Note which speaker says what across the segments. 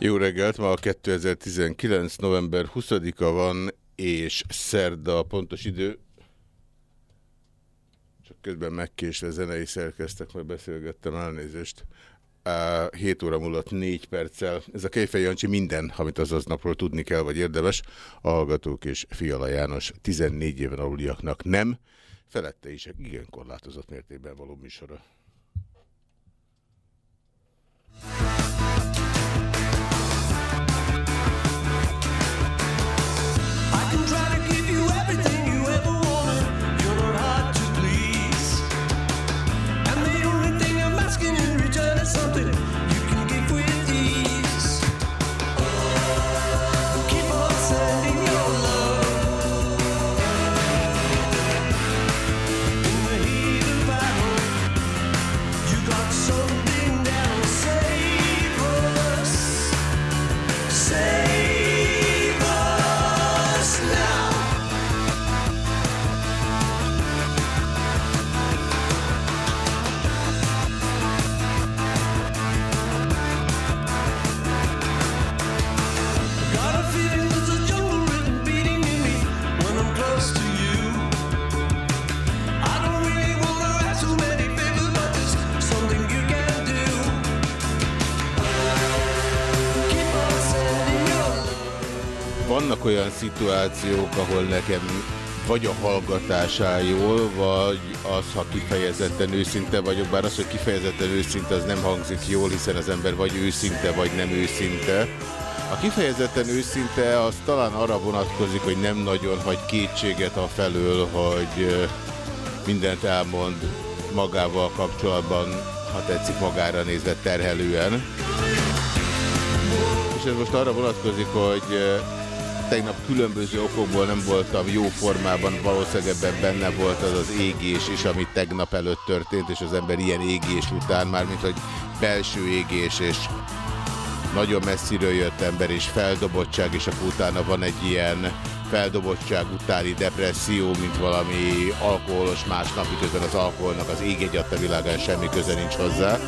Speaker 1: Jó reggelt, ma a 2019. november 20-a van, és szerda a pontos idő. Csak közben megkésve zenei szerkeztek, majd beszélgettem elnézést. Á, 7 óra múlott 4 perccel. Ez a Kejfej Jancsi minden, amit azaz napról tudni kell, vagy érdemes. A Hallgatók és Fiala János 14 éven aluliaknak nem. Felette is igen korlátozott mértékben való műsora. Vannak olyan szituációk, ahol nekem vagy a hallgatás jól, vagy az, ha kifejezetten őszinte vagyok, bár az, hogy kifejezetten őszinte, az nem hangzik jól, hiszen az ember vagy őszinte, vagy nem őszinte. A kifejezetten őszinte az talán arra vonatkozik, hogy nem nagyon hagy kétséget a felől, hogy mindent elmond magával kapcsolatban, ha tetszik magára nézve terhelően. És ez most arra vonatkozik, hogy tegnap különböző okokból nem voltam jó formában, valószínűleg ebben benne volt az az égés is, ami tegnap előtt történt, és az ember ilyen égés után, mármint hogy belső égés, és nagyon messziről jött ember, és feldobottság, és akkor utána van egy ilyen feldobottság utáni depresszió, mint valami alkoholos másnap, miközben az alkoholnak az ég egy világán semmi köze nincs hozzá.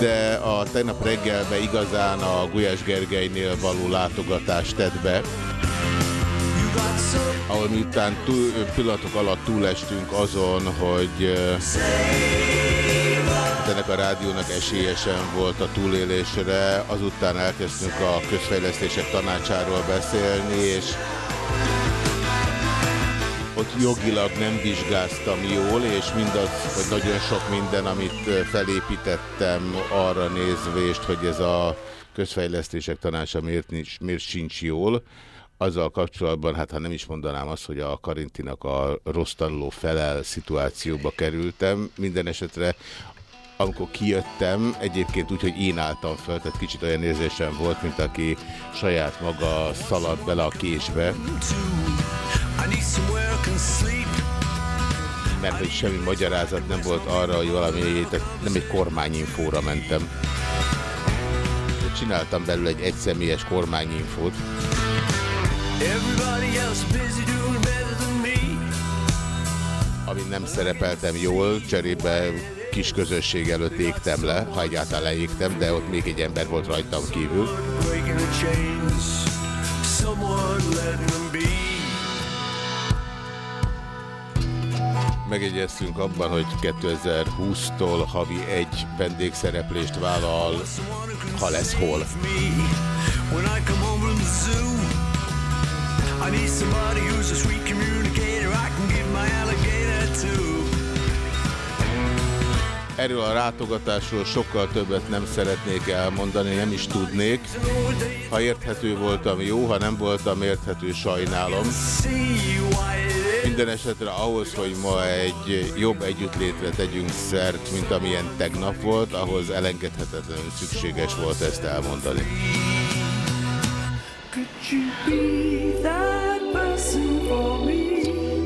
Speaker 1: De a tegnap reggelben igazán a Gulyás Gergelynél való látogatást tett be, ahol miután túl, pillanatok alatt túlestünk azon, hogy ennek a rádiónak esélyesen volt a túlélésre, azután elkezdtünk a közfejlesztések tanácsáról beszélni, és ott jogilag nem vizsgáztam jól, és mindaz, hogy nagyon sok minden, amit felépítettem arra nézvést, hogy ez a közfejlesztések tanácsa miért, nincs, miért sincs jól, azzal kapcsolatban, hát ha nem is mondanám azt, hogy a Karintinak a rossz tanuló felel szituációba kerültem, minden esetre amikor kijöttem, egyébként úgy, hogy én álltam fel, tehát kicsit olyan érzésem volt, mint aki saját maga szalad bele a késbe, mert hogy semmi magyarázat nem volt arra, hogy valami, tehát nem egy kormányinfóra mentem. Csináltam belőle egy egyszemélyes kormányinfót, amin nem szerepeltem jól, cserébe kis közösség előtt égtem le, ha egyáltalán leégtem, de ott még egy ember volt rajtam kívül. Megegyeztünk abban, hogy 2020-tól havi egy vendégszereplést vállal, ha lesz hol.
Speaker 2: I need somebody who's a sweet communicator.
Speaker 1: Erről a látogatásról sokkal többet nem szeretnék elmondani, nem is tudnék. Ha érthető voltam, jó, ha nem voltam érthető, sajnálom. Minden esetre ahhoz, hogy ma egy jobb együttlétre tegyünk szert, mint amilyen tegnap volt, ahhoz elengedhetetlenül szükséges volt ezt elmondani.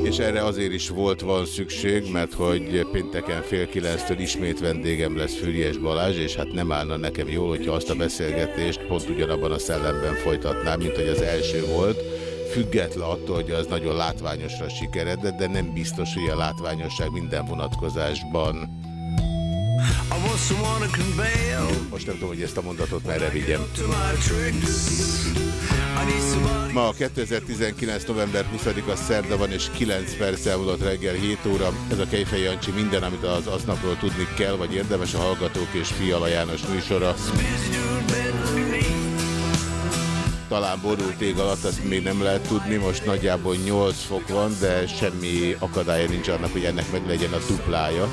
Speaker 1: És erre azért is volt van szükség, mert hogy pénteken fél kilenctől ismét vendégem lesz Füriyes Balázs, és hát nem állna nekem jól, hogyha azt a beszélgetést pont ugyanabban a szellemben folytatnám, mint hogy az első volt, független attól, hogy az nagyon látványosra sikeredett, de nem biztos, hogy a látványosság minden vonatkozásban. Most nem tudom, hogy ezt a mondatot merre vigyem. Ma 2019. november 20-a szerda van, és 9 perc elmúlott reggel 7 óra. Ez a Kejfej Jancsi minden, amit az aznapról tudni kell, vagy érdemes a Hallgatók és Fiala János műsora. Talán borult ég alatt, azt még nem lehet tudni, most nagyjából 8 fok van, de semmi akadálya nincs annak, hogy ennek meg legyen a duplája.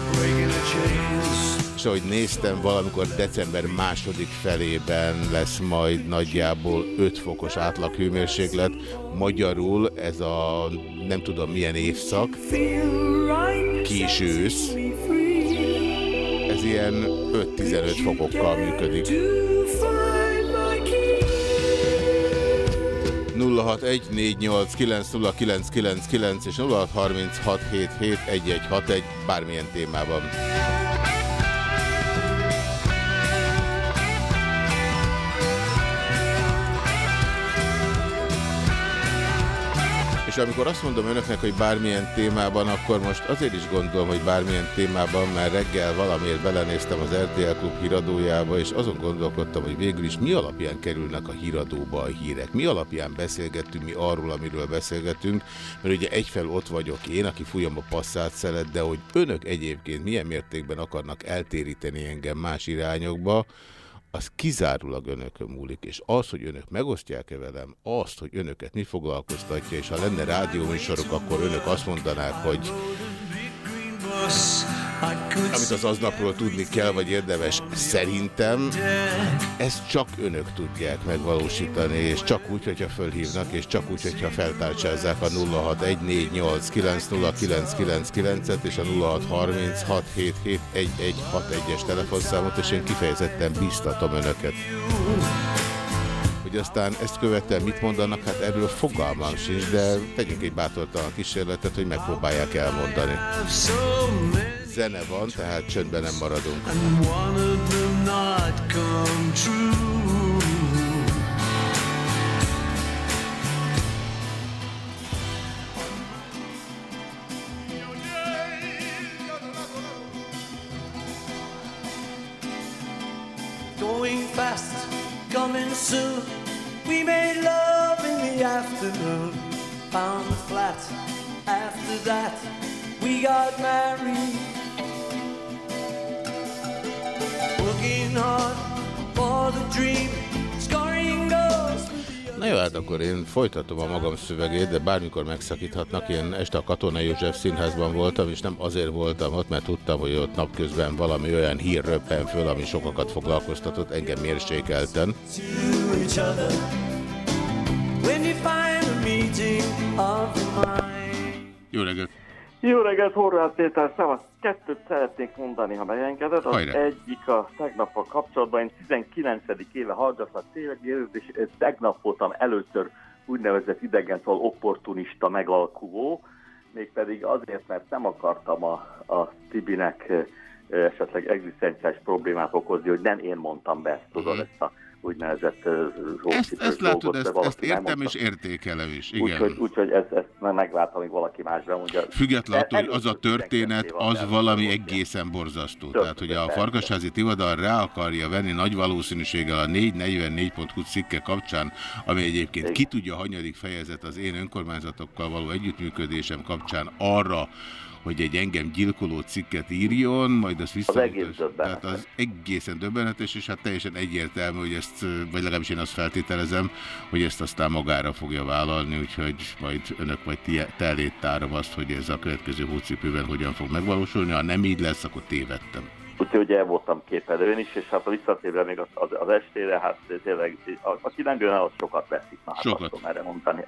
Speaker 1: És ahogy néztem, valamikor december második felében lesz majd nagyjából 5 fokos átlag hőmérséklet. Magyarul ez a nem tudom milyen évszak, késő ősz, ez ilyen 5-15 fokokkal működik. 0614890999 és 0636771161 bármilyen témában. És amikor azt mondom önöknek, hogy bármilyen témában, akkor most azért is gondolom, hogy bármilyen témában, mert reggel valamiért belenéztem az RTL Klub híradójába, és azon gondolkodtam, hogy végül is mi alapján kerülnek a híradóba a hírek. Mi alapján beszélgettünk mi arról, amiről beszélgetünk, mert ugye egyfel ott vagyok én, aki fújom a passzát szelet, de hogy önök egyébként milyen mértékben akarnak eltéríteni engem más irányokba, az kizárólag önökön múlik, és az, hogy önök megosztják-e velem, azt, hogy önöket mi foglalkoztatja, és ha lenne rádióműsorok, akkor önök azt mondanák, hogy amit az aznapról tudni kell, vagy érdemes, szerintem ezt csak önök tudják megvalósítani, és csak úgy, hogyha fölhívnak, és csak úgy, hogyha feltárcsázzák a 0614890999-et és a 0636771161-es telefonszámot, és én kifejezetten biztatom önöket. Hogy aztán ezt követően mit mondanak, hát erről fogalmam sincs, de tegyünk egy bátortalan kísérletet, hogy megpróbálják elmondani. Zene van, tehát csöndben nem maradunk.
Speaker 2: Going fast, coming soon. We made love in the afternoon. Found a flat. After that, we got married.
Speaker 1: Na jó, hát akkor én folytatom a magam szövegét, de bármikor megszakíthatnak. Én este a Katona József színházban voltam, és nem azért voltam ott, mert tudtam, hogy ott napközben valami olyan hír röppen föl, ami sokakat foglalkoztatott, engem mérsékelten. Jó reggelt!
Speaker 3: Jó reggelt, Horváth Péter, szevasz! Kettőt szeretnék mondani, ha megengeded. Az
Speaker 1: Hajrá.
Speaker 3: egyik a tegnappal kapcsolatban, én 19. éve hallgatlak tényleg, és tegnap voltam először úgynevezett idegen szól opportunista megalkuló, mégpedig azért, mert nem akartam a, a Tibinek esetleg egzisztenciális problémát okozni, hogy nem én mondtam be ezt, tudod, ezt a úgynevezett uh,
Speaker 1: Ezt, ezt látod, ezt, ezt értem és értékelem is, igen.
Speaker 3: Úgyhogy, úgyhogy ezt, ezt meg- megvártam, hogy valaki más bemondja.
Speaker 1: Függetlenül attól, hogy az a történet,
Speaker 3: 12 év
Speaker 1: az valami egészen borzasztó.
Speaker 3: Tök,
Speaker 1: Tehát, hogy a. Farkasházi Tivadar rá akarja venni nagy valószínűséggel a 444.hu cikke kapcsán, ami egyébként ki tudja, hanyadik fejezet az én önkormányzatokkal való együttműködésem kapcsán arra, hogy egy engem gyilkoló cikket írjon, majd azt
Speaker 3: egész
Speaker 1: visszautasít.
Speaker 3: döbbenetes.
Speaker 1: Tehát az egészen döbbenetes, és hát teljesen egyértelmű, hogy ezt, vagy legalábbis én azt feltételezem, hogy ezt aztán magára fogja vállalni, úgyhogy majd önök majd ti- te elét tárom azt, hogy ez a következő hócipőben hogyan fog megvalósulni. Ha nem így lesz, akkor tévedtem.
Speaker 3: Úgyhogy el voltam képelőn is, és hát a visszatérve még az, az, az estére, hát tényleg, a- aki nem jön el, az sokat veszik már,
Speaker 1: Sokat.
Speaker 3: azt tudom erre mondani.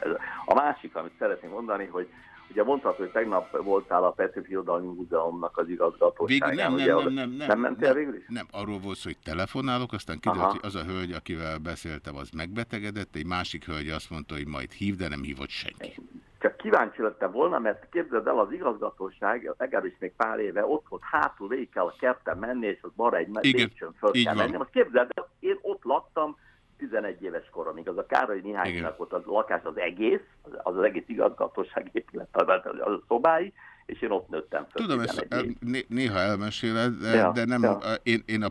Speaker 3: A másik, amit szeretném mondani, hogy Ugye mondtad, hogy tegnap voltál a Petőfi Irodalmi Múzeumnak az
Speaker 1: Végül
Speaker 3: igazgatóságán.
Speaker 1: nem,
Speaker 3: ugye,
Speaker 1: nem,
Speaker 3: oda-
Speaker 1: nem, nem, nem.
Speaker 3: Nem mentél végül is?
Speaker 1: Nem, arról volt szó, hogy telefonálok, aztán kiderült, hogy az a hölgy, akivel beszéltem, az megbetegedett, egy másik hölgy azt mondta, hogy majd hív, de nem hívott senki.
Speaker 3: Csak kíváncsi lettem volna, mert képzeld el, az igazgatóság, legalábbis még pár éve ott volt, hátul végig kell a kerten menni, és az bara egy lépcsőn föl kell menni. Most képzeld el, én ott laktam 11 éves koromig. Az a Károly Mihálynak volt a lakás az egész, az az, egész igazgatóság épület, az a szobái, és én ott nőttem föl.
Speaker 1: Tudom, ezt
Speaker 3: 11
Speaker 1: el,
Speaker 3: évig.
Speaker 1: né, néha elmeséled, de,
Speaker 3: Ja,
Speaker 1: de nem,
Speaker 3: ja.
Speaker 1: én, én a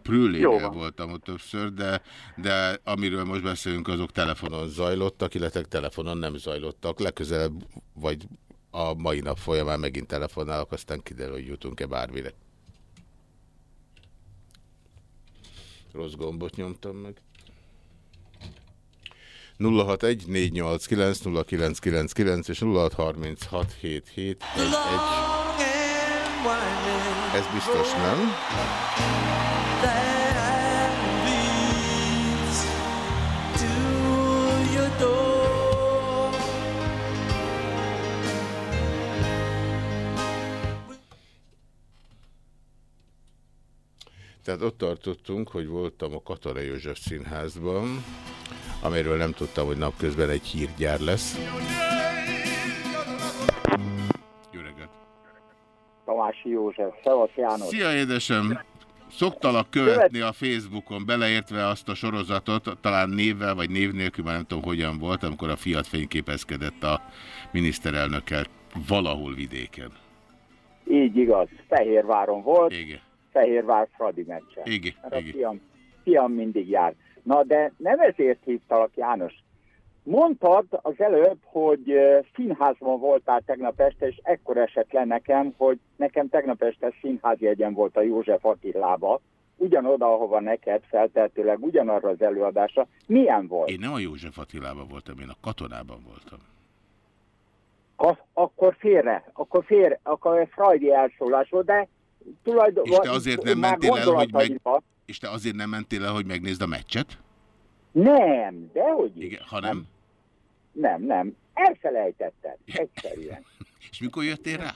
Speaker 3: van.
Speaker 1: voltam ott többször, de, de amiről most beszélünk, azok telefonon zajlottak, illetve telefonon nem zajlottak. Legközelebb, vagy a mai nap folyamán megint telefonálok, aztán kiderül, hogy jutunk-e bármire. Rossz gombot nyomtam meg. 061 489 0999 és 0636 77
Speaker 2: Long and winding
Speaker 1: Ez biztos nem. Tehát ott tartottunk, hogy voltam a Katara József Színházban, amiről nem tudtam, hogy napközben egy hírgyár lesz. Jó reggelt!
Speaker 4: Tamási József, Szevasz János.
Speaker 1: Szia édesem! Szoktalak követni a Facebookon, beleértve azt a sorozatot, talán névvel vagy név nélkül, már nem tudom hogyan volt, amikor a fiat fényképezkedett a miniszterelnökkel valahol vidéken.
Speaker 4: Így igaz, Fehérváron volt,
Speaker 1: Igen,
Speaker 4: Fehérvár Fradi meccsen.
Speaker 1: igen,
Speaker 4: Mert a
Speaker 1: igen.
Speaker 4: fiam, fiam mindig jár. Na de nem ezért hívtalak, János. Mondtad az előbb, hogy színházban voltál tegnap este, és ekkor esett le nekem, hogy nekem tegnap este színházjegyen volt a József Attilába, ugyanoda, ahova neked feltehetőleg ugyanarra az előadásra. Milyen volt?
Speaker 1: Én nem a József Attilában voltam, én a katonában voltam.
Speaker 4: Ka- akkor félre, akkor félre, akkor egy frajdi elszólás volt, de tulajdonképpen...
Speaker 1: És te azért nem mentél el, hogy meg- És te azért nem mentél el, hogy megnézd a meccset?
Speaker 4: Nem, dehogy is.
Speaker 1: Igen, ha nem?
Speaker 4: Nem, nem. Elfelejtetted. Egyszerűen.
Speaker 1: És mikor jöttél rá?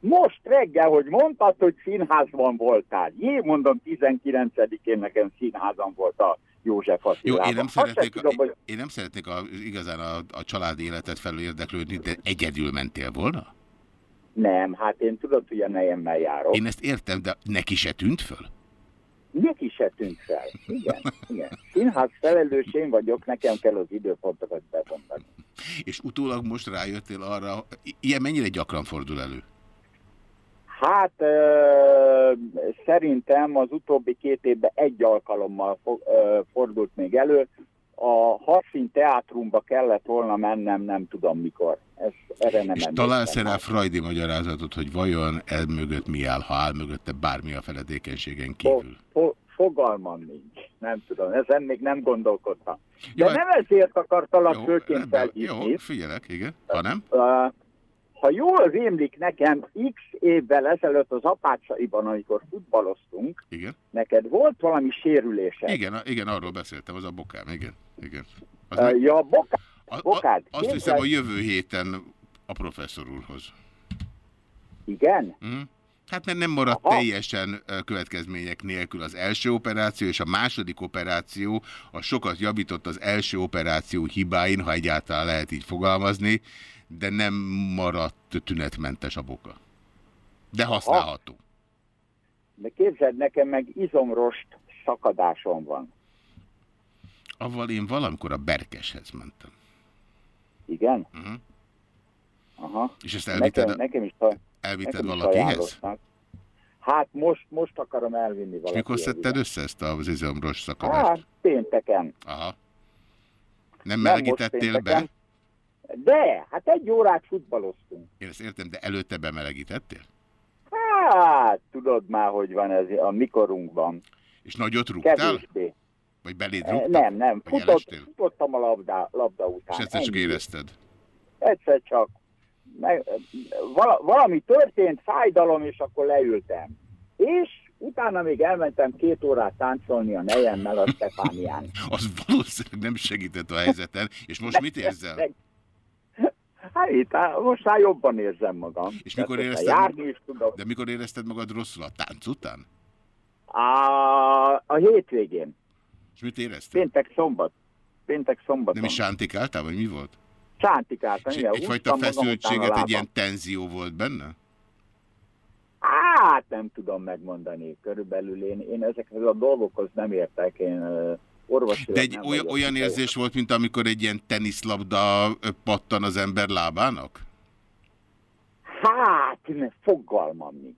Speaker 4: Most reggel, hogy mondtad, hogy színházban voltál. Jé, mondom, 19-én nekem színházan volt a József
Speaker 1: Jó,
Speaker 4: Attilában.
Speaker 1: én nem szeretnék,
Speaker 4: tudom, hogy
Speaker 1: én nem szeretnék a, igazán a, a családi életet felül érdeklődni, de egyedül mentél volna?
Speaker 4: nem, hát én tudod, hogy a nejemmel járok.
Speaker 1: Én ezt értem, de neki se tűnt föl?
Speaker 4: Neki se tűnt fel. Igen, igen. Színház felelős én vagyok, nekem kell az időpontokat bebontani.
Speaker 1: És utólag most rájöttél arra, ilyen mennyire gyakran fordul elő?
Speaker 4: Hát ö, szerintem az utóbbi két évben egy alkalommal fordult még elő. A Harszín teátrumba kellett volna mennem, nem tudom mikor. Ez, erre nem
Speaker 1: És
Speaker 4: emlékszem.
Speaker 1: találsz rá Freudi magyarázatot, hogy vajon el mögött mi áll, ha áll mögötte bármi a feledékenységen
Speaker 4: Fo,
Speaker 1: kívül?
Speaker 4: fo, fogalmam nincs. Nem tudom, ezen még nem gondolkodtam. De
Speaker 1: Jó,
Speaker 4: nem ezért akartalak
Speaker 1: rendben,
Speaker 4: felhívni.
Speaker 1: jó, figyelek, igen. Ha nem?
Speaker 4: Ö, Ha jól rémlik nekem, x évvel ezelőtt az apácsaiban, amikor futballoztunk,
Speaker 1: Igen.
Speaker 4: neked volt valami sérülésed.
Speaker 1: Igen, a- igen, arról beszéltem, az a bokám, igen. igen. Az
Speaker 4: Ö,
Speaker 1: meg-
Speaker 4: Ja, boká,
Speaker 1: a, a,
Speaker 4: bokád,
Speaker 1: azt hiszem,
Speaker 4: képzeld-
Speaker 1: a jövő héten a professzor úrhoz.
Speaker 4: igen?
Speaker 1: Hm? Hát mert nem maradt
Speaker 4: Aha.
Speaker 1: teljesen következmények nélkül az első operáció, és a második operáció a sokat javított az első operáció hibáin, ha egyáltalán lehet így fogalmazni, de nem maradt tünetmentes a boka. De használható.
Speaker 4: De képzeld, nekem meg izomrost szakadásom van.
Speaker 1: Avval én valamikor a Berkeshez mentem.
Speaker 4: Igen?
Speaker 1: Uh-huh.
Speaker 4: Aha.
Speaker 1: És ezt elvitted,
Speaker 4: Nekem, nekem is, a-
Speaker 1: elvitted
Speaker 4: nekem
Speaker 1: valakihez?
Speaker 4: Hát most, most akarom elvinni valakihez.
Speaker 1: mikor szedted össze ezt az izomros szakadást?
Speaker 4: Hát, pénteken.
Speaker 1: Aha. Nem
Speaker 4: Nem
Speaker 1: melegítettél be?
Speaker 4: De, hát egy órát futballoztunk.
Speaker 1: Én ezt értem, de előtte bemelegítettél?
Speaker 4: Hát, tudod már, hogy van ez a mikorunkban.
Speaker 1: És nagyot rúgtál?
Speaker 4: Kevésbé.
Speaker 1: Vagy beléd
Speaker 4: Eh,
Speaker 1: rúgtak?
Speaker 4: Nem, nem. Futott, futottam a labda, labda után.
Speaker 1: És egyszer csak
Speaker 4: Ennyi.
Speaker 1: érezted.
Speaker 4: Egyszer csak. Meg, vala, valami történt, fájdalom, és akkor leültem. És utána még elmentem két órát táncolni a nejemmel a Stefánián.
Speaker 1: Az valószínűleg nem segített a helyzeten. És most mit érzel?
Speaker 4: Hát itt, most már jobban érzem magam.
Speaker 1: És mikor
Speaker 4: Tehát,
Speaker 1: érezted
Speaker 4: Járni is tudok.
Speaker 1: De mikor érezted magad rosszul? A tánc után?
Speaker 4: A, a hétvégén,
Speaker 1: És mit éreztél?
Speaker 4: péntek szombat. Péntek szombaton.
Speaker 1: Nem is sántikáltál, vagy mi volt?
Speaker 4: Sántikáltam, igen.
Speaker 1: egyfajta feszültséget, egy ilyen tenzió volt benne?
Speaker 4: Hát nem tudom megmondani. Körülbelül én, én ezekhez a dolgokhoz nem értek. Én orvosi
Speaker 1: De egy olyan, olyan érzés volt, mint amikor egy ilyen teniszlabda pattan az ember lábának?
Speaker 4: Hát, fogalmam nincs.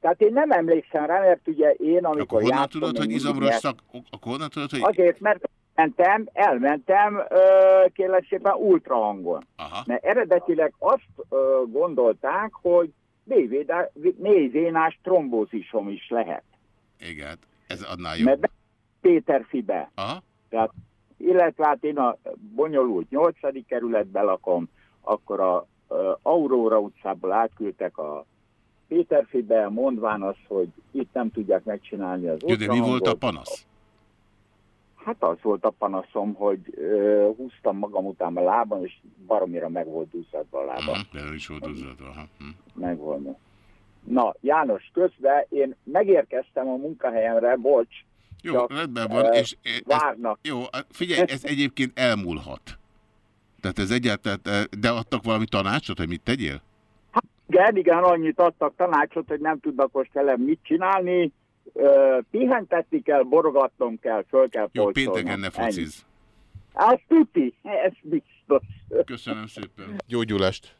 Speaker 4: Tehát én nem emlékszem rá, mert ugye én, amikor
Speaker 1: Akkor honnan
Speaker 4: játszom,
Speaker 1: tudod, hogy izomros szak... Akkor honnan tudod, hogy...
Speaker 4: Azért, mert elmentem, elmentem kérlek szépen ultrahangon.
Speaker 1: Aha.
Speaker 4: Mert eredetileg azt ö, gondolták, hogy mélyvénás trombózisom is lehet.
Speaker 1: Igen, hát ez annál jobb.
Speaker 4: Mert Péter Fibe.
Speaker 1: Aha.
Speaker 4: Tehát, illetve hát én a bonyolult 8. kerületben lakom, akkor a Aurora utcából átküldtek a Péterfibe, mondván azt, hogy itt nem tudják megcsinálni az
Speaker 1: Jó, de mi volt a panasz?
Speaker 4: Hát az volt a panaszom, hogy ö, húztam magam után a lábam, és baromira meg volt duzzadva a lábam.
Speaker 1: De is volt duzzadva. Hm.
Speaker 4: Meg volt. Na, János, közben én megérkeztem a munkahelyemre, bocs,
Speaker 1: Jó,
Speaker 4: Csak,
Speaker 1: rendben van, és... e- jó, figyelj, ez egyébként elmúlhat. Tehát ez egyáltalán... De adtak valami tanácsot, hogy mit tegyél?
Speaker 4: Igen, igen, annyit adtak tanácsot, hogy nem tudnak most velem mit csinálni, pihentetni kell, borogatnom kell, föl kell
Speaker 1: Jó,
Speaker 4: polcolnom.
Speaker 1: pénteken ne
Speaker 4: Ennyi.
Speaker 1: fociz.
Speaker 4: Az tuti, ez biztos.
Speaker 1: Köszönöm szépen. Gyógyulást.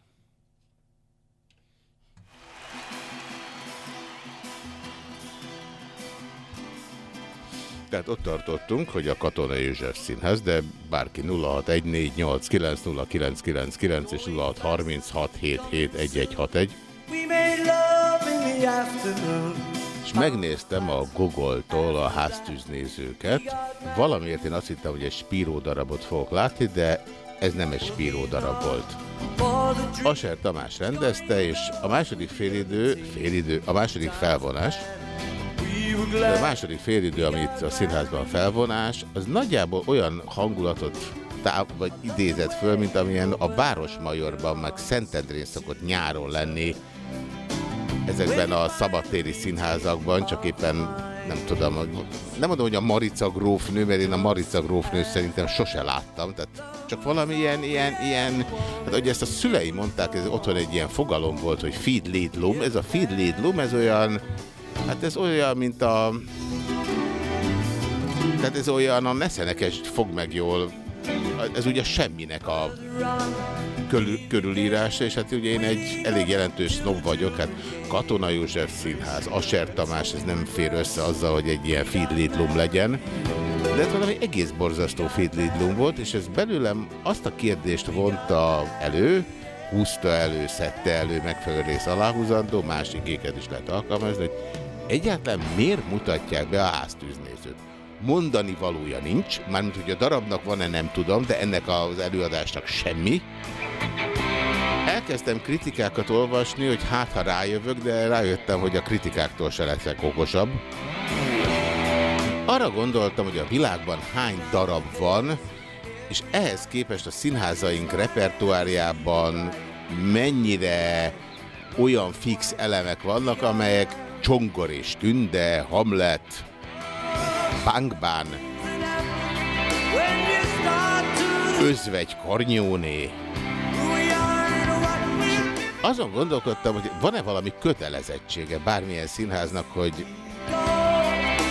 Speaker 1: Tehát ott tartottunk, hogy a Katona József Színház, de bárki 0614890999 és 0636771161.
Speaker 2: We made love in the afternoon.
Speaker 1: És megnéztem a Google-tól a háztűznézőket. Valamiért én azt hittem, hogy egy Spíró darabot fogok látni, de ez nem egy Spíró darab volt. Aser Tamás rendezte, és a második félidő, félidő, a második felvonás, de a második félidő, amit a színházban felvonás, az nagyjából olyan hangulatot táv, vagy idézett föl, mint amilyen a Városmajorban, meg Szentendrén szokott nyáron lenni. Ezekben a szabadtéri színházakban, csak éppen nem tudom, hogy- nem mondom, hogy a Marica grófnő, mert én a Marica grófnő szerintem sose láttam, tehát csak valami ilyen, ilyen, ilyen, hát ugye ezt a szülei mondták, ez otthon egy ilyen fogalom volt, hogy feed lead lum, ez a feed lead lum, ez olyan, hát ez olyan, mint a, tehát ez olyan a neszenekes fog meg jól, ez ugye semminek a körül, körülírása, és hát ugye én egy elég jelentős snob vagyok, hát Katona József Színház, Aser Tamás, ez nem fér össze azzal, hogy egy ilyen feedlidlum legyen, de ez valami egész borzasztó feedlidlum volt, és ez belőlem azt a kérdést vonta elő, húzta elő, szedte elő, megfelelő rész aláhúzandó, másik éket is lehet alkalmazni, hogy egyáltalán miért mutatják be a háztűznézőt? Mondani valója nincs, mármint hogy a darabnak van-e nem tudom, de ennek az előadásnak semmi. Elkezdtem kritikákat olvasni, hogy hát ha rájövök, de rájöttem, hogy a kritikáktól se leszek okosabb. Arra gondoltam, hogy a világban hány darab van, és ehhez képest a színházaink repertoárjában mennyire olyan fix elemek vannak, amelyek Csongor és Tünde, Hamlet, Bankbán, Özvegy Karnyóné. Azon gondolkodtam, hogy van-e valami kötelezettsége bármilyen színháznak, hogy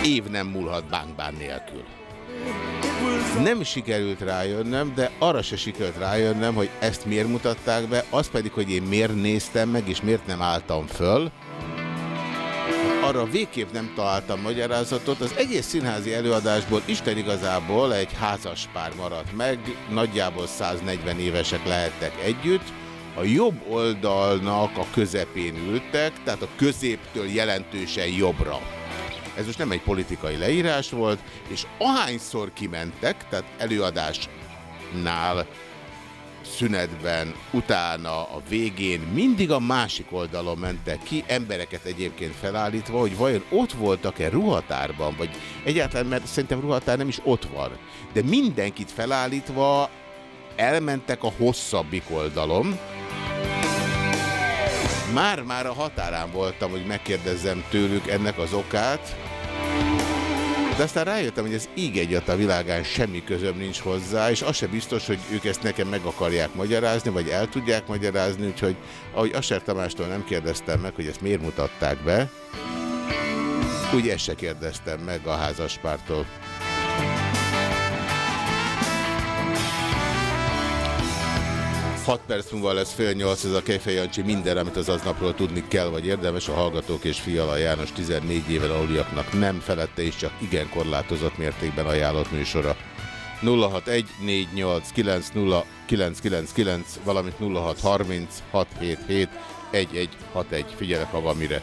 Speaker 1: év nem múlhat Bankbán nélkül. Nem sikerült rájönnöm, de arra se sikerült rájönnöm, hogy ezt miért mutatták be, az pedig, hogy én miért néztem meg, és miért nem álltam föl. Arra végképp nem találtam magyarázatot. Az egész színházi előadásból Isten igazából egy házas pár maradt meg, nagyjából 140 évesek lehettek együtt. A jobb oldalnak a közepén ültek, tehát a középtől jelentősen jobbra. Ez most nem egy politikai leírás volt, és ahányszor kimentek, tehát előadásnál, szünetben, utána, a végén mindig a másik oldalon mentek ki, embereket egyébként felállítva, hogy vajon ott voltak-e ruhatárban, vagy egyáltalán, mert szerintem ruhatár nem is ott van, de mindenkit felállítva elmentek a hosszabbik oldalom. Már-már a határán voltam, hogy megkérdezzem tőlük ennek az okát, de aztán rájöttem, hogy ez íg egyat a világán semmi közöm nincs hozzá, és az se biztos, hogy ők ezt nekem meg akarják magyarázni, vagy el tudják magyarázni, úgyhogy ahogy Asser Tamástól nem kérdeztem meg, hogy ezt miért mutatták be, úgy ezt se kérdeztem meg a házaspártól. Hat perc múlva lesz fél nyolc, ez a Kejfej Jancsi minden, amit az aznapról tudni kell, vagy érdemes. A Hallgatók és Fiala János 14 éven aluliaknak nem felette és csak igen korlátozott mértékben ajánlott műsora. 061 489 0999, valamint 0630 677 1161. Figyelek, van mire.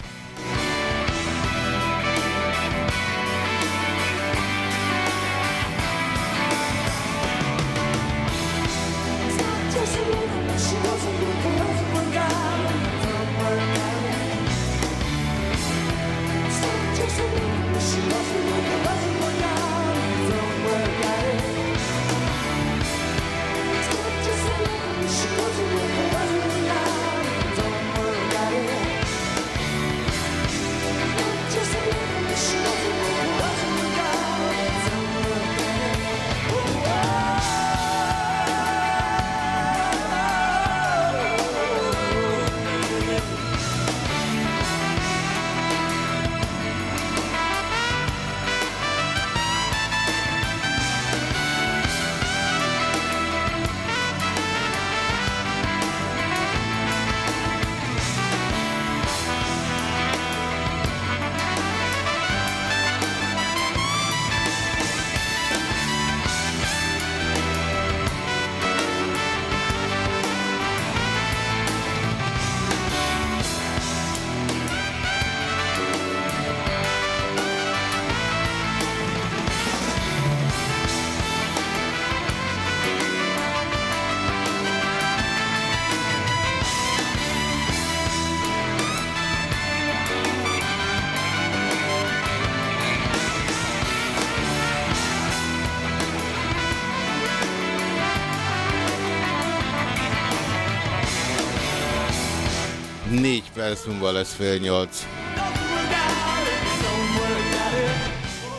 Speaker 1: Perc múlva lesz fél nyolc.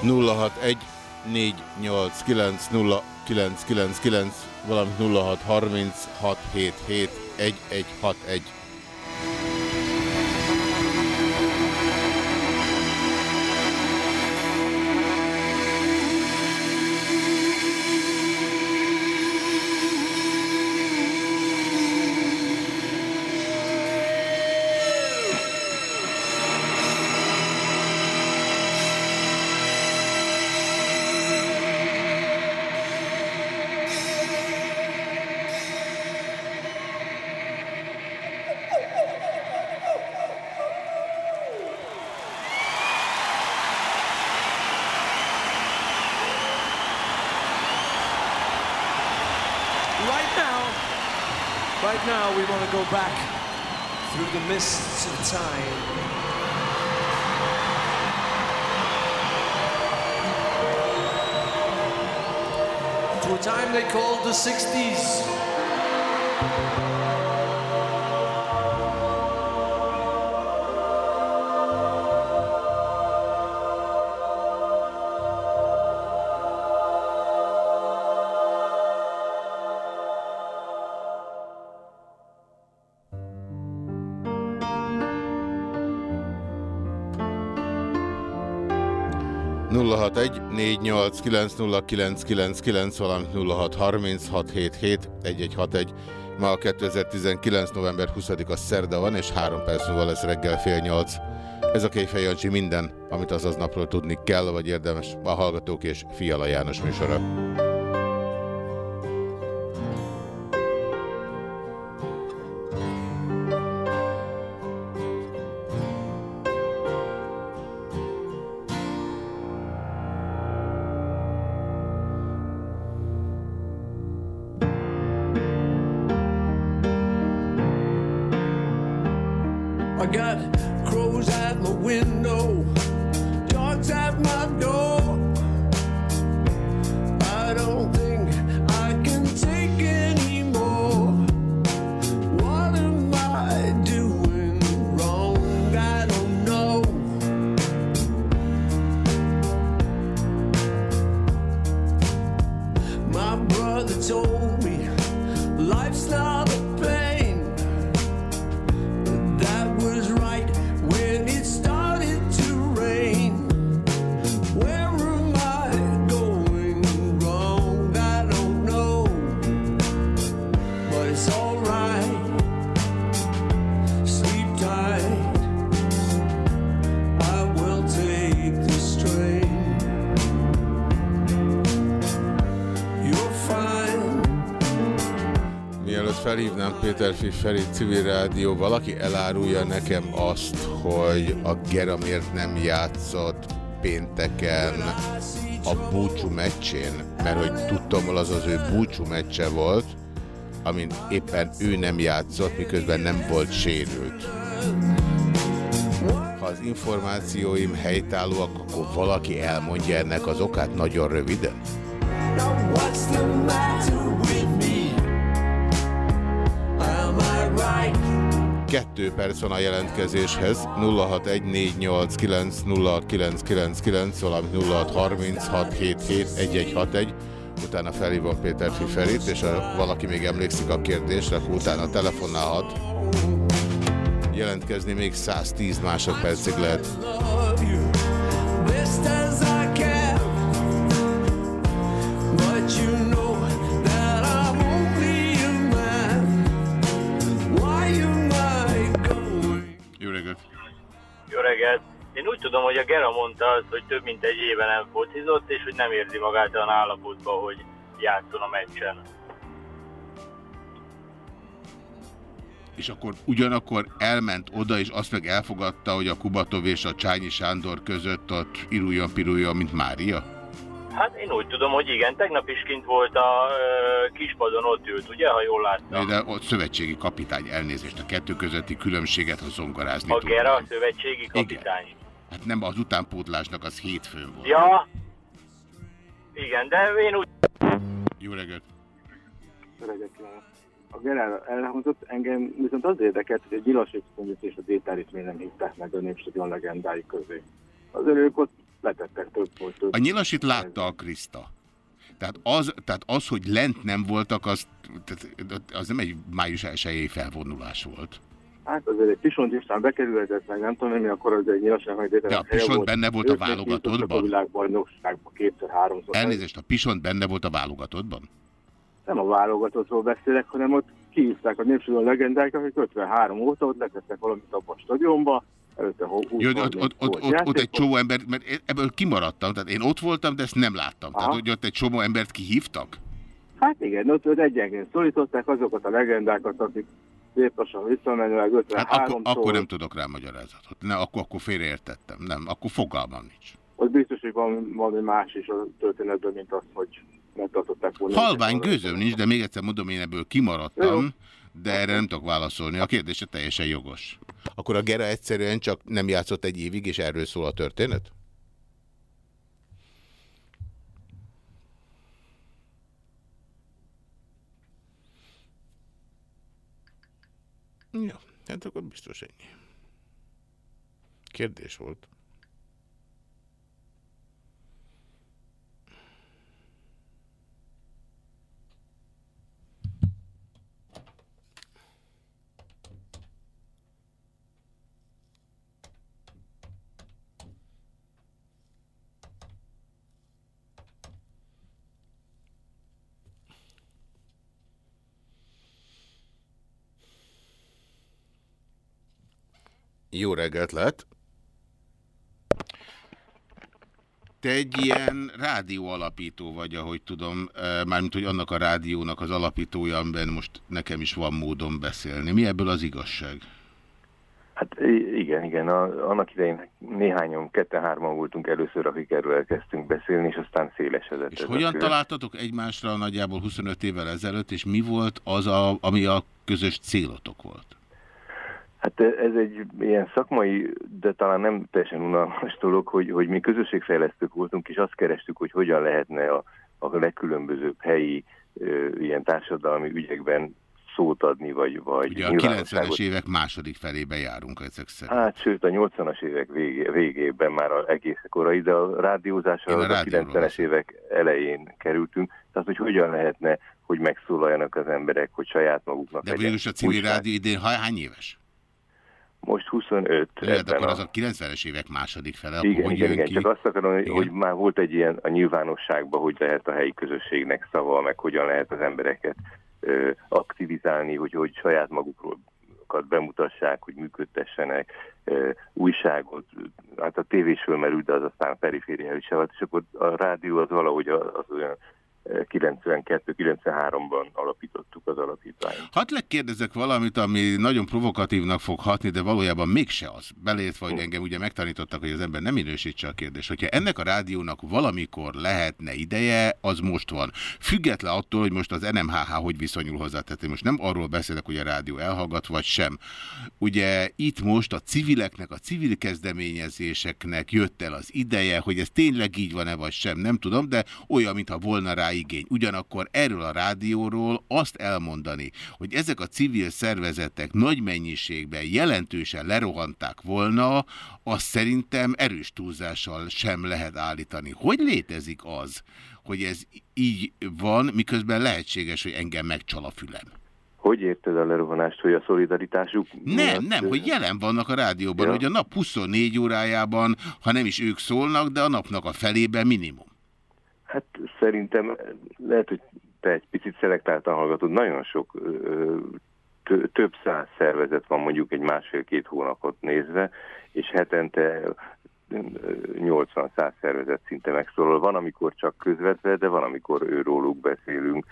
Speaker 1: 061 489 0999, valamint 0630 This. 0614890999, valamint 0636771161. Ma a 2019. november 20-a szerda van, és három perc múlva lesz reggel fél nyolc. Ez a Kejfej minden, amit azaz napról tudni kell, vagy érdemes a Hallgatók és Fiala János műsora. Nekem azt, hogy a Gera nem játszott pénteken a búcsú meccsén, mert hogy tudtam, az az ő búcsú meccse volt, amin éppen ő nem játszott, miközben nem volt sérült. Ha az információim helytállóak, akkor valaki elmondja ennek az okát nagyon röviden.
Speaker 2: What's the matter
Speaker 1: Kettő perc a jelentkezéshez. 0614890999, valamint 0636771161. Utána felhívom Péter Fiferit, és ha valaki még emlékszik a kérdésre, akkor utána telefonálhat. Jelentkezni még 110 másodpercig lehet.
Speaker 5: Én úgy tudom, hogy a Gera mondta azt, hogy több mint egy éve nem focizott, és hogy nem érzi magát olyan állapotba, hogy játszon a meccsen.
Speaker 1: És akkor ugyanakkor elment oda, és azt meg elfogadta, hogy a Kubatov és a Csányi Sándor között ott iruljon-piruljon, mint Mária?
Speaker 5: Hát én úgy tudom, hogy igen, tegnap is kint volt a ö, kispadon, ott ült, ugye, ha jól láttam.
Speaker 1: De ott szövetségi kapitány elnézést a kettő közötti különbséget, ha zongorázni
Speaker 5: A. Gera, a szövetségi kapitány.
Speaker 1: Hát nem az utánpótlásnak, az hétfőn volt.
Speaker 5: Ja, igen, de én úgy
Speaker 1: Jó reggelt!
Speaker 6: A Gerár elhangzott, engem viszont az érdekelt, hogy a Gyilas Ösztöndöt és a Détárit miért nem hívták meg a Népstadion legendái közé. Az ők ott letettek több volt több.
Speaker 1: A nyilasit látta a Kriszta. Tehát az, tehát az, hogy lent nem voltak, az, az nem egy május 1 felvonulás volt.
Speaker 6: Hát azért egy Pisont István bekerülhetett meg, nem tudom, mi akkor az egy Nyilas hogy
Speaker 1: De a Pisont benne volt a válogatottban?
Speaker 6: A világbajnokságban kétszer-háromszor.
Speaker 1: Elnézést, a Pisont benne volt a válogatottban?
Speaker 6: Nem a válogatottról beszélek, hanem ott kihívták a Népstadion legendákat, akik 53 óta ott letettek valamit abban a stadionba, előtte 20
Speaker 1: Jó, ott, ott, ott, ott, ott egy csomó ember, mert ebből kimaradtam, tehát én ott voltam, de ezt nem láttam. Tehát,
Speaker 6: Aha.
Speaker 1: hogy ott egy csomó embert kihívtak?
Speaker 6: Hát igen, ott egyenként szólították azokat a legendákat, akik szép lassan visszamenőleg 53
Speaker 1: Hát akkor, akkor nem tudok rá magyarázatot. Ne, akkor, akkor félreértettem. Nem, akkor fogalmam nincs.
Speaker 6: Ott biztos, hogy van valami más is a történetben, mint az, hogy megtartották volna.
Speaker 1: Halvány gőzöm nincs, de még egyszer mondom, én ebből
Speaker 6: Jó.
Speaker 1: kimaradtam, de erre nem tudok válaszolni. A kérdése teljesen jogos. Akkor a Gera egyszerűen csak nem játszott egy évig, és erről szól a történet? Ja, hát akkor biztos ennyi. Kérdés volt. Jó reggelt lehet. Te egy ilyen rádió alapító vagy, ahogy tudom, eh, mármint, hogy annak a rádiónak az alapítója, amiben most nekem is van módon beszélni. Mi ebből az igazság?
Speaker 7: Hát igen, igen. A, annak idején néhányan, ketten-hárman voltunk először, akik erről elkezdtünk beszélni, és aztán szélesedett.
Speaker 1: És
Speaker 7: ez
Speaker 1: hogyan találtatok egymásra nagyjából 25 évvel ezelőtt, és mi volt az, a, ami a közös célotok volt?
Speaker 7: Hát ez egy ilyen szakmai, de talán nem teljesen unalmas dolog, hogy, hogy mi közösségfejlesztők voltunk, és azt kerestük, hogy hogyan lehetne a, a legkülönbözőbb helyi ö, ilyen társadalmi ügyekben szót adni, vagy, vagy
Speaker 1: Ugye a
Speaker 7: nyilvánosságot
Speaker 1: 90-es évek második felébe járunk ezek szerint.
Speaker 7: Hát, sőt, a 80-as évek végé, végében már a egész korai, de a rádiózásra
Speaker 1: a
Speaker 7: a, a
Speaker 1: rádióról
Speaker 7: 90-es évek elején kerültünk. Tehát, hogy hogyan lehetne, hogy megszólaljanak az emberek, hogy saját maguknak
Speaker 1: De végülis a civil rádió idén hány éves?
Speaker 7: Most 25.
Speaker 1: Lehet,
Speaker 7: ebben
Speaker 1: akkor
Speaker 7: a-
Speaker 1: az a 90-es évek második fele, akkor
Speaker 7: igen,
Speaker 1: hogy
Speaker 7: igen, igen,
Speaker 1: ki?
Speaker 7: csak azt akarom, hogy,
Speaker 1: Igen.
Speaker 7: hogy már volt egy ilyen a nyilvánosságban, hogy lehet a helyi közösségnek szava, meg hogyan lehet az embereket ö, aktivizálni, hogy, hogy saját magukról bemutassák, hogy működtessenek, ö, újságot, hát a tévés fölmerült, de az aztán a perifériális se volt, és akkor a rádió az valahogy az, az olyan 92-93-ban alapítottuk az alapítványt.
Speaker 1: Hadd legkérdezek valamit, ami nagyon provokatívnak fog hatni, de valójában mégse az. Belétve, hogy engem ugye megtanítottak, hogy az ember nem minősítse a kérdést. Hogyha ennek a rádiónak valamikor lehetne ideje, az most van. Független attól, hogy most az NMHH hogy viszonyul hozzá. Tehát én most nem arról beszélek, hogy a rádió elhallgat, vagy sem. Ugye itt most a civileknek, a civil kezdeményezéseknek jött el az ideje, hogy ez tényleg így van-e, vagy sem, nem tudom, de olyan, mintha volna rá igény. Ugyanakkor erről a rádióról azt elmondani, hogy ezek a civil szervezetek nagy mennyiségben jelentősen lerohanták volna, azt szerintem erős túlzással sem lehet állítani. Hogy létezik az, hogy ez így van, miközben lehetséges, hogy engem megcsal a fülem?
Speaker 7: Hogy érted a lerohanást, hogy a szolidaritásuk?
Speaker 1: Nem,
Speaker 7: miatt,
Speaker 1: nem, hogy jelen vannak a rádióban,
Speaker 7: Ja.
Speaker 1: hogy a nap 24 órájában, ha nem is ők szólnak, de a napnak a felében minimum.
Speaker 7: Hát szerintem lehet, hogy te egy picit szelektáltan hallgatod, nagyon sok több száz szervezet van mondjuk egy másfél-két hónapot nézve, és hetente 80-100 szervezet szinte megszólal. Van, amikor csak közvetve, de van, amikor őróluk beszélünk.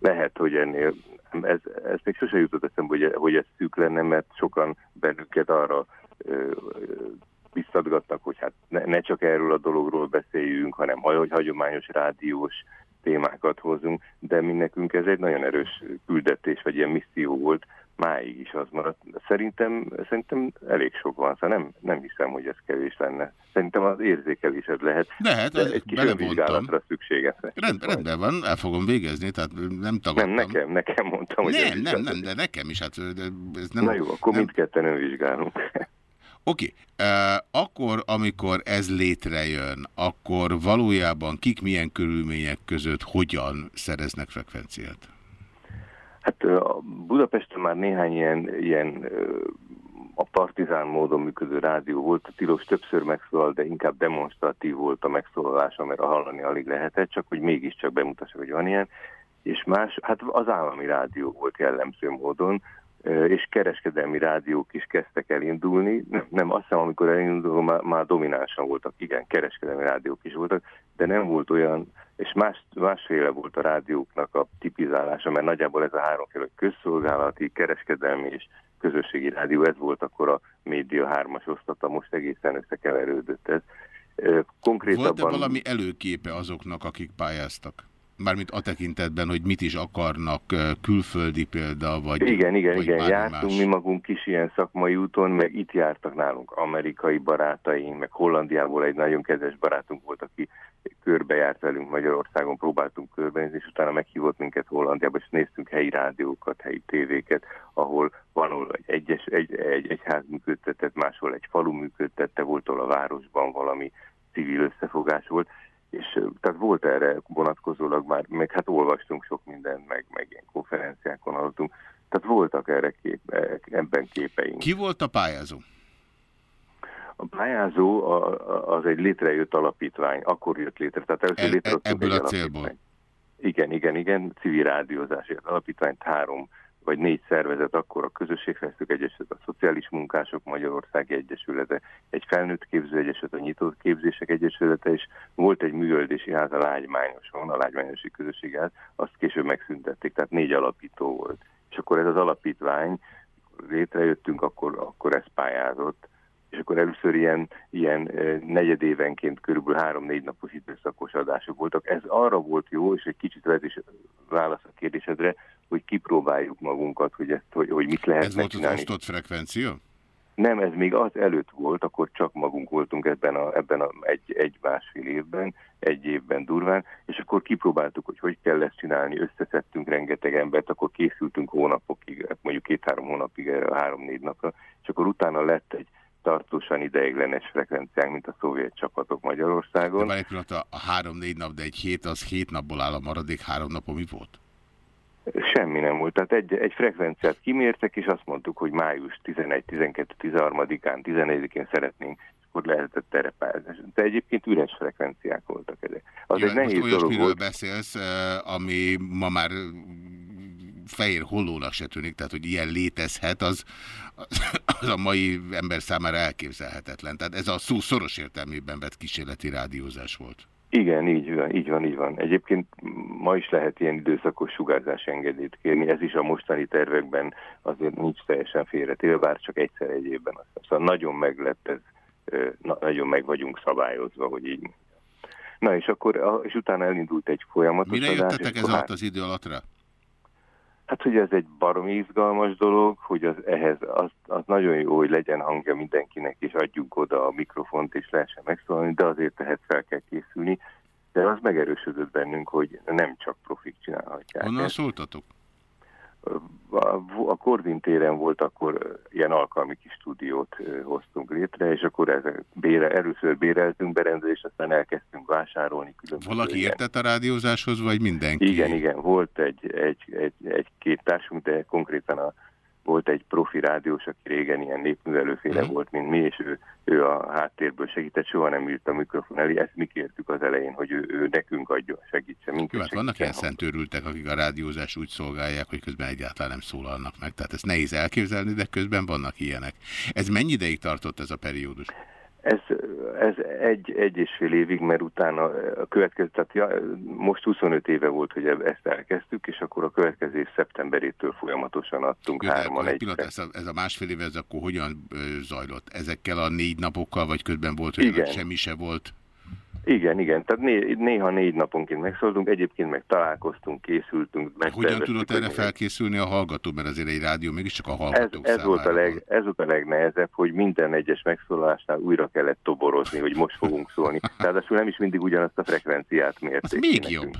Speaker 7: Lehet, hogy ennél, ez, ez még sose jutott eszembe, hogy, hogy ez szűk lenne, mert sokan bennünket arra ö, ö, biztatgatnak, hogy hát ne, ne csak erről a dologról beszéljünk, hanem hogy hagyományos rádiós témákat hozunk, de mi nekünk ez egy nagyon erős küldetés, vagy ilyen misszió volt, máig is az maradt. Szerintem, szerintem elég sok van, szóval nem, nem hiszem, hogy ez kevés lenne. Szerintem az érzékelésed lehet,
Speaker 1: Lehet,
Speaker 7: de
Speaker 1: az-
Speaker 7: egy kis önvizsgálatra szükséges.
Speaker 1: Rend, rendben van, el fogom végezni, tehát nem tagadtam.
Speaker 7: Nem, nekem, nekem mondtam, hogy
Speaker 1: Nem, nem, nem, de nekem is, hát de ez nem...
Speaker 7: Na jó, akkor
Speaker 1: nem,
Speaker 7: mindketten önvizsgálunk.
Speaker 1: Oké, okay. akkor, amikor ez létrejön, akkor valójában kik milyen körülmények között hogyan szereznek frekvenciát?
Speaker 7: Hát a Budapesten már néhány ilyen, ilyen ö, a partizán módon működő rádió volt, a tilos többször megszólal, de inkább demonstratív volt a megszólalása, mert a hallani alig lehetett, csak hogy mégiscsak bemutassa, hogy van ilyen. És más, hát az állami rádió volt jellemző módon, és kereskedelmi rádiók is kezdtek elindulni. Nem, nem azt hiszem, amikor elinduló, már, már dominánsan voltak, igen, kereskedelmi rádiók is voltak, de nem volt olyan, és más, másféle volt a rádióknak a tipizálása, mert nagyjából ez a háromféle közszolgálati, kereskedelmi és közösségi rádió, ez volt akkor a média hármas osztata, most egészen összekeverődött ez. Ö,
Speaker 1: Volt-e
Speaker 7: Konkrétabban...
Speaker 1: valami előképe azoknak, akik pályáztak? Mármint a tekintetben, hogy mit is akarnak, külföldi példa, vagy
Speaker 7: Igen, igen,
Speaker 1: vagy
Speaker 7: igen, jártunk
Speaker 1: más?
Speaker 7: mi magunk is ilyen szakmai úton, meg itt jártak nálunk amerikai barátaink, meg Hollandiából egy nagyon kedves barátunk volt, aki körbejárt velünk Magyarországon, próbáltunk körbenézni, és utána meghívott minket Hollandiába, és néztünk helyi rádiókat, helyi tévéket, ahol van ahol egy, egyes, egy, egy egyház működtetett, máshol egy falu működtette, volt ahol a városban valami civil összefogás volt, és tehát volt erre vonatkozólag már, meg hát olvastunk sok mindent, meg, meg ilyen konferenciákon hallottunk, tehát voltak erre kép, e- ebben képeink.
Speaker 1: Ki volt a pályázó?
Speaker 7: A pályázó a, a, az egy létrejött alapítvány, akkor jött létre. Tehát először
Speaker 1: E- e-
Speaker 7: létrehoztunk
Speaker 1: ebből a célból.
Speaker 7: Igen, igen, igen, civil rádiózásért alapítványt három vagy négy szervezet, akkor a Közösségfejlesztők Egyesület, a Szociális Munkások Magyarországi Egyesülete, egy felnőtt képző egyesület, a Nyitott Képzések Egyesülete, és volt egy műöldési ház a Lágymányoson, a Lágymányosi Közösségi Ház, azt később megszüntették, tehát négy alapító volt. És akkor ez az alapítvány, létrejöttünk, akkor, akkor ez pályázott, és akkor először ilyen, ilyen negyedévenként körülbelül három-négy napos időszakos adások voltak. Ez arra volt jó, és egy kicsit lehet is válasz a kérdésedre, hogy kipróbáljuk magunkat, hogy, ezt, hogy, hogy mit lehetne
Speaker 1: Ez volt az osztott frekvencia?
Speaker 7: Nem, ez még az előtt volt, akkor csak magunk voltunk ebben a, ebben a egy, egy másfél évben, egy évben durván, és akkor kipróbáltuk, hogy hogy kell ezt csinálni, összeszedtünk rengeteg embert, akkor készültünk hónapokig, hát mondjuk két-három hónapig erre három-négy napra, és akkor utána lett egy tartósan ideiglenes frekvenciánk, mint a szovjet csapatok
Speaker 1: De
Speaker 7: Magyarországon.
Speaker 1: várj egy pillanat, a- három-négy nap, de egy hét, az hét napból áll a maradék három napon mi volt?
Speaker 7: Semmi nem volt. Tehát egy, egy frekvenciát kimértek, és azt mondtuk, hogy május 11, 12, 13-án, 14-én szeretnénk, és akkor lehetett terepázni. De egyébként üres frekvenciák voltak ezek. Az
Speaker 1: Jó,
Speaker 7: egy
Speaker 1: most
Speaker 7: nehéz dolog
Speaker 1: olyasmiről
Speaker 7: volt.
Speaker 1: beszélsz, eh, ami ma már fehér hollónak se tűnik, tehát hogy ilyen létezhet, az, az a mai ember számára elképzelhetetlen. Tehát ez a szó szoros értelmében vett kísérleti rádiózás volt.
Speaker 7: Igen, így van, így van, így van. Egyébként ma is lehet ilyen időszakos sugárzási engedélyt kérni, ez is a mostani tervekben azért nincs teljesen félretéve, bár csak egyszer egy évben. Szóval nagyon meg lett ez, nagyon meg vagyunk szabályozva, hogy így. Na és akkor, és utána elindult egy folyamatos
Speaker 1: Mire jöttetek ez alatt az idő alatt rá?
Speaker 7: Hát, hogy ez egy baromi izgalmas dolog, hogy az ehhez az, az nagyon jó, hogy legyen hangja mindenkinek, és adjuk oda a mikrofont, és lehessen megszólalni, de azért ehhez fel kell készülni. De az megerősödött bennünk, hogy nem csak profik csinálhatják.
Speaker 1: Honnan
Speaker 7: ezt.
Speaker 1: szóltatok?
Speaker 7: A, Korvin téren volt akkor ilyen alkalmi kis stúdiót hoztunk létre, és akkor ez, bére, először béreltünk berendezést, aztán elkezdtünk vásárolni különböző
Speaker 1: Valaki
Speaker 7: ilyen-
Speaker 1: értett a rádiózáshoz, vagy mindenki?
Speaker 7: igen, igen, volt egy, egy, egy, egy két társunk, de konkrétan a, volt egy profi rádiós, aki régen ilyen népművelőféle
Speaker 1: Mhm.
Speaker 7: volt, mint mi, és ő, ő a háttérből segített, soha nem ült a mikrofon elé, ezt mi kértük az elején, hogy ő, ő nekünk adja, segítsen,
Speaker 1: Jó,
Speaker 7: minket
Speaker 1: hát vannak ilyen szentőrültek, akik a rádiózás úgy szolgálják, hogy közben egyáltalán nem szólalnak meg. Tehát ezt nehéz elképzelni, de közben vannak ilyenek. Ez mennyi ideig tartott ez a periódus?
Speaker 7: Ez, ez egy, egy és fél évig, mert utána a következő, tehát ja, most 25 éve volt, hogy ezt elkezdtük, és akkor a következő év szeptemberétől folyamatosan adtunk
Speaker 1: Jó,
Speaker 7: hárman
Speaker 1: egy pillanat, ez a, ez a másfél év, ez akkor hogyan zajlott? Ezekkel a négy napokkal, vagy közben volt, hogy
Speaker 7: Igen.
Speaker 1: semmi se volt?
Speaker 7: Igen, igen, tehát né, néha négy naponként megszóltunk, egyébként meg találkoztunk, készültünk.
Speaker 1: Hogyan
Speaker 7: megterveztük,
Speaker 1: tudott erre felkészülni a hallgató? Mert azért egy rádió mégiscsak a
Speaker 7: Ez,
Speaker 1: hallgatók
Speaker 7: ez, volt a leg, ez volt a legnehezebb, hogy minden egyes megszólalásnál újra kellett toborozni, hogy most fogunk szólni. Ráadásul nem is mindig ugyanazt a frekvenciát mérték.
Speaker 1: Az még jobb.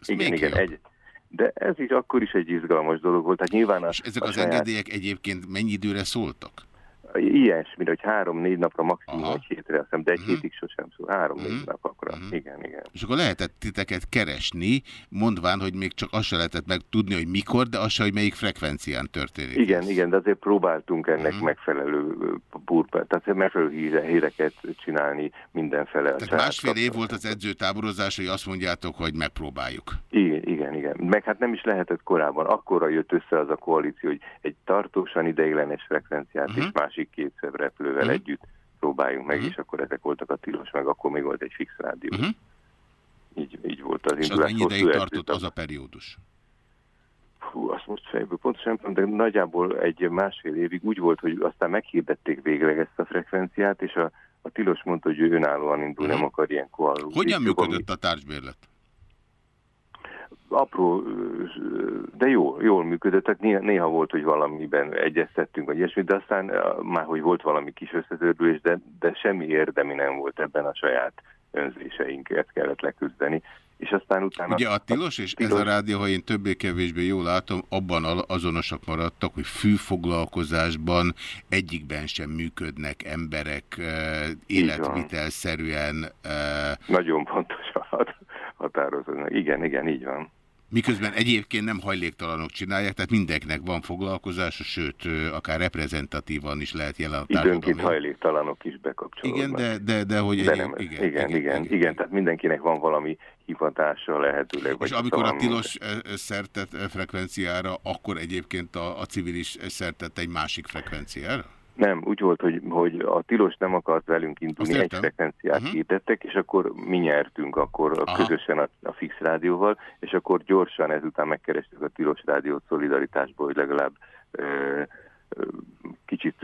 Speaker 1: Ez
Speaker 7: Igen,
Speaker 1: még
Speaker 7: igen,
Speaker 1: jobb.
Speaker 7: egy, de ez is akkor is egy izgalmas dolog volt. Hát nyilván a,
Speaker 1: És ezek
Speaker 7: a
Speaker 1: az
Speaker 7: saját-
Speaker 1: engedélyek egyébként mennyi időre szóltak?
Speaker 7: Ilyesmi, hogy három-négy napra, maximum
Speaker 1: Aha.
Speaker 7: egy hétre, azt hiszem, de egy
Speaker 1: Mhm.
Speaker 7: hétig sosem szól. Három-négy
Speaker 1: Mhm.
Speaker 7: napokra.
Speaker 1: Mhm.
Speaker 7: Igen, igen.
Speaker 1: És akkor lehetett titeket keresni, mondván, hogy még csak azt se lehetett megtudni, hogy mikor, de azt se, hogy melyik frekvencián történik.
Speaker 7: Igen,
Speaker 1: ez.
Speaker 7: igen, de azért próbáltunk ennek
Speaker 1: Mhm.
Speaker 7: megfelelő burpát, tehát megfelelő híre, híreket csinálni mindenfele.
Speaker 1: Tehát másfél év volt az edzőtáborozás, hogy azt mondjátok, hogy megpróbáljuk.
Speaker 7: Igen, igen, igen. Meg hát nem is lehetett korábban. Akkorra jött össze az a koalíció, hogy egy tartósan ideiglenes frekvenciát
Speaker 1: Mhm.
Speaker 7: és másik kétszer repülővel
Speaker 1: Mhm.
Speaker 7: együtt próbáljunk meg,
Speaker 1: Mhm.
Speaker 7: és akkor ezek voltak a tilos, meg akkor még volt egy fix rádió.
Speaker 1: Uh-huh.
Speaker 7: Így, így volt az
Speaker 1: És az
Speaker 7: indulás.
Speaker 1: mennyi ideig tartott az a periódus?
Speaker 7: Hú, azt most fejből pontosan nem tudom, de nagyjából egy másfél évig úgy volt, hogy aztán meghirdették végleg ezt a frekvenciát, és a, a tilos mondta, hogy ő önállóan indul,
Speaker 1: Mhm.
Speaker 7: nem akar ilyen koalú.
Speaker 1: Hogyan működött a társbérlet?
Speaker 7: Apró, de jól, jól működött, tehát néha, volt, hogy valamiben egyeztettünk, vagy ilyesmi, de aztán már, hogy volt valami kis összetörülés, de, de semmi érdemi nem volt ebben a saját önzéseinket kellett leküzdeni. És aztán utána...
Speaker 1: Ugye a tilos és ez
Speaker 7: tilos-
Speaker 1: a rádió, ha én többé-kevésbé jól látom, abban azonosak maradtak, hogy fűfoglalkozásban egyikben sem működnek emberek életvitelszerűen,
Speaker 7: Nagyon pontosan hat- határozódnak. Igen, igen, így van.
Speaker 1: Miközben egyébként nem hajléktalanok csinálják, tehát mindenkinek van foglalkozása, sőt, akár reprezentatívan is lehet jelen a
Speaker 7: Időnként
Speaker 1: társadalom.
Speaker 7: hajléktalanok is bekapcsolódnak.
Speaker 1: Igen, de, de, de hogy
Speaker 7: de nem,
Speaker 1: igen,
Speaker 7: igen, igen, igen, igen, tehát mindenkinek van valami hivatása lehetőleg.
Speaker 1: És amikor a tilos szertett eh, frekvenciára, akkor egyébként a, a civil is szertett egy másik frekvenciára?
Speaker 7: Nem, úgy volt, hogy, hogy a tilos nem akart velünk indulni, egy frekvenciát
Speaker 1: Mhm.
Speaker 7: uh-huh. hirdettek, és akkor mi nyertünk akkor
Speaker 1: Aha.
Speaker 7: közösen a, a fix rádióval, és akkor gyorsan ezután megkerestük a tilos rádiót szolidaritásból, hogy legalább ö, ö, kicsit,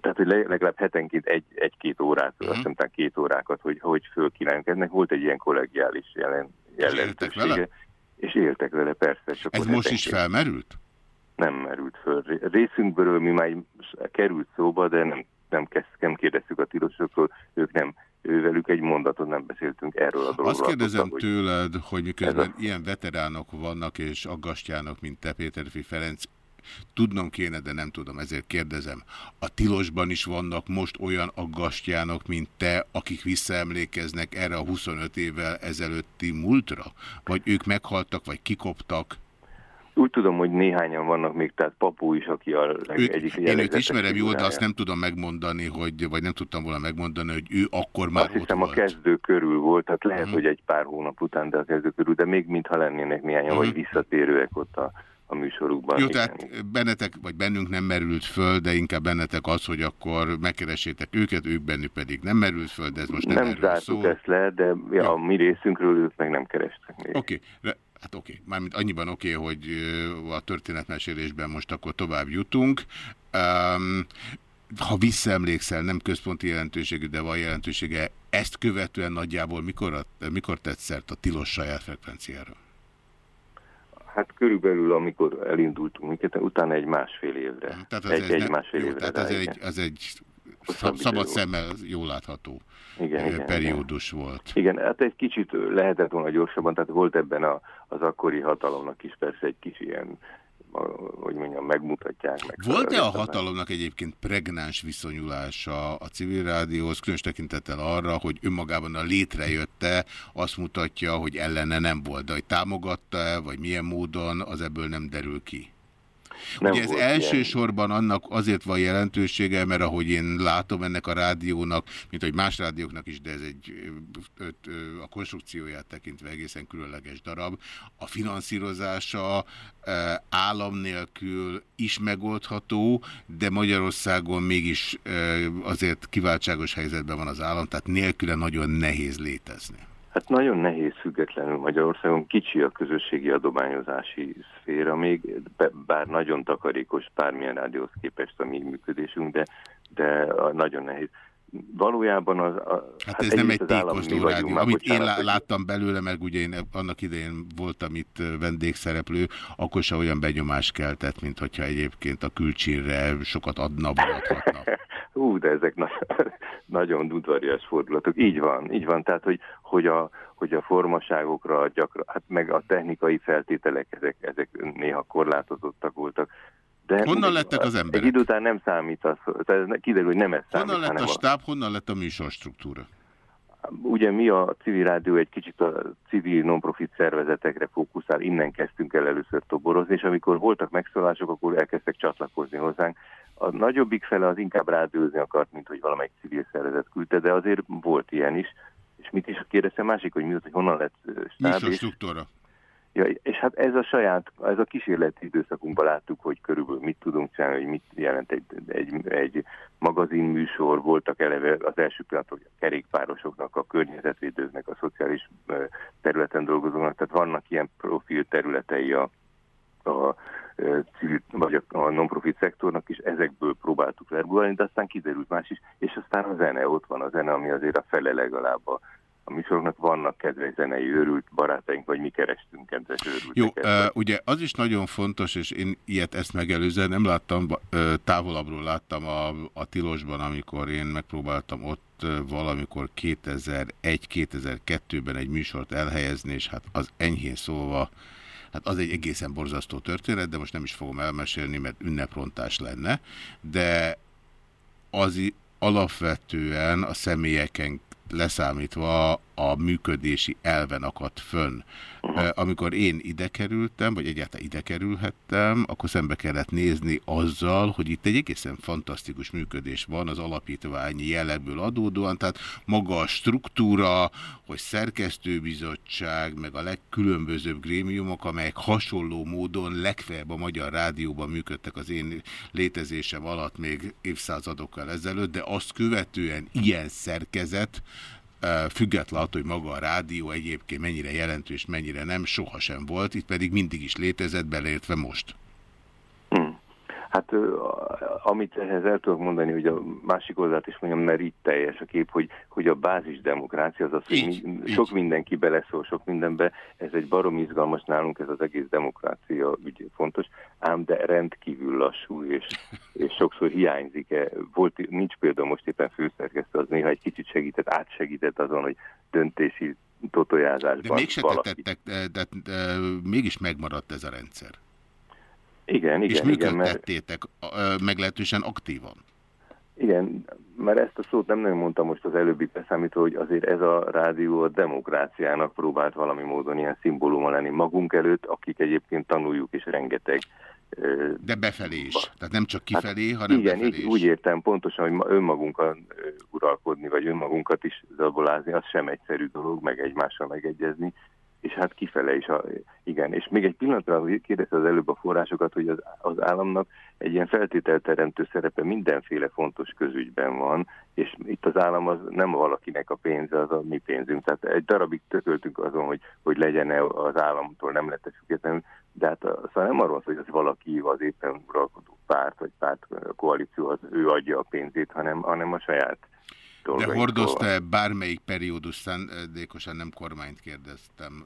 Speaker 7: tehát hogy le- legalább hetenként egy, egy-két órát,
Speaker 1: Mhm.
Speaker 7: azt hiszem két órákat, hogy, hogy fölkínálunk. Ennek volt egy ilyen kollegiális jelen,
Speaker 1: éltek
Speaker 7: jelentősége.
Speaker 1: vele?
Speaker 7: És éltek vele, persze. És
Speaker 1: Ez most is felmerült?
Speaker 7: Nem merült föl. Részünkből mi már került szóba, de nem, nem, kezd, nem kérdeztük a tilosokról, ők nem, ővelük egy mondatot nem beszéltünk erről a dologról.
Speaker 1: Azt kérdezem
Speaker 7: hogy
Speaker 1: tőled, hogy miközben
Speaker 7: a-
Speaker 1: ilyen veteránok vannak és aggasztjának, mint te Péterfi Ferenc, tudnom kéne, de nem tudom, ezért kérdezem. A tilosban is vannak most olyan aggasztjának, mint te, akik visszaemlékeznek erre a 25 évvel ezelőtti múltra? Vagy ők meghaltak, vagy kikoptak?
Speaker 7: Úgy tudom, hogy néhányan vannak még, tehát Papú is, aki a leg,
Speaker 1: Őt,
Speaker 7: egyik
Speaker 1: én őt ismerem jól, de azt nem tudom megmondani, hogy, vagy nem tudtam volna megmondani, hogy ő akkor már
Speaker 7: Azt
Speaker 1: ott
Speaker 7: hiszem
Speaker 1: volt.
Speaker 7: a kezdő körül volt, tehát lehet,
Speaker 1: Mhm.
Speaker 7: hogy egy pár hónap után, de a kezdő körül, de még mintha lennének néhányan,
Speaker 1: Mhm.
Speaker 7: vagy visszatérőek ott a, a műsorukban.
Speaker 1: Jó,
Speaker 7: igen.
Speaker 1: tehát bennetek, vagy bennünk nem merült föl, de inkább bennetek az, hogy akkor megkeresétek őket, ők bennük pedig nem merült föl, de ez most nem,
Speaker 7: nem zártuk
Speaker 1: szól.
Speaker 7: ezt le, de ja, a mi részünkről ők meg nem kerestek még.
Speaker 1: Oké, okay. Hát oké, okay. mármint annyiban oké, okay, hogy a történetmesélésben most akkor tovább jutunk. Um, ha visszaemlékszel, nem központi jelentőségű, de van jelentősége, ezt követően nagyjából mikor, mikor tett szert a tilos saját frekvenciára?
Speaker 7: Hát körülbelül, amikor elindultunk minket, utána egy másfél évre.
Speaker 1: Tehát az
Speaker 7: egy,
Speaker 1: egy,
Speaker 7: egy másfél
Speaker 1: jó,
Speaker 7: évre.
Speaker 1: tehát
Speaker 7: igen.
Speaker 1: egy, az egy
Speaker 7: Hosszabb
Speaker 1: szabad szemmel jól látható
Speaker 7: Igen, igen,
Speaker 1: periódus volt.
Speaker 7: Igen, hát egy kicsit lehetett volna gyorsabban, tehát volt ebben a, az akkori hatalomnak is persze egy kis ilyen, a, hogy mondjam, megmutatják. Meg
Speaker 1: Volt-e a hatalomnak egyébként pregnáns viszonyulása a civil rádióhoz, különös tekintettel arra, hogy önmagában a létrejötte azt mutatja, hogy ellene nem volt, de hogy támogatta-e, vagy milyen módon, az ebből nem derül ki?
Speaker 7: Nem
Speaker 1: Ugye ez
Speaker 7: volt ilyen.
Speaker 1: elsősorban annak azért van jelentősége, mert ahogy én látom ennek a rádiónak, mint hogy más rádióknak is, de ez egy a konstrukcióját tekintve egészen különleges darab, a finanszírozása állam nélkül is megoldható, de Magyarországon mégis azért kiváltságos helyzetben van az állam, tehát nélküle nagyon nehéz létezni.
Speaker 7: Hát nagyon nehéz függetlenül Magyarországon, kicsi a közösségi adományozási szféra még, bár nagyon takarékos bármilyen rádióhoz képest a mi működésünk, de, de nagyon nehéz. Valójában az... A,
Speaker 1: Hát ez nem egy
Speaker 7: vagyunk,
Speaker 1: rádió.
Speaker 7: már
Speaker 1: Amit én lá- láttam belőle, meg ugye én annak idején voltam itt vendégszereplő, akkor se olyan benyomást keltett, mint hogyha egyébként a külcsínre sokat adna, adhatna.
Speaker 7: Hú, de ezek na nagyon udvarias fordulatok. Így van, így van. Tehát, hogy, hogy, a, hogy a formaságokra gyakran, hát meg a technikai feltételek, ezek, ezek néha korlátozottak voltak. De
Speaker 1: Honnan lettek az emberek?
Speaker 7: Egy idő után nem számít az, tehát kiderül, hogy nem ez számít,
Speaker 1: Honnan lett a stáb, honnan lett a műsorstruktúra?
Speaker 7: Ugye mi a civil rádió egy kicsit a civil non-profit szervezetekre fókuszál, innen kezdtünk el először toborozni, és amikor voltak megszólások, akkor elkezdtek csatlakozni hozzánk. A nagyobbik fele az inkább rádiózni akart, mint hogy valamelyik civil szervezet küldte, de azért volt ilyen is. És mit is kérdeztem másik, hogy mi az, hogy honnan lett stáb, és,
Speaker 1: Műsorstruktúra.
Speaker 7: Ja, és hát ez a saját, ez a kísérleti időszakunkban láttuk, hogy körülbelül mit tudunk csinálni, hogy mit jelent egy, egy, egy magazinműsor, voltak eleve az első pillanatok a kerékpárosoknak, a környezetvédőknek, a szociális területen dolgozóknak, tehát vannak ilyen profil területei a, a vagy a, non-profit szektornak is, ezekből próbáltuk lerbulálni, de aztán kiderült más is, és aztán a zene, ott van a zene, ami azért a fele legalább a, a műsoroknak vannak kedves zenei őrült barátaink, vagy mi kerestünk kedves őrülteket.
Speaker 1: Jó, uh, ugye az is nagyon fontos, és én ilyet ezt megelőzően nem láttam, távolabbról láttam a, a Tilosban, amikor én megpróbáltam ott valamikor 2001-2002-ben egy műsort elhelyezni, és hát az enyhén szólva, hát az egy egészen borzasztó történet, de most nem is fogom elmesélni, mert ünneprontás lenne, de az alapvetően a személyeken leszámítva a működési elven akadt fönn. Eh, Amikor én ide kerültem, vagy egyáltalán ide kerülhettem, akkor szembe kellett nézni azzal, hogy itt egy egészen fantasztikus működés van az alapítványi jellegből adódóan, tehát maga a struktúra, hogy szerkesztőbizottság, meg a legkülönbözőbb grémiumok, amelyek hasonló módon legfeljebb a Magyar Rádióban működtek az én létezésem alatt még évszázadokkal ezelőtt, de azt követően ilyen szerkezet, független attól, hogy maga a rádió egyébként mennyire jelentős, mennyire nem, sohasem volt, itt pedig mindig is létezett, beleértve most.
Speaker 7: Hát amit ehhez el tudok mondani, hogy a másik oldalt is mondjam, mert itt teljes a kép, hogy, hogy a bázis demokrácia az az, hogy
Speaker 1: Így,
Speaker 7: mi,
Speaker 1: így.
Speaker 7: sok mindenki beleszól, sok mindenbe, ez egy barom izgalmas nálunk, ez az egész demokrácia ügy fontos, ám de rendkívül lassú, és, és sokszor hiányzik -e. Volt, nincs például most éppen főszerkesztő, az néha egy kicsit segített, átsegített azon, hogy döntési totojázásban
Speaker 1: De mégse
Speaker 7: valaki-
Speaker 1: tettek, de, de, de mégis megmaradt ez a rendszer.
Speaker 7: Igen,
Speaker 1: és
Speaker 7: igen, mert
Speaker 1: működtettétek ö, meglehetősen aktívan.
Speaker 7: Igen, mert ezt a szót nem nagyon mondtam most az előbbi beszámító, hogy azért ez a rádió a demokráciának próbált valami módon ilyen szimbóluma lenni magunk előtt, akik egyébként tanuljuk és rengeteg.
Speaker 1: De befelé is. Tehát nem csak kifelé, hanem
Speaker 7: Hát Igen,
Speaker 1: befelé is.
Speaker 7: úgy értem pontosan, hogy ma- önmagunkat ö, uralkodni, vagy önmagunkat is zabolázni, az sem egyszerű dolog, meg egymással megegyezni, és hát kifele is, a, igen. És még egy pillanatra kérdezte az előbb a forrásokat, hogy az, az államnak egy ilyen feltételteremtő szerepe mindenféle fontos közügyben van, és itt az állam az nem valakinek a pénze, az a mi pénzünk. Tehát egy darabig tököltünk azon, hogy, hogy legyen -e az államtól, nem lett függetlenül, de hát szóval nem arról hogy az valaki az éppen uralkodó párt, vagy párt koalíció, az ő adja a pénzét, hanem, hanem a saját
Speaker 1: De
Speaker 7: dolgaitól.
Speaker 1: hordozta-e bármelyik periódus, szándékosan nem kormányt kérdeztem,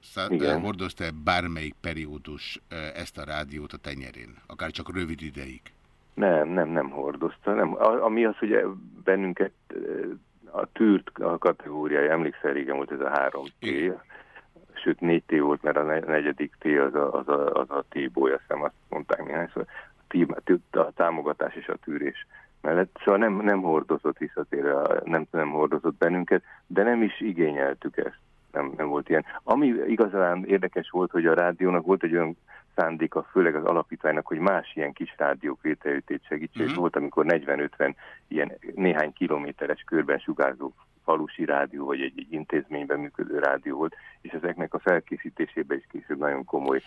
Speaker 1: hordozta-e bármelyik periódus eh, ezt a rádiót a tenyerén, akár csak rövid ideig?
Speaker 7: Nem, nem, nem hordozta. Nem. Ami az, hogy bennünket eh, a tűrt a kategóriája, emlékszel, régen volt ez a három T, sőt négy T volt, mert a ne- negyedik T az a, az a, az a T-boly, azt hiszem azt mondták néhányszor, a, tí- a támogatás és a tűrés mellett. Szóval nem, nem hordozott visszatérve, nem, nem hordozott bennünket, de nem is igényeltük ezt. Nem, nem volt ilyen. Ami igazán érdekes volt, hogy a rádiónak volt egy olyan szándéka, főleg az alapítványnak, hogy más ilyen kis rádiók létrejöttét segítse, és volt, amikor 40-50 ilyen néhány kilométeres körben sugárzó falusi rádió, vagy egy, egy intézményben működő rádió volt, és ezeknek a felkészítésében is később nagyon komoly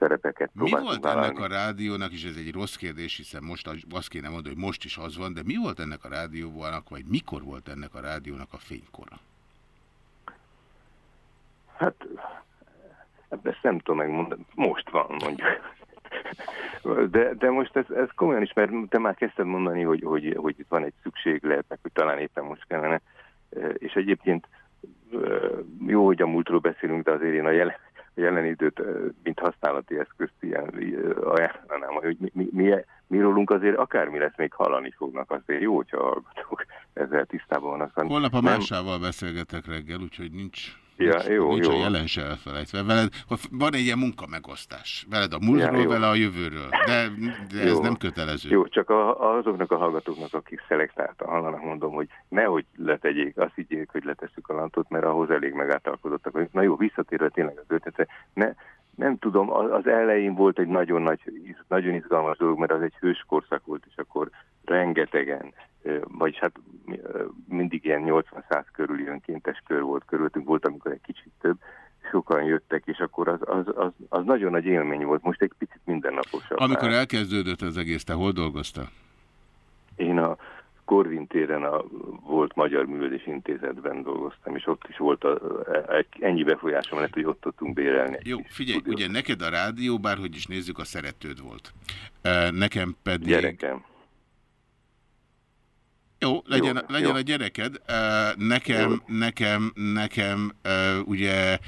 Speaker 7: szerepeket
Speaker 1: Mi volt
Speaker 7: vállalni.
Speaker 1: ennek a rádiónak, és ez egy rossz kérdés, hiszen most az- azt kéne mondani, hogy most is az van, de mi volt ennek a rádiónak, vagy mikor volt ennek a rádiónak a fénykora?
Speaker 7: Hát, hát ezt nem tudom megmondani. Most van, mondjuk. De, de most ez, ez komolyan is, mert te már kezdted mondani, hogy, hogy, hogy itt van egy szükséglet, meg hogy talán éppen most kellene. És egyébként jó, hogy a múltról beszélünk, de azért én a jelen, a jelen időt, mint használati eszközt ilyen ajánlanám, hogy mi, mi, mi, mi rólunk azért akármi lesz, még hallani fognak, azért jó, hogyha hallgatók ezzel tisztában vannak.
Speaker 1: Holnap a
Speaker 7: nem-
Speaker 1: másával beszélgetek reggel, úgyhogy nincs,
Speaker 7: Ja, jó,
Speaker 1: nincs
Speaker 7: jó.
Speaker 1: a jelen se elfelejtve. Veled, van egy ilyen munkamegosztás. Veled a múltról,
Speaker 7: Ja,
Speaker 1: vele a jövőről. De, de ez nem kötelező.
Speaker 7: Jó, csak a, azoknak a hallgatóknak, akik szelektáltan hallanak, mondom, hogy nehogy letegyék, azt higgyék, hogy letesszük a lantot, mert ahhoz elég megáltalkodottak. Na jó, visszatérve tényleg az ötletre, ne, nem tudom, az elején volt egy nagyon nagy, nagyon izgalmas dolog, mert az egy hős korszak volt, és akkor rengetegen, vagyis hát mindig ilyen 80-100 körüli önkéntes kör volt körülöttünk, volt, amikor egy kicsit több, sokan jöttek, és akkor az, az, az, az nagyon nagy élmény volt. Most egy picit mindennaposabb.
Speaker 1: Amikor elkezdődött az egész, te hol dolgoztál?
Speaker 7: Én a Korvin téren a volt Magyar Művelés Intézetben dolgoztam, és ott is volt a, egy, ennyi befolyásom lett, hogy ott tudtunk bérelni.
Speaker 1: Jó, figyelj,
Speaker 7: stúdiót.
Speaker 1: ugye neked a rádió, bárhogy is nézzük, a szeretőd volt. Nekem pedig...
Speaker 7: Gyerekem.
Speaker 1: Jó, legyen,
Speaker 7: Jó,
Speaker 1: legyen
Speaker 7: jó.
Speaker 1: a gyereked. Nekem, nekem, nekem, ö, ugye,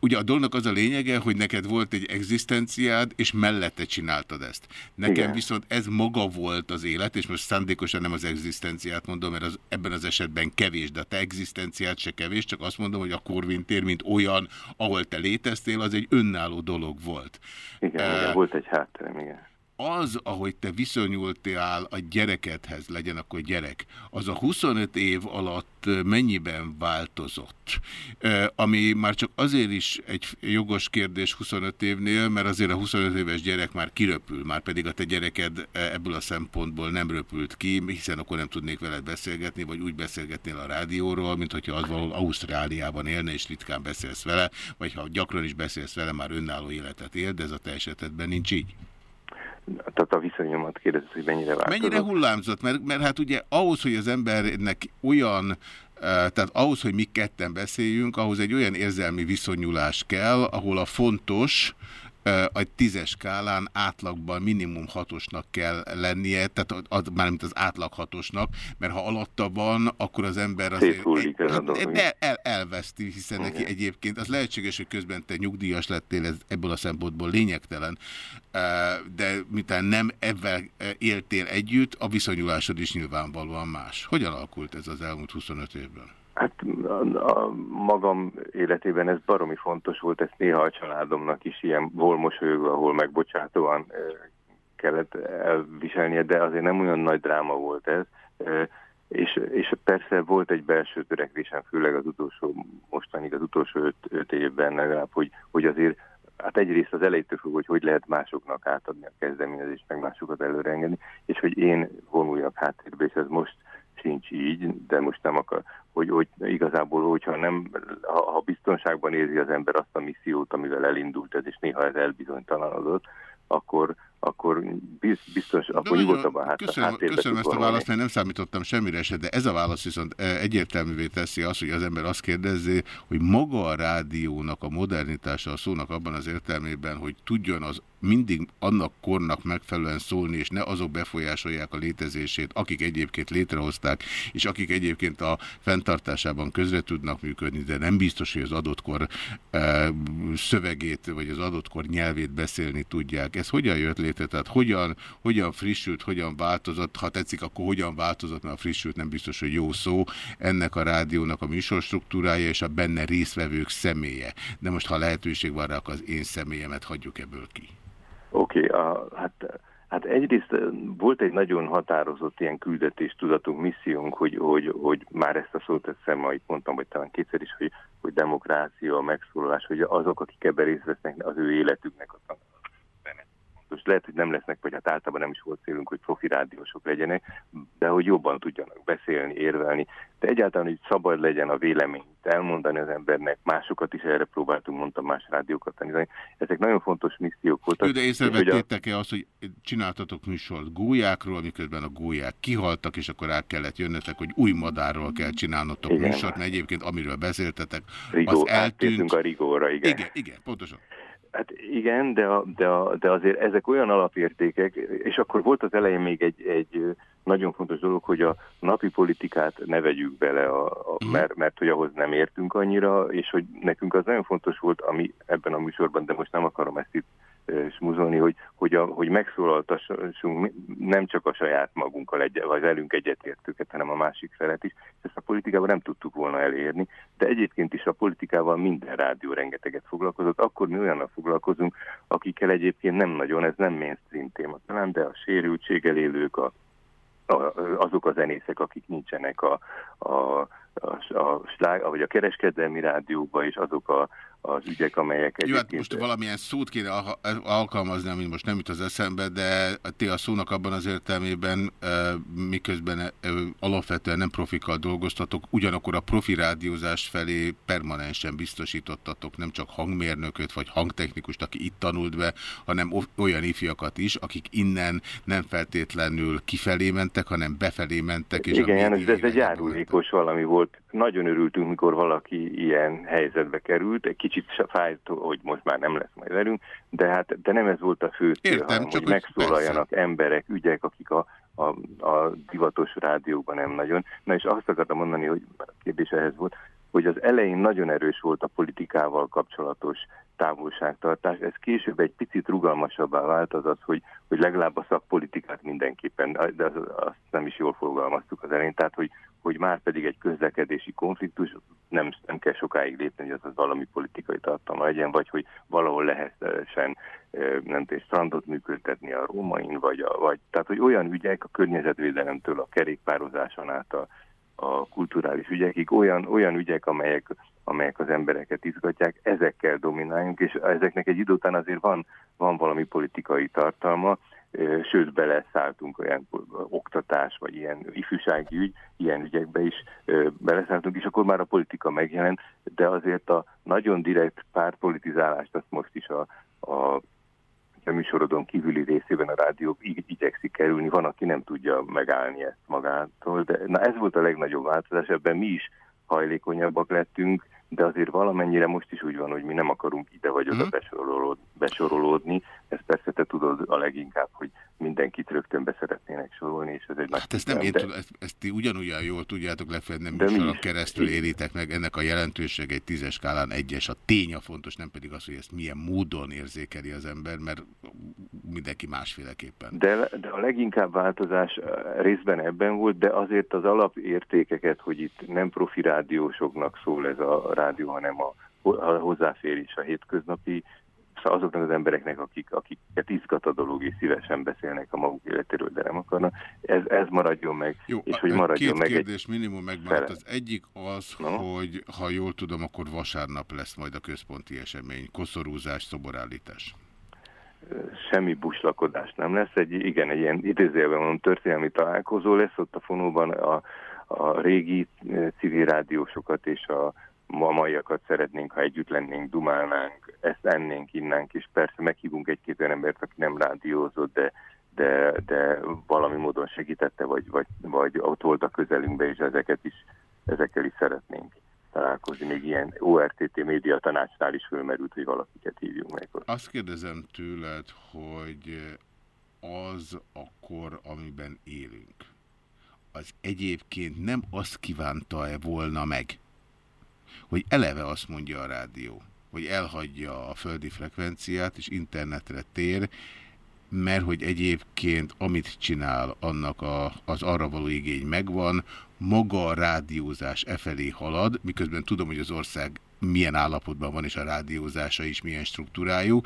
Speaker 1: ugye a dolognak az a lényege, hogy neked volt egy egzisztenciád, és mellette csináltad ezt. Nekem
Speaker 7: Igen.
Speaker 1: viszont ez maga volt az élet, és most szándékosan nem az egzisztenciát mondom, mert az, ebben az esetben kevés, de a te egzisztenciát se kevés, csak azt mondom, hogy a Korvin tér, mint olyan, ahol te léteztél, az egy önálló dolog volt.
Speaker 7: Igen,
Speaker 1: Ö,
Speaker 7: igen, volt egy hátterem, igen.
Speaker 1: Az, ahogy te viszonyultál a gyerekedhez, legyen akkor gyerek, az a 25 év alatt mennyiben változott? Ami már csak azért is egy jogos kérdés 25 évnél, mert azért a 25 éves gyerek már kiröpül, már pedig a te gyereked ebből a szempontból nem röpült ki, hiszen akkor nem tudnék veled beszélgetni, vagy úgy beszélgetnél a rádióról, mint hogyha az valahol Ausztráliában élne, és ritkán beszélsz vele, vagy ha gyakran is beszélsz vele, már önálló életet él, de ez a te esetedben nincs így.
Speaker 7: Tehát a viszonyomat kérdezett, hogy mennyire változott.
Speaker 1: Mennyire hullámzott? Mert, mert hát ugye ahhoz, hogy az embernek olyan, eh, tehát ahhoz, hogy mi ketten beszéljünk, ahhoz egy olyan érzelmi viszonyulás kell, ahol a fontos egy tízes skálán átlagban minimum hatosnak kell lennie, tehát az, mármint az átlag hatosnak, mert ha alatta van, akkor az ember azért
Speaker 7: Széthullik ez a dolog.
Speaker 1: el, el, elveszti, hiszen neki egyébként az lehetséges, hogy közben te nyugdíjas lettél, ez ebből a szempontból lényegtelen, de miután nem ebben éltél együtt, a viszonyulásod is nyilvánvalóan más. Hogyan alakult ez az elmúlt 25 évben?
Speaker 7: Hát a, a magam életében ez baromi fontos volt, ezt néha a családomnak is ilyen hol mosolyogva, hol megbocsátóan kellett elviselnie, de azért nem olyan nagy dráma volt ez. És, és persze volt egy belső törekvésem, főleg az utolsó, mostanig az utolsó öt, öt évben legalább, hogy, hogy azért hát egyrészt az elejétől fog, hogy hogy lehet másoknak átadni a kezdeményezést, meg másokat előreengedni, és hogy én vonuljak háttérbe, és ez most sincs így, de most nem akar, hogy, hogy igazából, hogyha nem, ha, ha biztonságban érzi az ember azt a missziót, amivel elindult ez, és néha ez elbizonytalanodott, akkor, akkor biz- biztos, akkor nyugodtabban hát,
Speaker 1: Köszönöm,
Speaker 7: háttérbe
Speaker 1: köszönöm ezt a választ, mert nem számítottam semmire se, de ez a válasz viszont eh, egyértelművé teszi azt, hogy az ember azt kérdezi, hogy maga a rádiónak a modernitása a szónak abban az értelmében, hogy tudjon az mindig annak kornak megfelelően szólni, és ne azok befolyásolják a létezését, akik egyébként létrehozták, és akik egyébként a fenntartásában közre tudnak működni, de nem biztos, hogy az adott kor e, szövegét, vagy az adott kor nyelvét beszélni tudják. Ez hogyan jött létre? Tehát hogyan, hogyan frissült, hogyan változott, ha tetszik, akkor hogyan változott, mert a frissült nem biztos, hogy jó szó, ennek a rádiónak a műsorstruktúrája és a benne résztvevők személye. De most, ha lehetőség van rá, akkor az én személyemet hagyjuk ebből ki.
Speaker 7: Oké, okay, hát, hát egyrészt volt egy nagyon határozott ilyen küldetés tudatunk, missziónk, hogy, hogy, hogy már ezt a szót teszem, itt mondtam, vagy talán kétszer is, hogy, hogy demokrácia, megszólalás, hogy azok, akik ebben részt vesznek, az ő életüknek a most lehet, hogy nem lesznek, vagy hát általában nem is volt célunk, hogy profi rádiósok legyenek, de hogy jobban tudjanak beszélni, érvelni, de egyáltalán, hogy szabad legyen a véleményt elmondani az embernek, másokat is erre próbáltunk, mondtam, más rádiókat tanítani. Ezek nagyon fontos missziók voltak.
Speaker 1: Jó, de
Speaker 7: és hogy a-
Speaker 1: észrevettétek-e azt, hogy csináltatok műsort gólyákról, miközben a gólyák kihaltak, és akkor rá kellett jönnetek, hogy új madárról kell csinálnotok
Speaker 7: Igen.
Speaker 1: műsort, mert egyébként amiről beszéltetek,
Speaker 7: Rigó,
Speaker 1: az eltűnt.
Speaker 7: a rigóra, igen.
Speaker 1: Igen, igen, pontosan.
Speaker 7: Hát igen, de, a, de, a, de azért ezek olyan alapértékek, és akkor volt az elején még egy, egy nagyon fontos dolog, hogy a napi politikát ne vegyük bele, a, a, mert, mert hogy ahhoz nem értünk annyira, és hogy nekünk az nagyon fontos volt, ami ebben a műsorban, de most nem akarom ezt itt smuzolni, hogy, hogy, a, hogy megszólaltassunk nem csak a saját magunkkal, egy, vagy velünk egyetértőket, hanem a másik felet is. Ezt a politikában nem tudtuk volna elérni, de egyébként is a politikával minden rádió rengeteget foglalkozott. Akkor mi olyannal foglalkozunk, akikkel egyébként nem nagyon, ez nem mainstream téma talán, de a sérültséggel élők, a, a, azok a zenészek, akik nincsenek a, a, a, a, vagy a kereskedelmi rádiókban, és azok a, az ügyek, amelyek
Speaker 1: Jó, hát most valamilyen szót kéne al- alkalmazni, ami most nem jut az eszembe, de ti a szónak abban az értelmében, miközben alapvetően nem profikkal dolgoztatok, ugyanakkor a profi rádiózás felé permanensen biztosítottatok nem csak hangmérnököt vagy hangtechnikust, aki itt tanult be, hanem olyan ifjakat is, akik innen nem feltétlenül kifelé mentek, hanem befelé mentek. És
Speaker 7: Igen, János, ez egy járulékos valami volt. Nagyon örültünk, mikor valaki ilyen helyzetbe került. Egy kicsit se fájt, hogy most már nem lesz majd velünk, de, hát, de nem ez volt a fő cél,
Speaker 1: Értem,
Speaker 7: hanem
Speaker 1: csak
Speaker 7: hogy megszólaljanak emberek, ügyek, akik a, a, a divatos rádióban nem nagyon. Na és azt akartam mondani, hogy a kérdés ehhez volt, hogy az elején nagyon erős volt a politikával kapcsolatos távolságtartás. Ez később egy picit rugalmasabbá vált az az, hogy, hogy legalább a szakpolitikát mindenképpen, de az, azt nem is jól fogalmaztuk az elején, tehát hogy, hogy már pedig egy közlekedési konfliktus, nem, nem kell sokáig lépni, hogy az, az valami politikai tartalma legyen, vagy hogy valahol lehessen eh, nem tudom, strandot működtetni a rómain, vagy, a, vagy tehát hogy olyan ügyek a környezetvédelemtől a kerékpározáson át a, a kulturális ügyekig, olyan, olyan ügyek, amelyek, amelyek az embereket izgatják, ezekkel domináljunk, és ezeknek egy idő után azért van, van valami politikai tartalma, sőt beleszálltunk olyan oktatás, vagy ilyen ifjúsági ügy, ilyen ügyekbe is beleszálltunk, és akkor már a politika megjelent, de azért a nagyon direkt pártpolitizálást azt most is a, a a műsorodon kívüli részében a rádió igyekszik kerülni, van, aki nem tudja megállni ezt magától, de na ez volt a legnagyobb változás, ebben mi is hajlékonyabbak lettünk, de azért valamennyire most is úgy van, hogy mi nem akarunk ide vagy oda besorolód, besorolódni. Ez persze te tudod a leginkább, hogy mindenkit rögtön beszeretnének sorolni, és ez egy nagy
Speaker 1: Hát ezt nem én
Speaker 7: de-
Speaker 1: tudom, ezt, ezt ti ugyanolyan jól tudjátok,
Speaker 7: mi
Speaker 1: műsoron keresztül élitek meg, ennek a jelentőség egy tízes skálán egyes. A tény a fontos, nem pedig az, hogy ezt milyen módon érzékeli az ember, mert mindenki másféleképpen.
Speaker 7: De, de a leginkább változás részben ebben volt, de azért az alapértékeket, hogy itt nem profi rádiósoknak szól ez a rádió, hanem a hozzáférés a hétköznapi, szóval azoknak az embereknek, akik, akiket izgat a dolog, és szívesen beszélnek a maguk életéről, de nem akarnak, ez, ez maradjon meg,
Speaker 1: Jó,
Speaker 7: és hogy maradjon
Speaker 1: két
Speaker 7: meg egy
Speaker 1: kérdés minimum megmaradt. Az egyik az, hogy ha jól tudom, akkor vasárnap lesz majd a központi esemény. Koszorúzás, szoborállítás.
Speaker 7: semmi buslakodás nem lesz. Egy, igen, egy ilyen idézőjelben mondom, történelmi találkozó lesz ott a fonóban. A, a régi civil rádiósokat és a ma maiakat szeretnénk, ha együtt lennénk, dumálnánk, ezt ennénk, innánk, és persze meghívunk egy-két olyan embert, aki nem rádiózott, de, de, de valami módon segítette, vagy, vagy, vagy ott volt a közelünkbe, és ezeket is, ezekkel is szeretnénk találkozni. Még ilyen ORTT média tanácsnál is fölmerült, hogy valakiket hívjunk meg.
Speaker 1: Azt kérdezem tőled, hogy az a kor, amiben élünk, az egyébként nem azt kívánta-e volna meg, hogy eleve azt mondja a rádió, hogy elhagyja a földi frekvenciát és internetre tér, mert hogy egyébként amit csinál, annak a, az arra való igény megvan, maga a rádiózás e felé halad, miközben tudom, hogy az ország milyen állapotban van, és a rádiózása is milyen struktúrájú,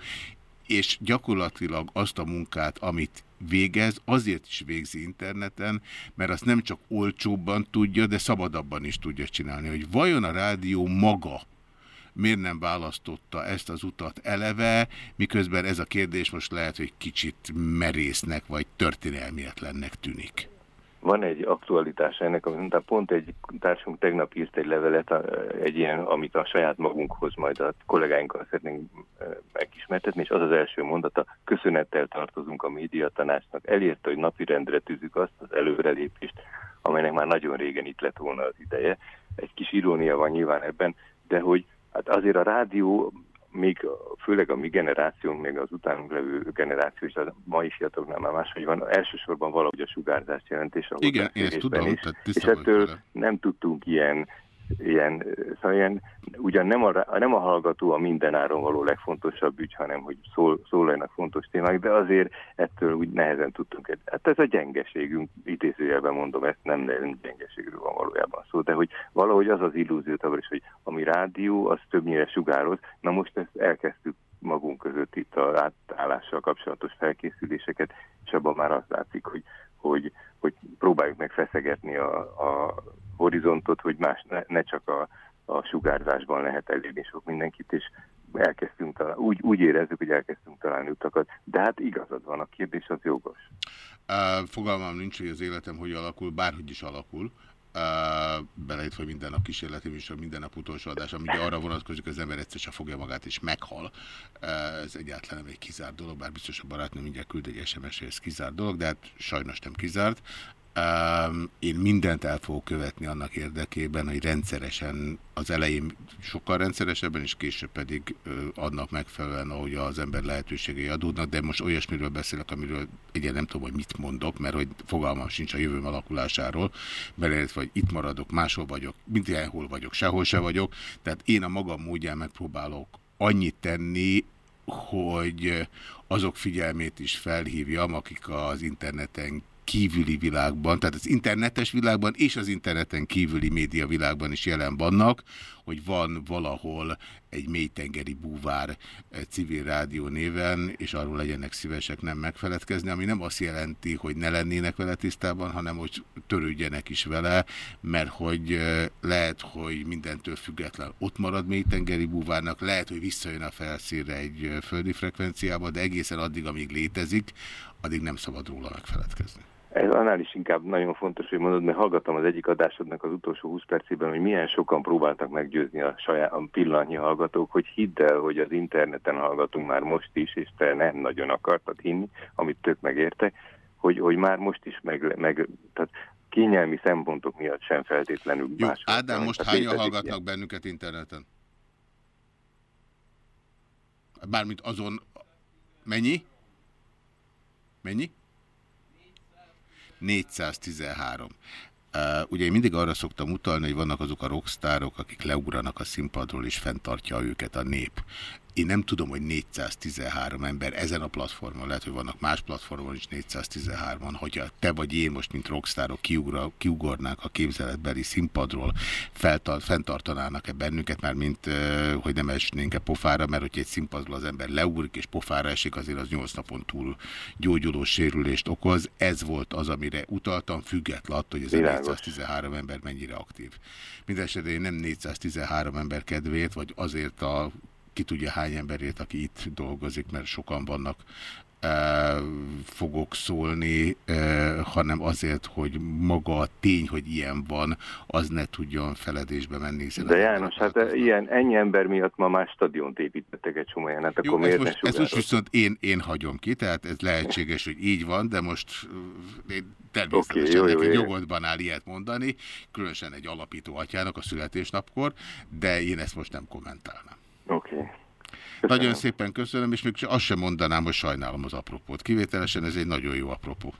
Speaker 1: és gyakorlatilag azt a munkát, amit végez, azért is végzi interneten, mert azt nem csak olcsóbban tudja, de szabadabban is tudja csinálni, hogy vajon a rádió maga miért nem választotta ezt az utat eleve, miközben ez a kérdés most lehet, hogy kicsit merésznek vagy történelmietlennek tűnik.
Speaker 7: Van egy aktualitás ennek, amit pont egy társunk tegnap írt egy levelet, egy ilyen, amit a saját magunkhoz majd a kollégáinkkal szeretnénk megismertetni, és az az első mondata, köszönettel tartozunk a médiatanácsnak, elérte, hogy napirendre tűzük azt az előrelépést, amelynek már nagyon régen itt lett volna az ideje. Egy kis irónia van nyilván ebben, de hogy hát azért a rádió még főleg a mi generációnk, még az utánunk levő generáció és a mai fiataloknál már máshogy van, elsősorban valahogy a sugárzást jelentés.
Speaker 1: Igen, én ezt tudom,
Speaker 7: is, és ettől nem tudtunk ilyen, ilyen, szóval ilyen, ugyan nem a, nem a hallgató a mindenáron való legfontosabb ügy, hanem hogy szól, szólaljanak fontos témák, de azért ettől úgy nehezen tudtunk. Hát ez a gyengeségünk, idézőjelben mondom, ezt nem, nem gyengeségről van valójában szó, de hogy valahogy az az illúzió is, hogy ami rádió, az többnyire sugároz. Na most ezt elkezdtük magunk között itt a átállással kapcsolatos felkészüléseket, és abban már azt látszik, hogy, hogy, hogy próbáljuk meg feszegetni a, a horizontot, hogy más ne, ne csak a, a sugárzásban lehet elérni sok mindenkit, és elkezdtünk találni, úgy, úgy érezzük, hogy elkezdtünk találni utakat, de hát igazad van, a kérdés az jogos.
Speaker 1: Fogalmam nincs, hogy az életem hogy alakul, bárhogy is alakul. Uh, beleértve minden nap kísérleti műsor, minden nap utolsó adás, ami ugye arra vonatkozik, hogy az ember egyszer csak fogja magát és meghal. Ez egyáltalán nem egy kizárt dolog, bár biztos a barátnőm mindjárt küld egy SMS, hogy ez kizárt dolog, de hát sajnos nem kizárt. Én mindent el fogok követni annak érdekében, hogy rendszeresen, az elején sokkal rendszeresebben, és később pedig annak megfelelően, ahogy az ember lehetőségei adódnak, de most olyasmiről beszélek, amiről egyébként nem tudom, hogy mit mondok, mert hogy fogalmam sincs a jövőm alakulásáról, beleértve, hogy itt maradok, máshol vagyok, mindenhol vagyok, sehol se vagyok, tehát én a magam módján megpróbálok annyit tenni, hogy azok figyelmét is felhívjam, akik az interneten kívüli világban, tehát az internetes világban és az interneten kívüli média világban is jelen vannak, hogy van valahol egy mélytengeri búvár civil rádió néven, és arról legyenek szívesek nem megfeledkezni, ami nem azt jelenti, hogy ne lennének vele tisztában, hanem hogy törődjenek is vele, mert hogy lehet, hogy mindentől független ott marad mélytengeri búvárnak, lehet, hogy visszajön a felszínre egy földi frekvenciába, de egészen addig, amíg létezik, addig nem szabad róla megfeledkezni.
Speaker 7: Ez annál is inkább nagyon fontos, hogy mondod, mert hallgattam az egyik adásodnak az utolsó 20 percében, hogy milyen sokan próbáltak meggyőzni a saját a pillanatnyi hallgatók, hogy hidd el, hogy az interneten hallgatunk már most is, és te nem nagyon akartad hinni, amit tök megérte, hogy, hogy már most is meg, meg tehát kényelmi szempontok miatt sem feltétlenül
Speaker 1: Jó, más. Ádám, most hányan hallgatnak ilyen? bennünket interneten? Bármint azon... Mennyi? Mennyi? 413. Uh, ugye én mindig arra szoktam utalni, hogy vannak azok a rockstárok, akik leugranak a színpadról, és fenntartja őket a nép. Én nem tudom, hogy 413 ember ezen a platformon, lehet, hogy vannak más platformon is 413-an, hogyha te vagy én most, mint rockstárok kiugra, kiugornánk a képzeletbeli színpadról, feltart, fenntartanának-e bennünket, már mint hogy nem esnénk-e pofára, mert hogyha egy színpadról az ember leugrik és pofára esik, azért az 8 napon túl gyógyuló sérülést okoz. Ez volt az, amire utaltam, független attól, hogy ez a 413 ember mennyire aktív. Mindenesetre én nem 413 ember kedvéért, vagy azért a ki tudja hány emberét, aki itt dolgozik, mert sokan vannak, fogok szólni, hanem azért, hogy maga a tény, hogy ilyen van, az ne tudjon feledésbe menni.
Speaker 7: De János, hát ilyen, ennyi ember miatt ma más stadiont építettek egy csomó hát akkor
Speaker 1: Jó,
Speaker 7: miért
Speaker 1: ez
Speaker 7: ne
Speaker 1: most, ez most viszont én, én hagyom ki, tehát ez lehetséges, hogy így van, de most én természetesen
Speaker 7: jó,
Speaker 1: okay,
Speaker 7: jó,
Speaker 1: neki
Speaker 7: jó.
Speaker 1: jogodban áll ilyet mondani, különösen egy alapító atyának a születésnapkor, de én ezt most nem kommentálnám.
Speaker 7: Oké. Okay.
Speaker 1: Nagyon szépen köszönöm, és még azt sem mondanám, hogy sajnálom az apropót. Kivételesen ez egy nagyon jó apropó.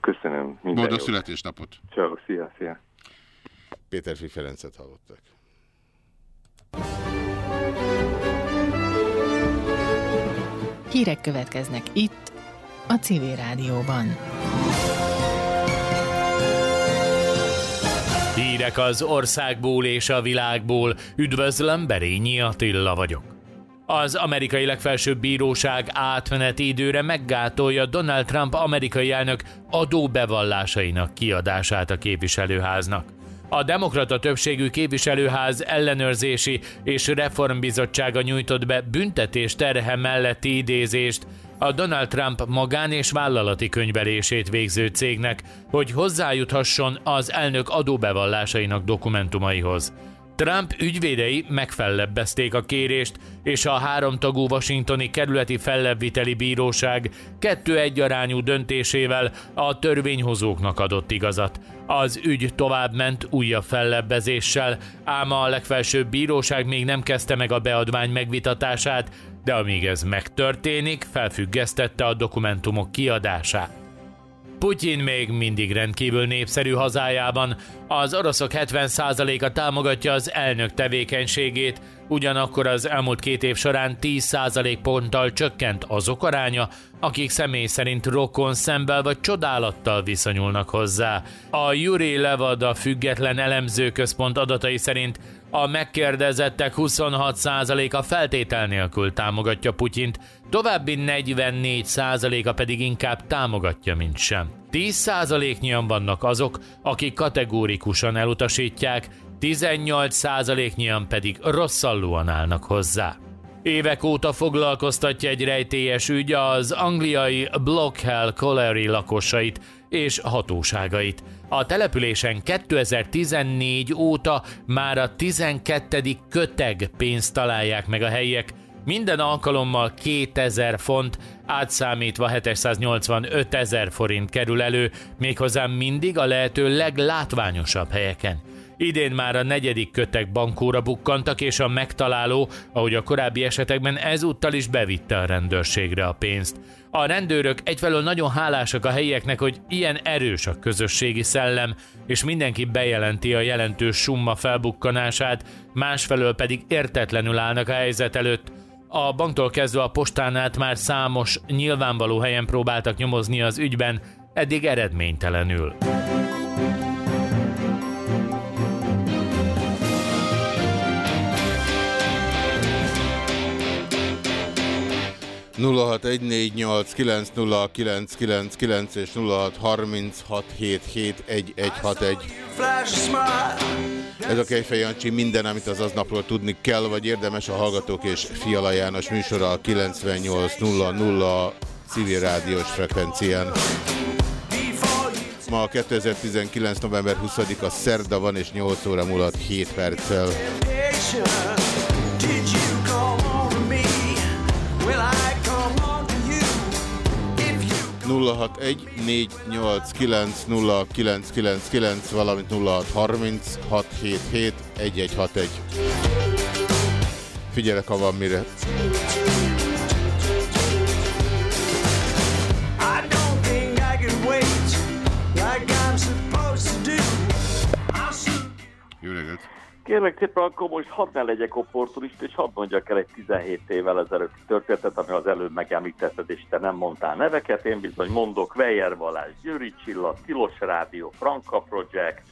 Speaker 7: Köszönöm. Minden
Speaker 1: Boldog
Speaker 7: jót.
Speaker 1: születésnapot!
Speaker 7: Ciao, szia, szia.
Speaker 1: Péter Fi Ferencet hallottak.
Speaker 8: Hírek következnek itt, a Civil Rádióban.
Speaker 9: Hírek az országból és a világból. Üdvözlöm, Berényi Attila vagyok. Az amerikai legfelsőbb bíróság átmeneti időre meggátolja Donald Trump amerikai elnök adóbevallásainak kiadását a képviselőháznak. A demokrata többségű képviselőház ellenőrzési és reformbizottsága nyújtott be büntetés terhe melletti idézést a Donald Trump magán és vállalati könyvelését végző cégnek, hogy hozzájuthasson az elnök adóbevallásainak dokumentumaihoz. Trump ügyvédei megfellebbezték a kérést, és a háromtagú washingtoni kerületi fellebbviteli bíróság 2-1 arányú döntésével a törvényhozóknak adott igazat. Az ügy továbbment újabb fellebbezéssel, ám a legfelsőbb bíróság még nem kezdte meg a beadvány megvitatását, de amíg ez megtörténik, felfüggesztette a dokumentumok kiadását. Putyin még mindig rendkívül népszerű hazájában. Az oroszok 70%-a támogatja az elnök tevékenységét, ugyanakkor az elmúlt két év során 10% ponttal csökkent azok aránya, akik személy szerint rokon szembel vagy csodálattal viszonyulnak hozzá. A Yuri Levada független elemzőközpont adatai szerint a megkérdezettek 26%-a feltétel nélkül támogatja Putyint, további 44%-a pedig inkább támogatja, mint sem. 10%-nyian vannak azok, akik kategórikusan elutasítják, 18%-nyian pedig rosszallóan állnak hozzá. Évek óta foglalkoztatja egy rejtélyes ügy az angliai Blockhell Colliery lakosait és hatóságait. A településen 2014 óta már a 12. köteg pénzt találják meg a helyiek, minden alkalommal 2000 font, átszámítva 785 ezer forint kerül elő, méghozzá mindig a lehető leglátványosabb helyeken. Idén már a negyedik kötek bankóra bukkantak, és a megtaláló, ahogy a korábbi esetekben ezúttal is bevitte a rendőrségre a pénzt. A rendőrök egyfelől nagyon hálásak a helyieknek, hogy ilyen erős a közösségi szellem, és mindenki bejelenti a jelentős summa felbukkanását, másfelől pedig értetlenül állnak a helyzet előtt. A banktól kezdve a postán át már számos, nyilvánvaló helyen próbáltak nyomozni az ügyben, eddig eredménytelenül.
Speaker 1: 0614890999 és 0636771161.
Speaker 2: Flash a smile.
Speaker 1: Ez a Kejfej Jancsi minden, amit az aznapról tudni kell, vagy érdemes a Hallgatók és Fiala János műsora a 98.00 civil rádiós frekvencián. Ma 2019. november 20-a szerda van, és 8 óra múlott 7 perccel.
Speaker 2: 061
Speaker 1: 489 valamint 0630 1161. Figyelek, ha van mire. Jó reggelt!
Speaker 3: Kérlek szépen, akkor most hadd ne legyek opportunist, és hadd mondjak el egy 17 évvel ezelőtt történetet, ami az előbb megemlítetted, és te nem mondtál neveket. Én bizony mondok, Weyer Balázs, Győri Csilla, Tilos Rádió, Franka Project,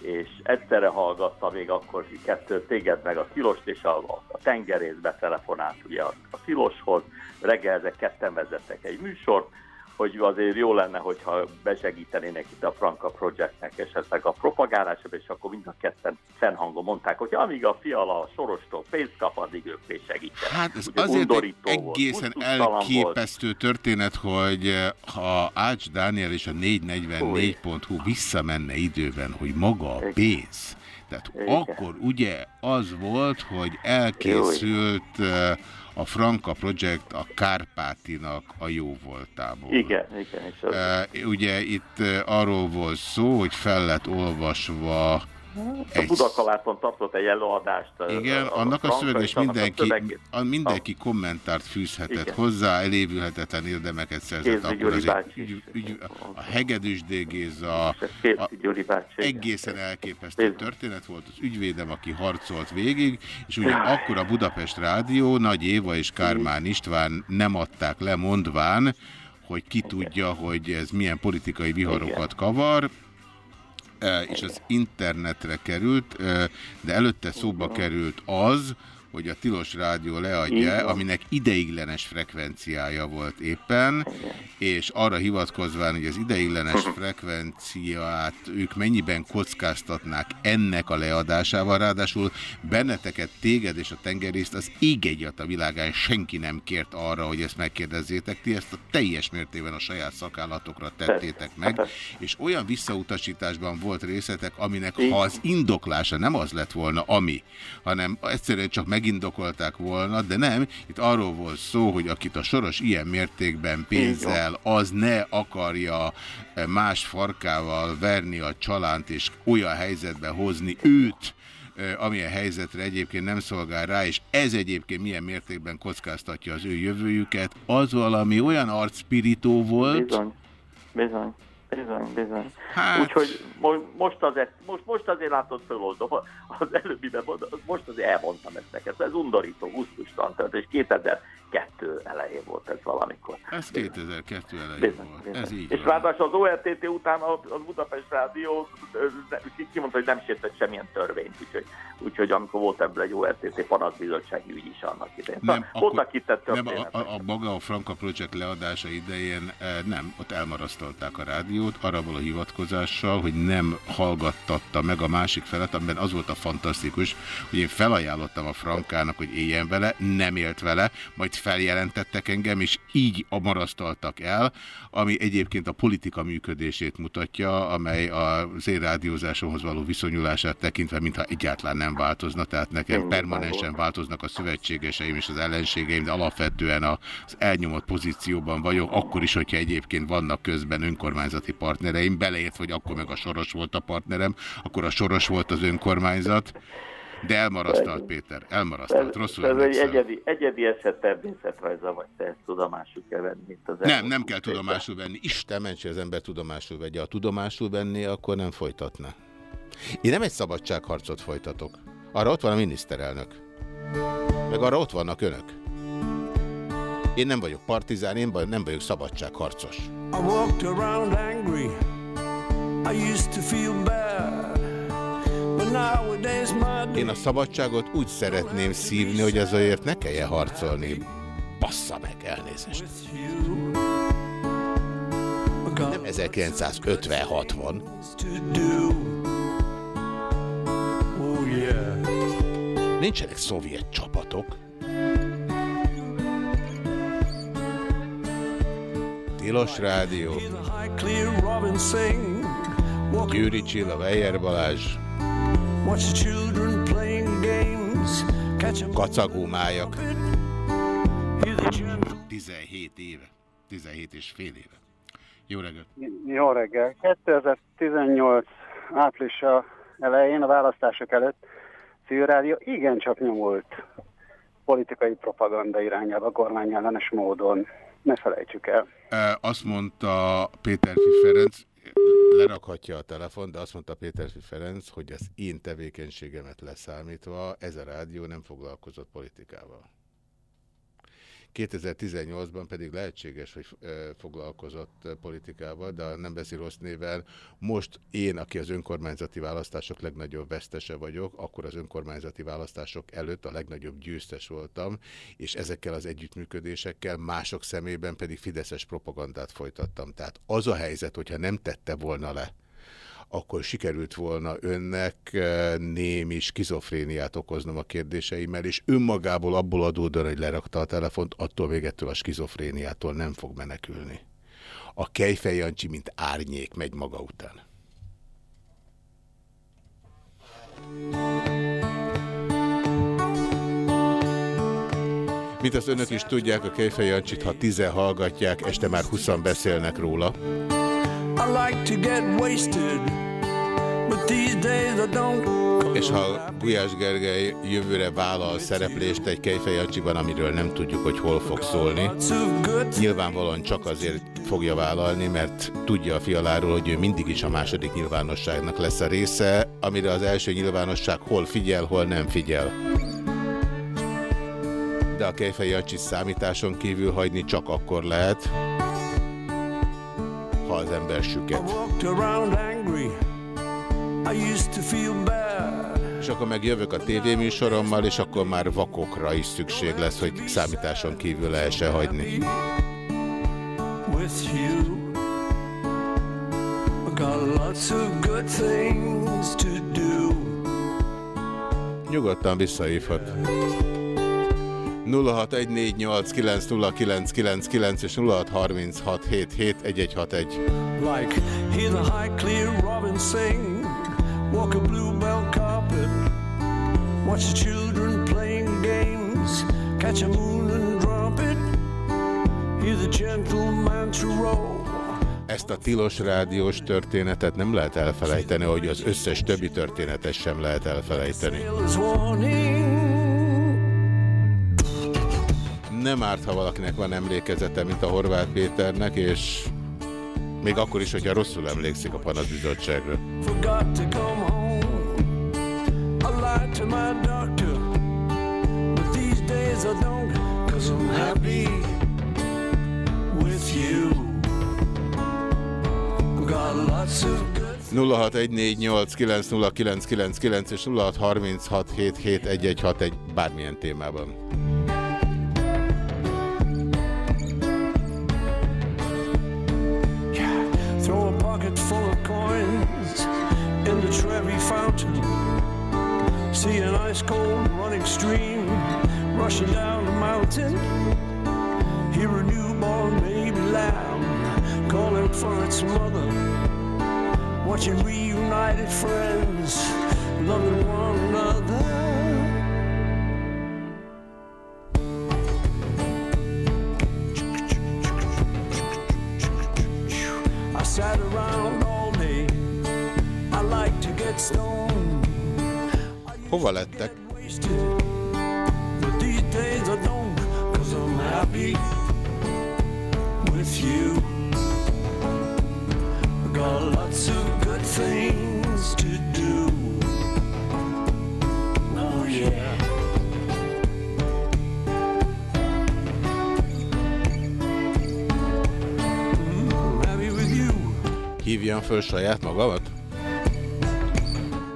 Speaker 3: és egyszerre hallgatta még akkor kettő téged meg a Tilost, és a, a tengerész betelefonált ugye a, a Tiloshoz, reggel ezek ketten vezettek egy műsort, hogy azért jó lenne, hogyha besegítenének itt a Franka Projectnek esetleg a propagálásába, és akkor mind a ketten fennhangon mondták, hogy amíg a fiala a sorostól pénzt kap, addig ők még segítenek.
Speaker 1: Hát ez
Speaker 3: Ugye
Speaker 1: azért egy
Speaker 3: volt,
Speaker 1: egészen
Speaker 3: volt.
Speaker 1: elképesztő történet, hogy eh, ha Ács Dániel és a 444.hu visszamenne időben, hogy maga a pénz, tehát
Speaker 3: Igen.
Speaker 1: akkor ugye az volt, hogy elkészült eh, a Franka Project a Kárpátinak a jó voltából.
Speaker 3: Igen, igen. És az,
Speaker 1: Uh, ugye itt uh, arról volt szó, hogy fel lett olvasva
Speaker 3: a
Speaker 1: egy
Speaker 3: Budakaláton tartott egy előadást.
Speaker 1: igen, annak a
Speaker 3: Franka,
Speaker 1: szöveg
Speaker 3: és annak a
Speaker 1: mindenki, a, mindenki kommentárt fűzhetett
Speaker 3: Igen.
Speaker 1: hozzá, elévülhetetlen érdemeket szerzett. Akkor
Speaker 3: Gyuri
Speaker 1: az egy, ügy, ügy, a Hegedűs D. Géza, a,
Speaker 3: igen.
Speaker 1: egészen elképesztő történet volt, az ügyvédem, aki harcolt végig, és ugye akkor a Budapest Rádió, Nagy Éva és Kármán István nem adták le mondván, hogy ki tudja, hogy ez milyen politikai viharokat kavar, és az internetre került, de előtte szóba került az, hogy a Tilos Rádió leadja, aminek ideiglenes frekvenciája volt éppen, és arra hivatkozván, hogy az ideiglenes frekvenciát ők mennyiben kockáztatnák ennek a leadásával, ráadásul benneteket, téged és a tengerészt az ég egyat a világán senki nem kért arra, hogy ezt megkérdezzétek, ti ezt a teljes mértében a saját szakállatokra tettétek meg, és olyan visszautasításban volt részletek, aminek ha az indoklása nem az lett volna, ami, hanem egyszerűen csak megindokolták volna, de nem, itt arról volt szó, hogy akit a soros ilyen mértékben pénzzel, az ne akarja eh, más farkával verni a csalánt, és olyan helyzetbe hozni őt, eh, amilyen helyzetre egyébként nem szolgál rá, és ez egyébként milyen mértékben kockáztatja az ő jövőjüket, az valami olyan arcspirító volt,
Speaker 3: Bizony, bizony, bizony, bizony.
Speaker 1: Hát-
Speaker 3: Úgyhogy mo- most azért, most, most azért látod föloldom, az előbbiben mondom, most azért elmondtam ezt neked, ez undorító, gusztustalan, és 2002 elején volt ez valamikor.
Speaker 1: ez 2002 elején
Speaker 3: Bizony,
Speaker 1: volt,
Speaker 3: bizony.
Speaker 1: ez így
Speaker 3: És
Speaker 1: van.
Speaker 3: ráadásul az ORTT után a, a Budapest Rádió kimondta, hogy nem sértett semmilyen törvényt, úgyhogy, úgyhogy amikor volt ebből egy ORTT panaszbizottsági ügy is annak idején.
Speaker 1: Nem,
Speaker 3: Nem, voltak itt
Speaker 1: nem a, a, a maga a Franka Project leadása idején eh, nem, ott elmarasztalták a rádiót, arra való hivatkozással, hogy nem hallgattatta meg a másik felet, amiben az volt a fantasztikus, hogy én felajánlottam a Frankának, hogy éljen vele, nem élt vele, majd feljelentettek engem, és így marasztaltak el, ami egyébként a politika működését mutatja, amely az én rádiózásomhoz való viszonyulását tekintve, mintha egyáltalán nem változna, tehát nekem permanensen változnak a szövetségeseim és az ellenségeim, de alapvetően az elnyomott pozícióban vagyok, akkor is, hogyha egyébként vannak közben önkormányzati partnereim, beleért, hogy akkor meg a Soros volt a partnerem, akkor a Soros volt az önkormányzat, de elmarasztalt Péter, elmarasztalt, rosszul
Speaker 3: ez egy egyedi, egyedi eset természetrajza, vagy te ezt tudomásul kell venni, mint az
Speaker 1: Nem, nem kell tudomásul venni. Isten mentse, az ember tudomásul vegye. Ha tudomásul venné, akkor nem folytatna. Én nem egy szabadságharcot folytatok. Arra ott van a miniszterelnök. Meg arra ott vannak önök. Én nem vagyok partizán, én nem vagyok szabadságharcos.
Speaker 2: I walked around angry. I used to feel bad.
Speaker 1: Én a szabadságot úgy szeretném szívni, hogy azért ne kelljen harcolni. Bassza meg, elnézést. Nem 1956 van. Nincsenek szovjet csapatok. Tilos Rádió. Győri Csilla, Weyer Balázs,
Speaker 2: Watch the children playing games. Catch 'em
Speaker 1: kacagó májak. 17 éve. 17 és fél éve. Jó reggelt!
Speaker 10: Jó reggel. 2018 áprilisa elején, a választások előtt civil rádió igencsak nyomult politikai propaganda irányába kormányellenes módon. Ne felejtsük el.
Speaker 1: E, Azt mondta Péterfi Ferenc, lerakhatja a telefon, de azt mondta Péterfi Ferenc, hogy az én tevékenységemet leszámítva ez a rádió nem foglalkozott politikával. 2018-ban pedig lehetséges, hogy foglalkozott politikával, de nem beszél rossz néven. Most én, aki az önkormányzati választások legnagyobb vesztese vagyok, akkor az önkormányzati választások előtt a legnagyobb győztes voltam, és ezekkel az együttműködésekkel mások szemében pedig fideszes propagandát folytattam. Tehát az a helyzet, hogyha nem tette volna le, akkor sikerült volna önnek eh, némi skizofréniát okoznom a kérdéseimmel, és önmagából abból adódóan, hogy lerakta a telefont, attól még ettől a skizofréniától nem fog menekülni. A Kejfej mint árnyék megy maga után. Mint azt önök is tudják, a Kejfej Jancsit, ha tizen hallgatják, este már 20 beszélnek róla.
Speaker 2: I like to get wasted, but these days I don't.
Speaker 1: És ha Gulyás Gergely jövőre vállal szereplést egy Kejfej Jancsiban, amiről nem tudjuk, hogy hol fog szólni, nyilvánvalóan csak azért fogja vállalni, mert tudja a fialáról, hogy ő mindig is a második nyilvánosságnak lesz a része, amire az első nyilvánosság hol figyel, hol nem figyel. De a Kejfej Jancsit számításon kívül hagyni csak akkor lehet, ha az ember süket. És akkor meg jövök a tévéműsorommal, és akkor már vakokra is szükség lesz, hogy számításon kívül lehessen hagyni.
Speaker 2: with you. I got lots of good things to do.
Speaker 1: Nyugodtan visszahívhat. 0614890999 és 0636771161.
Speaker 2: Like hear the high clear robin sing, walk a bluebell carpet, watch the children playing games, catch a moon and drop it, hear the gentle mantra roll.
Speaker 1: Ezt a tilos rádiós történetet nem lehet elfelejteni, hogy az összes többi történetet sem lehet elfelejteni. Nem árt, ha valakinek van emlékezete, mint a Horváth Péternek, és még akkor is, hogyha rosszul emlékszik a panaszbizottságra.
Speaker 2: forgot to come home. I lied to my doctor, but these days I don't, cause I'm happy with you. Got lots of good
Speaker 1: 0614890999 és 0636771161 bármilyen témában.
Speaker 2: Trevi fountain. See an ice cold running stream rushing down the mountain. Hear a newborn baby lamb calling for its mother. Watching reunited friends loving one another. You. I got lots of.
Speaker 1: Hívjam föl saját magamat?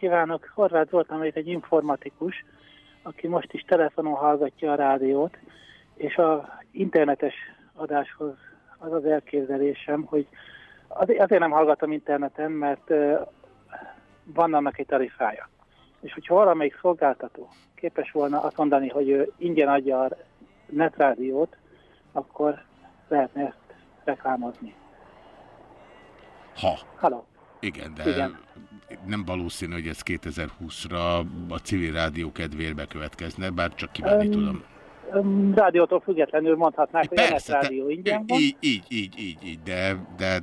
Speaker 11: kívánok! Horváth Zoltán vagyok egy informatikus, aki most is telefonon hallgatja a rádiót, és a internetes adáshoz az az elképzelésem, hogy azért nem hallgatom interneten, mert van annak egy tarifája. És hogyha valamelyik szolgáltató képes volna azt mondani, hogy ő ingyen adja a netrádiót, akkor lehetne ezt reklámozni.
Speaker 1: Ha.
Speaker 11: Halló.
Speaker 1: Igen, de
Speaker 11: Igen.
Speaker 1: Nem valószínű, hogy ez 2020-ra a civil rádió kedvéért bekövetkezne, bár csak kívánni
Speaker 11: Öm,
Speaker 1: tudom.
Speaker 11: Rádiótól függetlenül mondhatnák, hogy
Speaker 1: Persze,
Speaker 11: netrádió ingyen van.
Speaker 1: Így, így, így, így, de, de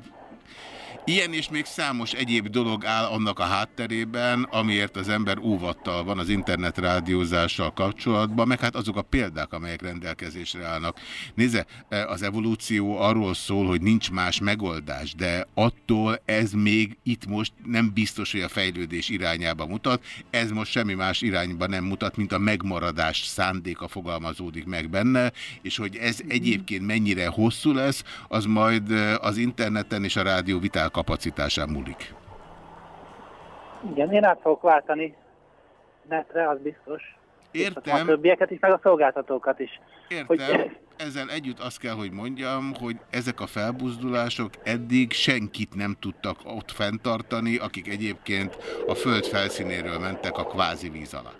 Speaker 1: ilyen és még számos egyéb dolog áll annak a hátterében, amiért az ember óvattal van az internetrádiózással kapcsolatban, meg hát azok a példák, amelyek rendelkezésre állnak. Nézze, az evolúció arról szól, hogy nincs más megoldás, de attól ez még itt most nem biztos, hogy a fejlődés irányába mutat. Ez most semmi más irányba nem mutat, mint a megmaradás szándéka fogalmazódik meg benne, és hogy ez egyébként mennyire hosszú lesz, az majd eh, az interneten és a rádió vitál kapacitásán múlik.
Speaker 11: Igen, én át fogok váltani netre, az biztos.
Speaker 1: Értem.
Speaker 11: A többieket is, meg a szolgáltatókat is.
Speaker 1: Értem. Ezzel együtt azt kell, hogy mondjam, hogy ezek a felbuzdulások eddig senkit nem tudtak ott fenntartani, akik egyébként a föld felszínéről mentek a kvázi víz alá.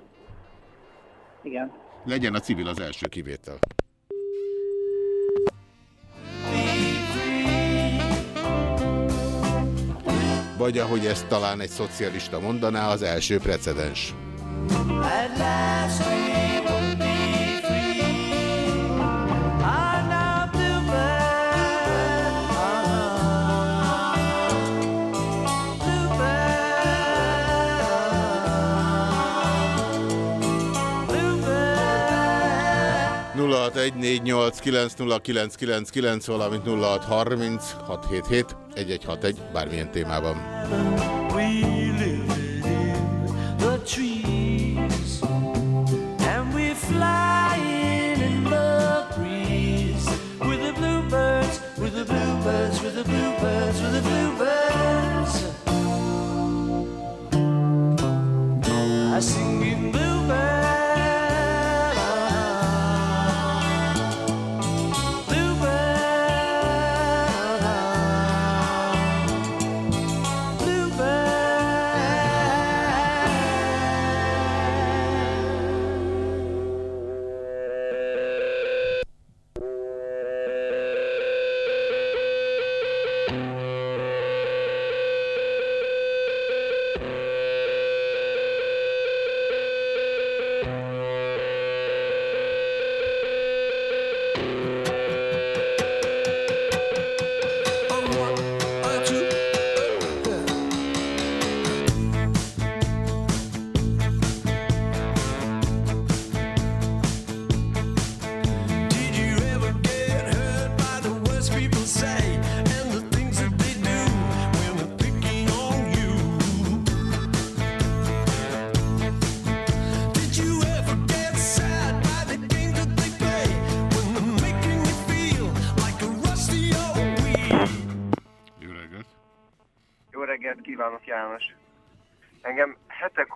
Speaker 11: Igen.
Speaker 1: Legyen a civil az első kivétel. Vagy ahogy ezt talán egy szocialista mondaná, az első precedens.
Speaker 2: At last we
Speaker 1: 0614890999, valamint 0636771161, bármilyen témában.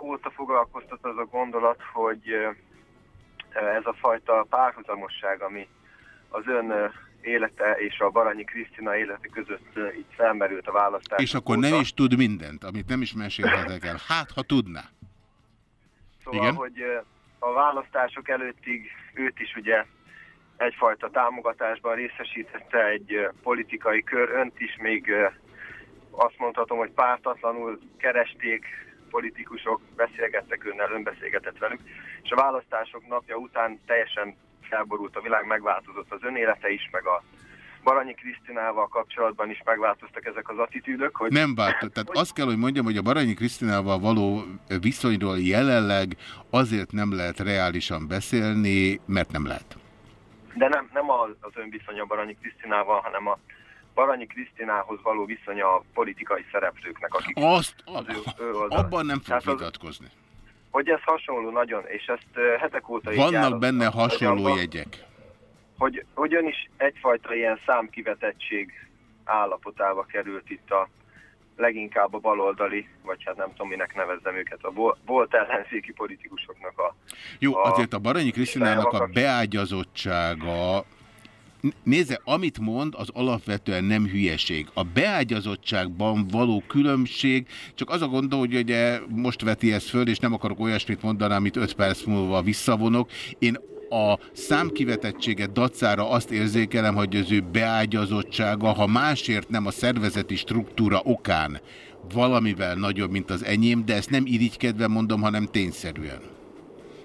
Speaker 12: Hetek óta foglalkoztat az a gondolat, hogy ez a fajta párhuzamosság, ami az ön élete és a Baranyi Krisztina élete között így felmerült a választás.
Speaker 1: És akkor nem is tud mindent, amit nem is mesélhetek el. Hát, ha tudná.
Speaker 12: Szóval,
Speaker 1: Igen?
Speaker 12: hogy a választások előttig őt is ugye egyfajta támogatásban részesítette egy politikai kör, önt is még azt mondhatom, hogy pártatlanul keresték politikusok, beszélgettek önnel, ön beszélgetett velük, és a választások napja után teljesen felborult a világ, megváltozott az ön élete is, meg a Baranyi Krisztinával kapcsolatban is megváltoztak ezek az attitűdök, hogy
Speaker 1: Nem változott. Tehát azt kell, hogy mondjam, hogy a Baranyi Krisztinával való viszonyról jelenleg azért nem lehet reálisan beszélni, mert nem lehet.
Speaker 12: de nem, nem az, az ön viszonya Baranyi Krisztinával, hanem a Baranyi Krisztinához való viszonya a politikai szereplőknek, akik
Speaker 1: Azt,
Speaker 12: az ő, ő
Speaker 1: abban nem fog vitatkozni.
Speaker 12: Hogy ez hasonló nagyon, és ezt hetek óta
Speaker 1: Vannak benne hasonló
Speaker 12: agyamban,
Speaker 1: jegyek.
Speaker 12: Hogy, hogy ön is egyfajta ilyen számkivetettség állapotába került itt a leginkább a baloldali, vagy hát nem tudom, minek nevezzem őket, a vol- volt ellenzéki politikusoknak a
Speaker 1: Jó,
Speaker 12: a-
Speaker 1: azért a Baranyi Krisztinának a beágyazottsága Nézze, amit mond, az alapvetően nem hülyeség. A beágyazottságban való különbség, csak az a gondol, hogy ugye most veti ezt föl, és nem akarok olyasmit mondani, amit öt perc múlva visszavonok. Én a számkivetettséget dacára azt érzékelem, hogy az ő beágyazottsága, ha másért nem a szervezeti struktúra okán valamivel nagyobb, mint az enyém, de ezt nem irigykedve mondom, hanem tényszerűen.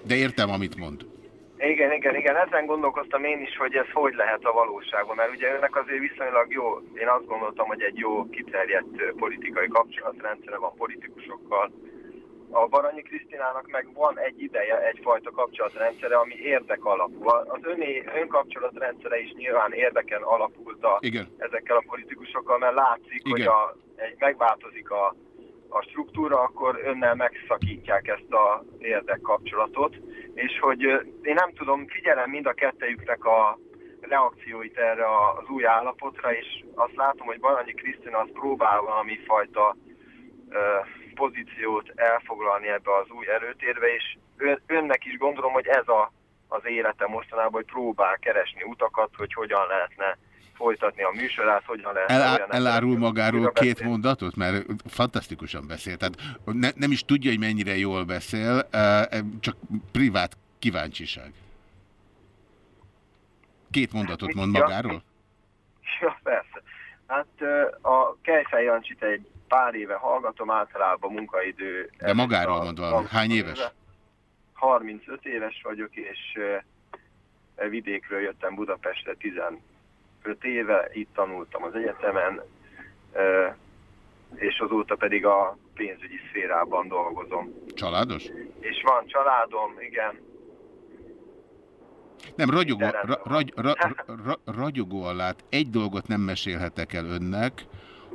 Speaker 1: De értem, amit mond.
Speaker 12: Igen, igen, igen, ezen gondolkoztam én is, hogy ez hogy lehet a valóságban, mert ugye önnek azért viszonylag jó, én azt gondoltam, hogy egy jó kiterjedt politikai kapcsolatrendszere van politikusokkal. A Baranyi Krisztinának meg van egy ideje egyfajta kapcsolatrendszere, ami érdek alapú. Az öné, ön kapcsolatrendszere is nyilván érdeken alapult a,
Speaker 1: Igen.
Speaker 12: ezekkel a politikusokkal, mert látszik,
Speaker 1: Igen.
Speaker 12: hogy a, egy, megváltozik a, a struktúra, akkor önnel megszakítják ezt a érdekkapcsolatot, és hogy én nem tudom, figyelem mind a kettejüknek a reakcióit erre az új állapotra, és azt látom, hogy Baranyi Krisztina az próbál valami fajta pozíciót elfoglalni ebbe az új erőtérbe, és ön, önnek is gondolom, hogy ez a, az élete mostanában, hogy próbál keresni utakat, hogy hogyan lehetne folytatni a műsorát, hogyan
Speaker 1: Elá,
Speaker 12: olyan
Speaker 1: elárul magáról két
Speaker 12: beszélni.
Speaker 1: mondatot, mert fantasztikusan beszél. Tehát ne, nem is tudja, hogy mennyire jól beszél, eh, csak privát kíváncsiság. Két mondatot mond magáról?
Speaker 12: Ja, persze. Hát ö, a Kejfej Jancsit egy pár éve hallgatom, általában munkaidő.
Speaker 1: De magáról mond valami. Hány éves?
Speaker 12: 35 éves vagyok, és ö, vidékről jöttem Budapestre 15 éve, itt tanultam az egyetemen, és azóta pedig a pénzügyi szférában dolgozom.
Speaker 1: Családos?
Speaker 12: És van családom, igen,
Speaker 1: Nem, ragyogó, ra, ragy, ra, ra, ragyogó alát egy dolgot nem mesélhetek el önnek,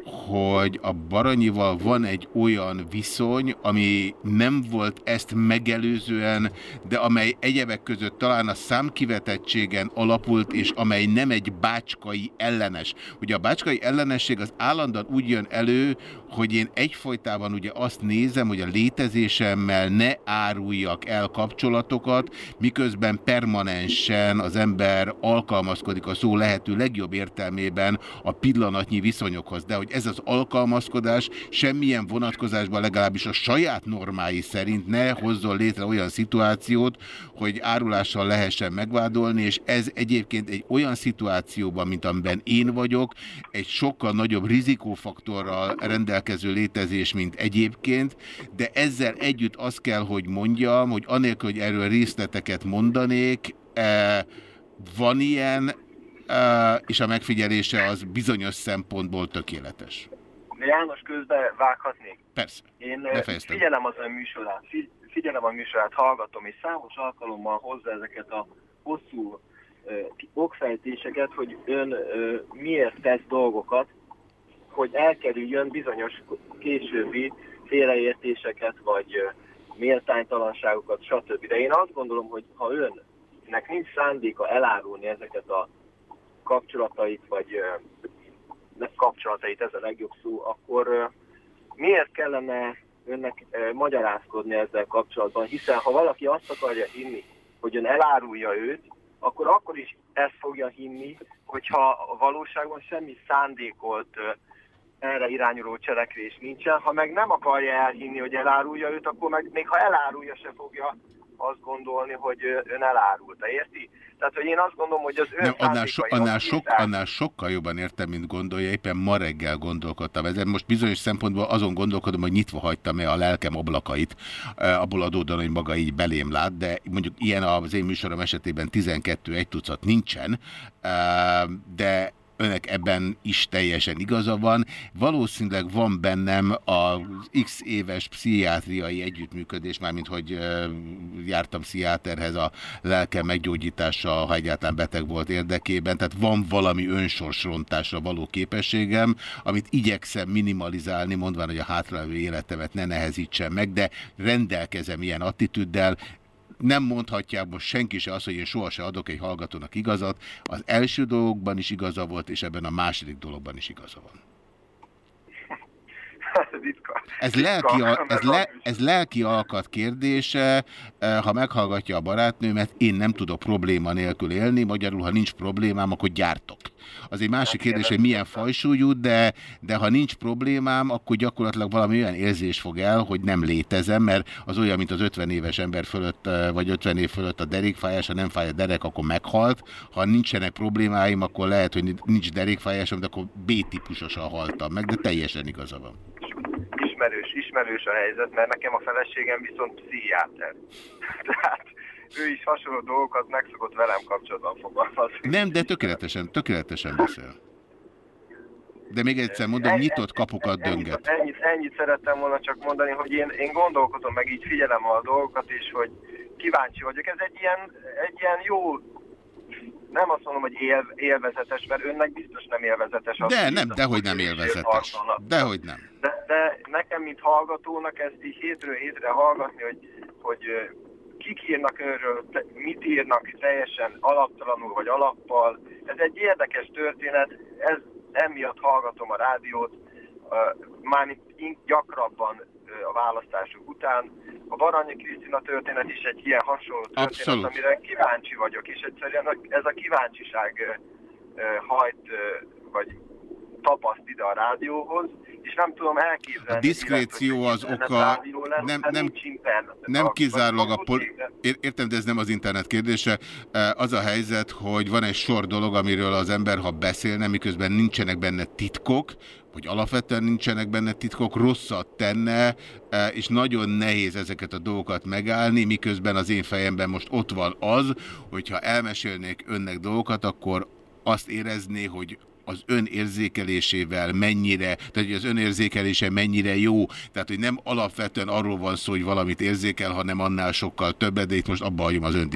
Speaker 1: hogy a Baranyival van egy olyan viszony, ami nem volt ezt megelőzően, de amely egyebek között talán a számkivetettségen alapult, és amely nem egy bácskai ellenes. Ugye a bácskai ellenesség az állandóan úgy jön elő, hogy én egyfolytában ugye azt nézem, hogy a létezésemmel ne áruljak el kapcsolatokat, miközben permanensen az ember alkalmazkodik a szó lehető legjobb értelmében a pillanatnyi viszonyokhoz. De hogy ez az alkalmazkodás semmilyen vonatkozásban legalábbis a saját normái szerint ne hozzon létre olyan szituációt, hogy árulással lehessen megvádolni, és ez egyébként egy olyan szituációban, mint amiben én vagyok, egy sokkal nagyobb rizikófaktorral rendelkező létezés, mint egyébként, de ezzel együtt azt kell, hogy mondjam, hogy anélkül, hogy erről részleteket mondanék, eh, van ilyen, és a megfigyelése az bizonyos szempontból tökéletes.
Speaker 12: János közbe vághatnék.
Speaker 1: Persze.
Speaker 12: Én
Speaker 1: Ne
Speaker 12: ö,
Speaker 1: fejeztem.
Speaker 12: figyelem az ön műsorát, fi- figyelem a műsorát, hallgatom, és számos alkalommal hozza ezeket a hosszú okfejtéseket, hogy ön ö, miért tesz dolgokat, hogy elkerüljön bizonyos későbbi félreértéseket, vagy ö, méltánytalanságokat, stb. De én azt gondolom, hogy ha önnek nincs szándéka elárulni ezeket a kapcsolatait, vagy nem kapcsolatait, ez a legjobb szó, akkor miért kellene önnek magyarázkodni ezzel kapcsolatban, hiszen ha valaki azt akarja hinni, hogy ön elárulja őt, akkor akkor is ezt fogja hinni, hogyha a valóságban semmi szándékolt erre irányuló cselekvés nincsen. Ha meg nem akarja elhinni, hogy elárulja őt, akkor meg még ha elárulja, se fogja azt gondolni, hogy ön elárulta, érti? Tehát, hogy én azt gondolom, hogy az ön
Speaker 1: Nem, annál, so, annál, sok, annál sokkal jobban értem, mint gondolja. Éppen ma reggel gondolkodtam ezen. Most bizonyos szempontból azon gondolkodom, hogy nyitva hagytam-e a lelkem ablakait, eh, abból adódóan, hogy maga így belém lát, de mondjuk ilyen az én műsorom esetében 12 egy tucat nincsen, eh, de önnek ebben is teljesen igaza van. Valószínűleg van bennem az x éves pszichiátriai együttműködés, mármint hogy jártam pszichiáterhez a lelke meggyógyítása, ha egyáltalán beteg volt érdekében, tehát van valami önsorsrontásra való képességem, amit igyekszem minimalizálni, mondván, hogy a hátralévő életemet ne nehezítsen meg, de rendelkezem ilyen attitűddel, nem mondhatják most senki se azt, hogy én sohasem adok egy hallgatónak igazat. Az első dologban is igaza volt, és ebben a második dologban is igaza van.
Speaker 12: ritka.
Speaker 1: Ez
Speaker 12: ritka,
Speaker 1: lelki, a, ez, le, ez lelki alkat kérdése, eh, ha meghallgatja a barátnőmet, én nem tudok probléma nélkül élni, magyarul, ha nincs problémám, akkor gyártok. Az egy másik kérdés, hogy milyen fajsúlyú, de, de ha nincs problémám, akkor gyakorlatilag valami olyan érzés fog el, hogy nem létezem, mert az olyan, mint az 50 éves ember fölött, eh, vagy 50 év fölött a derékfájás, ha nem fáj a derek, akkor meghalt. Ha nincsenek problémáim, akkor lehet, hogy nincs derékfájásom, de akkor B-típusosan haltam meg, de teljesen igaza van.
Speaker 12: Ismerős, ismerős a helyzet, mert nekem a feleségem viszont pszichiáter. Tehát ő is hasonló dolgokat meg szokott velem kapcsolatban fogalmazni.
Speaker 1: Nem, de tökéletesen, tökéletesen beszél. De még egyszer mondom, nyitott kapukat dönget.
Speaker 12: Ennyit, ennyit szerettem volna csak mondani, hogy én, én gondolkozom, meg így figyelem a dolgokat, és hogy kíváncsi vagyok. Ez egy ilyen, egy ilyen jó, nem azt mondom, hogy él, élvezetes, mert önnek biztos nem élvezetes. az,
Speaker 1: De
Speaker 12: hogy
Speaker 1: nem, dehogy nem élvezetes. Dehogy nem.
Speaker 12: De, de nekem, mint hallgatónak ezt így hétről hétre hallgatni, hogy, hogy kik írnak te- mit írnak teljesen alaptalanul vagy alappal, ez egy érdekes történet, ez emiatt hallgatom a rádiót, gyakrabban ö, a választások után. A Baranyi Krisztina történet is egy ilyen hasonló történet,
Speaker 1: Abszolút.
Speaker 12: amire kíváncsi vagyok, és egyszerűen ez a kíváncsiság hajt, vagy tapaszt ide a rádióhoz, és nem tudom elképzelni.
Speaker 1: A diszkréció az oka
Speaker 12: lesz,
Speaker 1: nem,
Speaker 12: mert
Speaker 1: nem,
Speaker 12: internet.
Speaker 1: nem
Speaker 12: A-
Speaker 1: kizárólag a... Pol Ér- Értem, de ez nem az internet kérdése. Az a helyzet, hogy van egy sor dolog, amiről az ember, ha beszélne, miközben nincsenek benne titkok, vagy alapvetően nincsenek benne titkok, rosszat tenne, eh, és nagyon nehéz ezeket a dolgokat megállni, miközben az én fejemben most ott van az, hogyha elmesélnék önnek dolgokat, akkor azt érezné, hogy az ön érzékelésével mennyire, tehát hogy az ön érzékelése mennyire jó, tehát hogy nem alapvetően arról van szó, hogy valamit érzékel, hanem annál sokkal többet, de itt most abba hagyom az ön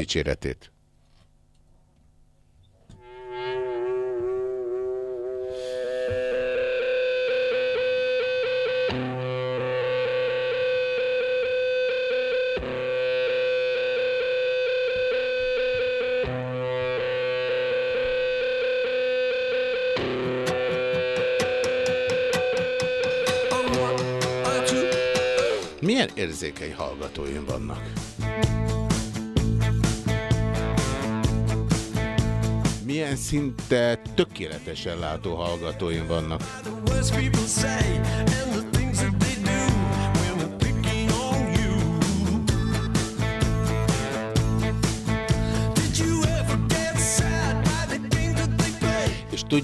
Speaker 1: Milyen érzékeny hallgatóim vannak? Milyen szinte tökéletesen látó hallgatóim vannak?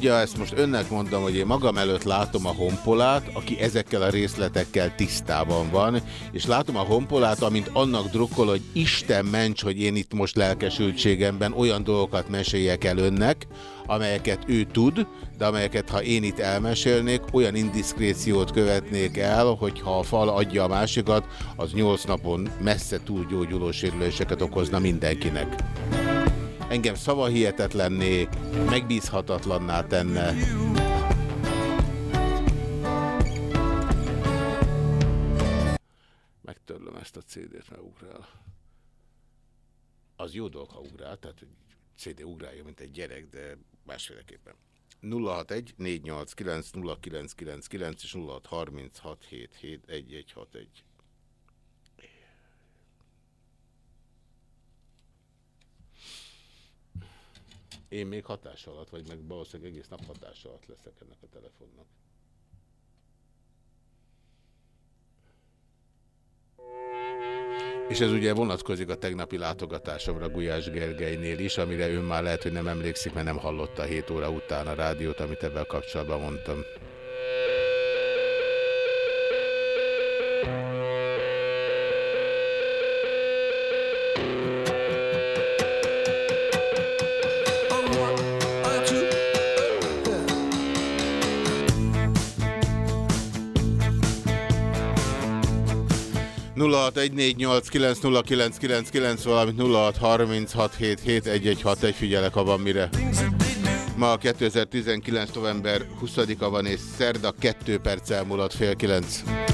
Speaker 1: tudja, ezt most önnek mondom, hogy én magam előtt látom a honpolát, aki ezekkel a részletekkel tisztában van, és látom a honpolát, amint annak drukkol, hogy Isten ments, hogy én itt most lelkesültségemben olyan dolgokat meséljek el önnek, amelyeket ő tud, de amelyeket ha én itt elmesélnék, olyan indiszkréciót követnék el, hogy ha a fal adja a másikat, az nyolc napon messze túlgyógyuló sérüléseket okozna mindenkinek engem szavahihetetlenné, megbízhatatlanná tenne. Ezt a CD-t, mert ugrál. Az jó dolog, ha ugrál, tehát hogy CD ugrálja, mint egy gyerek, de másféleképpen. 061 489 0999 és 0636 77 1161. Én még hatás alatt, vagy meg valószínűleg egész nap hatás alatt leszek ennek a telefonnak. És ez ugye vonatkozik a tegnapi látogatásomra Gulyás Gergelynél is, amire ön már lehet, hogy nem emlékszik, mert nem hallotta 7 óra után a rádiót, amit ebben kapcsolatban mondtam. Kilenc valamint 0636771161 figyelek, ha van mire. Ma 2019. november 20-a van és szerda 2 perc elmúlott fél 9.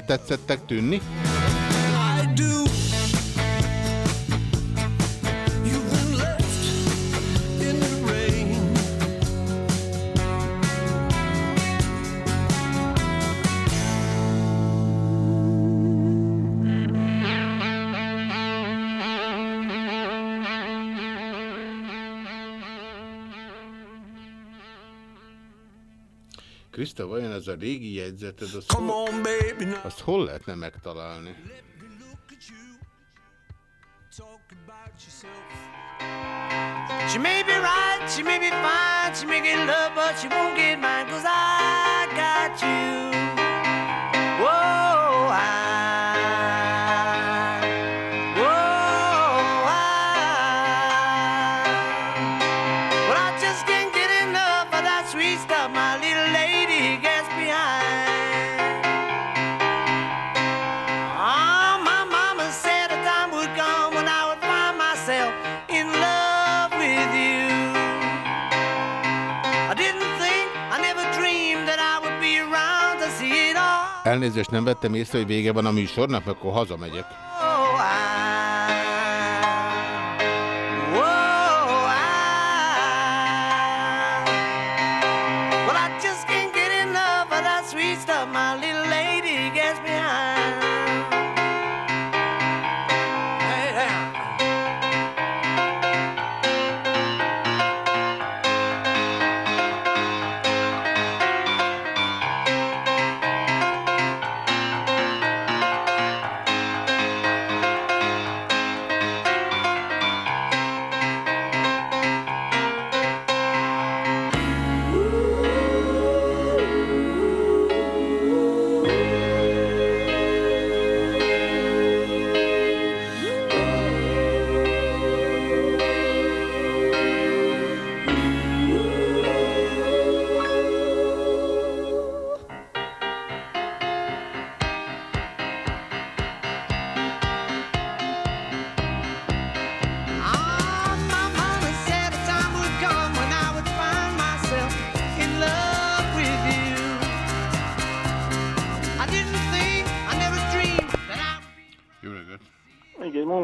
Speaker 1: eltetszettek tűnni?
Speaker 2: I do.
Speaker 1: Régi jegyzeted, azt,
Speaker 2: Come
Speaker 1: hol,
Speaker 2: on, baby, now
Speaker 1: azt hol lehetne megtalálni?
Speaker 13: She may be right, she may be fine, she may get love, but she won't get mine, cause I got you.
Speaker 1: Elnézést, nem vettem észre, hogy vége van a műsornak, mert akkor hazamegyek.
Speaker 13: Oh, I,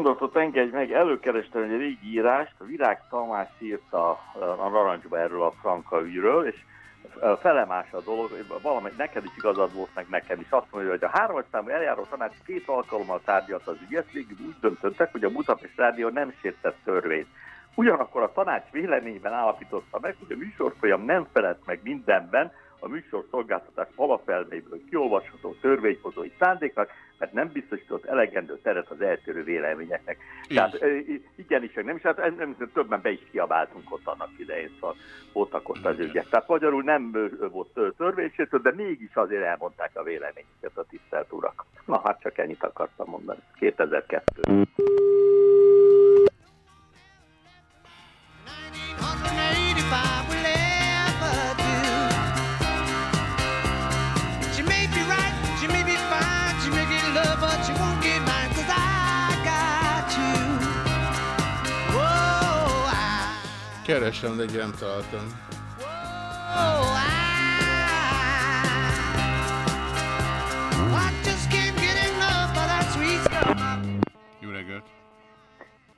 Speaker 3: mondatot engedj meg, előkerestem egy régi írást, a Virág Tamás írta a Narancsba erről a Franka ügyről, és felemás a dolog, valamely neked is igazad volt, meg nekem is. Azt mondja, hogy a hármas számú eljáró tanács két alkalommal tárgyalt az ügyet, végül úgy döntöttek, hogy a Budapest Rádió nem sértett törvényt. Ugyanakkor a tanács véleményben állapította meg, hogy a műsorfolyam nem felett meg mindenben a műsor szolgáltatás alapelveiből kiolvasható törvényhozói szándéknak, mert nem biztosított elegendő teret az eltérő véleményeknek. Tehát ö, i- igenis, nem is, hát nem, többen be is kiabáltunk ott annak idején, szóval voltak ott az ügyek. Tehát magyarul nem volt törvénysértő, de mégis azért elmondták a véleményüket a tisztelt urak. Na hát csak ennyit akartam mondani. 2002.
Speaker 1: Keresem, de egy nem találtam. Jó reggelt!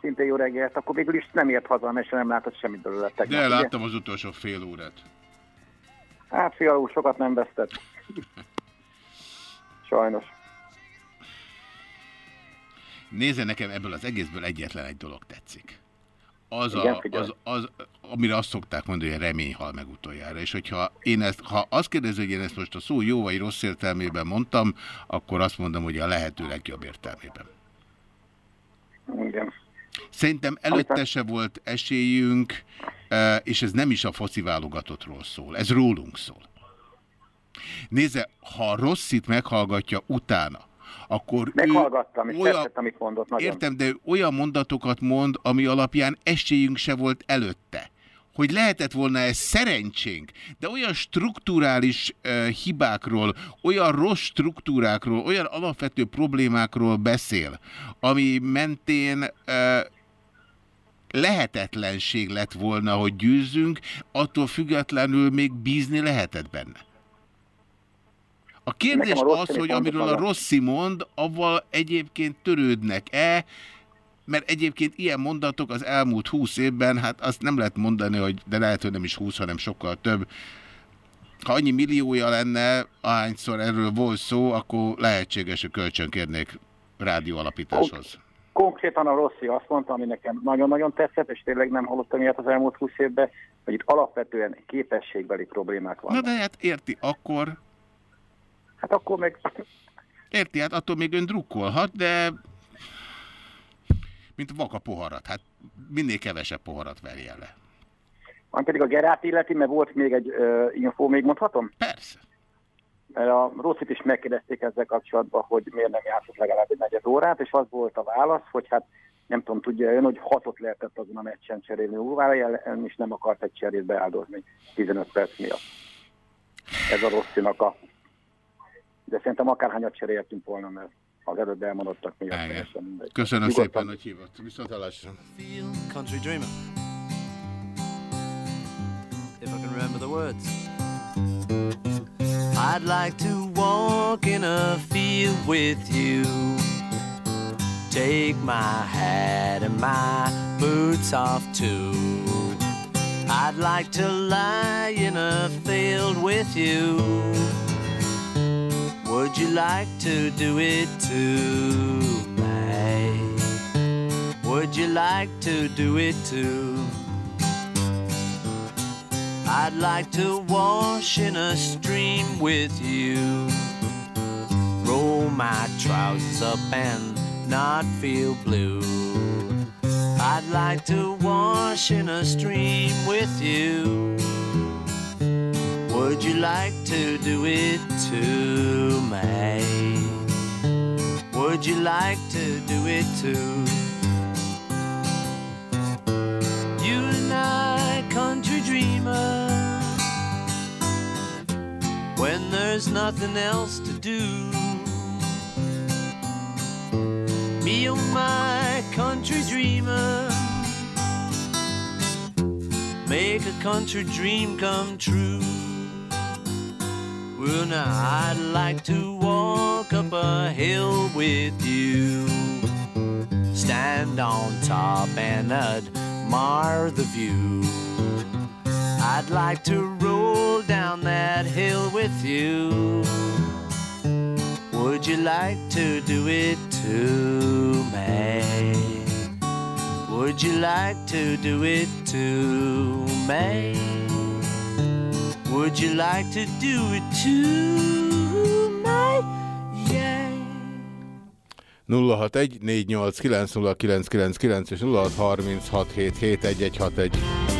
Speaker 10: Szinte jó reggelt, akkor végül is nem ért haza, mert nem látott semmit belőle tegnap,
Speaker 1: De láttam az utolsó fél órát.
Speaker 10: Hát fialú, sokat nem vesztett. Sajnos.
Speaker 1: Nézze, nekem ebből az egészből egyetlen egy dolog tetszik. Az,
Speaker 10: Igen,
Speaker 1: a, az, az, amire azt szokták mondani, hogy remény hal meg utoljára. És hogyha én ezt, ha azt kérdező, hogy én ezt most a szó jó vagy rossz értelmében mondtam, akkor azt mondom, hogy a lehető legjobb értelmében.
Speaker 10: Igen.
Speaker 1: Szerintem előtte se volt esélyünk, eh, és ez nem is a foci válogatottról szól, ez rólunk szól. Nézze, ha a Rosszit meghallgatja utána, akkor
Speaker 10: Meghallgattam, és tetszett, amit mondott nagyon.
Speaker 1: Értem, de olyan mondatokat mond, ami alapján esélyünk se volt előtte. Hogy lehetett volna ez szerencsénk, de olyan strukturális uh, hibákról, olyan rossz struktúrákról, olyan alapvető problémákról beszél, ami mentén uh, lehetetlenség lett volna, hogy győzzünk, attól függetlenül még bízni lehetett benne. A kérdés
Speaker 14: a
Speaker 1: az, hogy amiről a. Rossi mond, avval egyébként törődnek-e, mert egyébként ilyen mondatok az elmúlt húsz évben, hát azt nem lehet mondani, hogy de lehet, hogy nem is húsz, hanem sokkal több. Ha annyi milliója lenne, ahányszor erről volt szó, akkor lehetséges, hogy kölcsönkérnék rádió alapításhoz.
Speaker 14: Konkrétan a Rossi azt mondta, ami nekem nagyon-nagyon tetszett, és tényleg nem hallottam ilyet az elmúlt 20 évben, hogy itt alapvetően képességbeli problémák vannak.
Speaker 1: Na de hát érti, akkor...
Speaker 14: Hát akkor meg...
Speaker 1: Érti, hát attól még ön drukkolhat, de... Mint vaka poharat. Hát minél kevesebb poharat verjen le.
Speaker 14: Van pedig a Gerát illeti, mert volt még egy uh, infó, még mondhatom?
Speaker 1: Persze.
Speaker 14: Mert a Rosszit is megkérdezték ezzel kapcsolatban, hogy miért nem játszott legalább egy negyed órát, és az volt a válasz, hogy hát nem tudom, tudja ön, hogy hatot lehetett azon a meccsen cserélni ellen, és nem akart egy cserét beáldozni 15 perc miatt. Ez a Rosszinak a... De szerintem akárhányat cseréltünk volna, mert az előbb elmondottak miatt.
Speaker 1: Köszönöm
Speaker 14: Nyugodtan.
Speaker 1: szépen, hogy hívott. Viszont hallásra.
Speaker 13: Country Dreamer. If I can remember the words. I'd like to walk in a field with you. Take my hat and my boots off too. I'd like to lie in a field with you. Would you like to do it too, babe? Would you like to do it too? I'd like to wash in a stream with you. Roll my trousers up and not feel blue. I'd like to wash in a stream with you. Would you like to do it too, May? Would you like to do it too? You and I, country dreamer. When there's nothing else to do. Me, oh my country dreamer. Make a country dream come true. Well, now I'd like to walk up a hill with you. Stand on top and admire the view. I'd like to roll down that hill with you. Would you like to do it too, May? Would you like to do it too, May? Would you like to do it May? Yeah.
Speaker 1: 061 489 és 0636771161.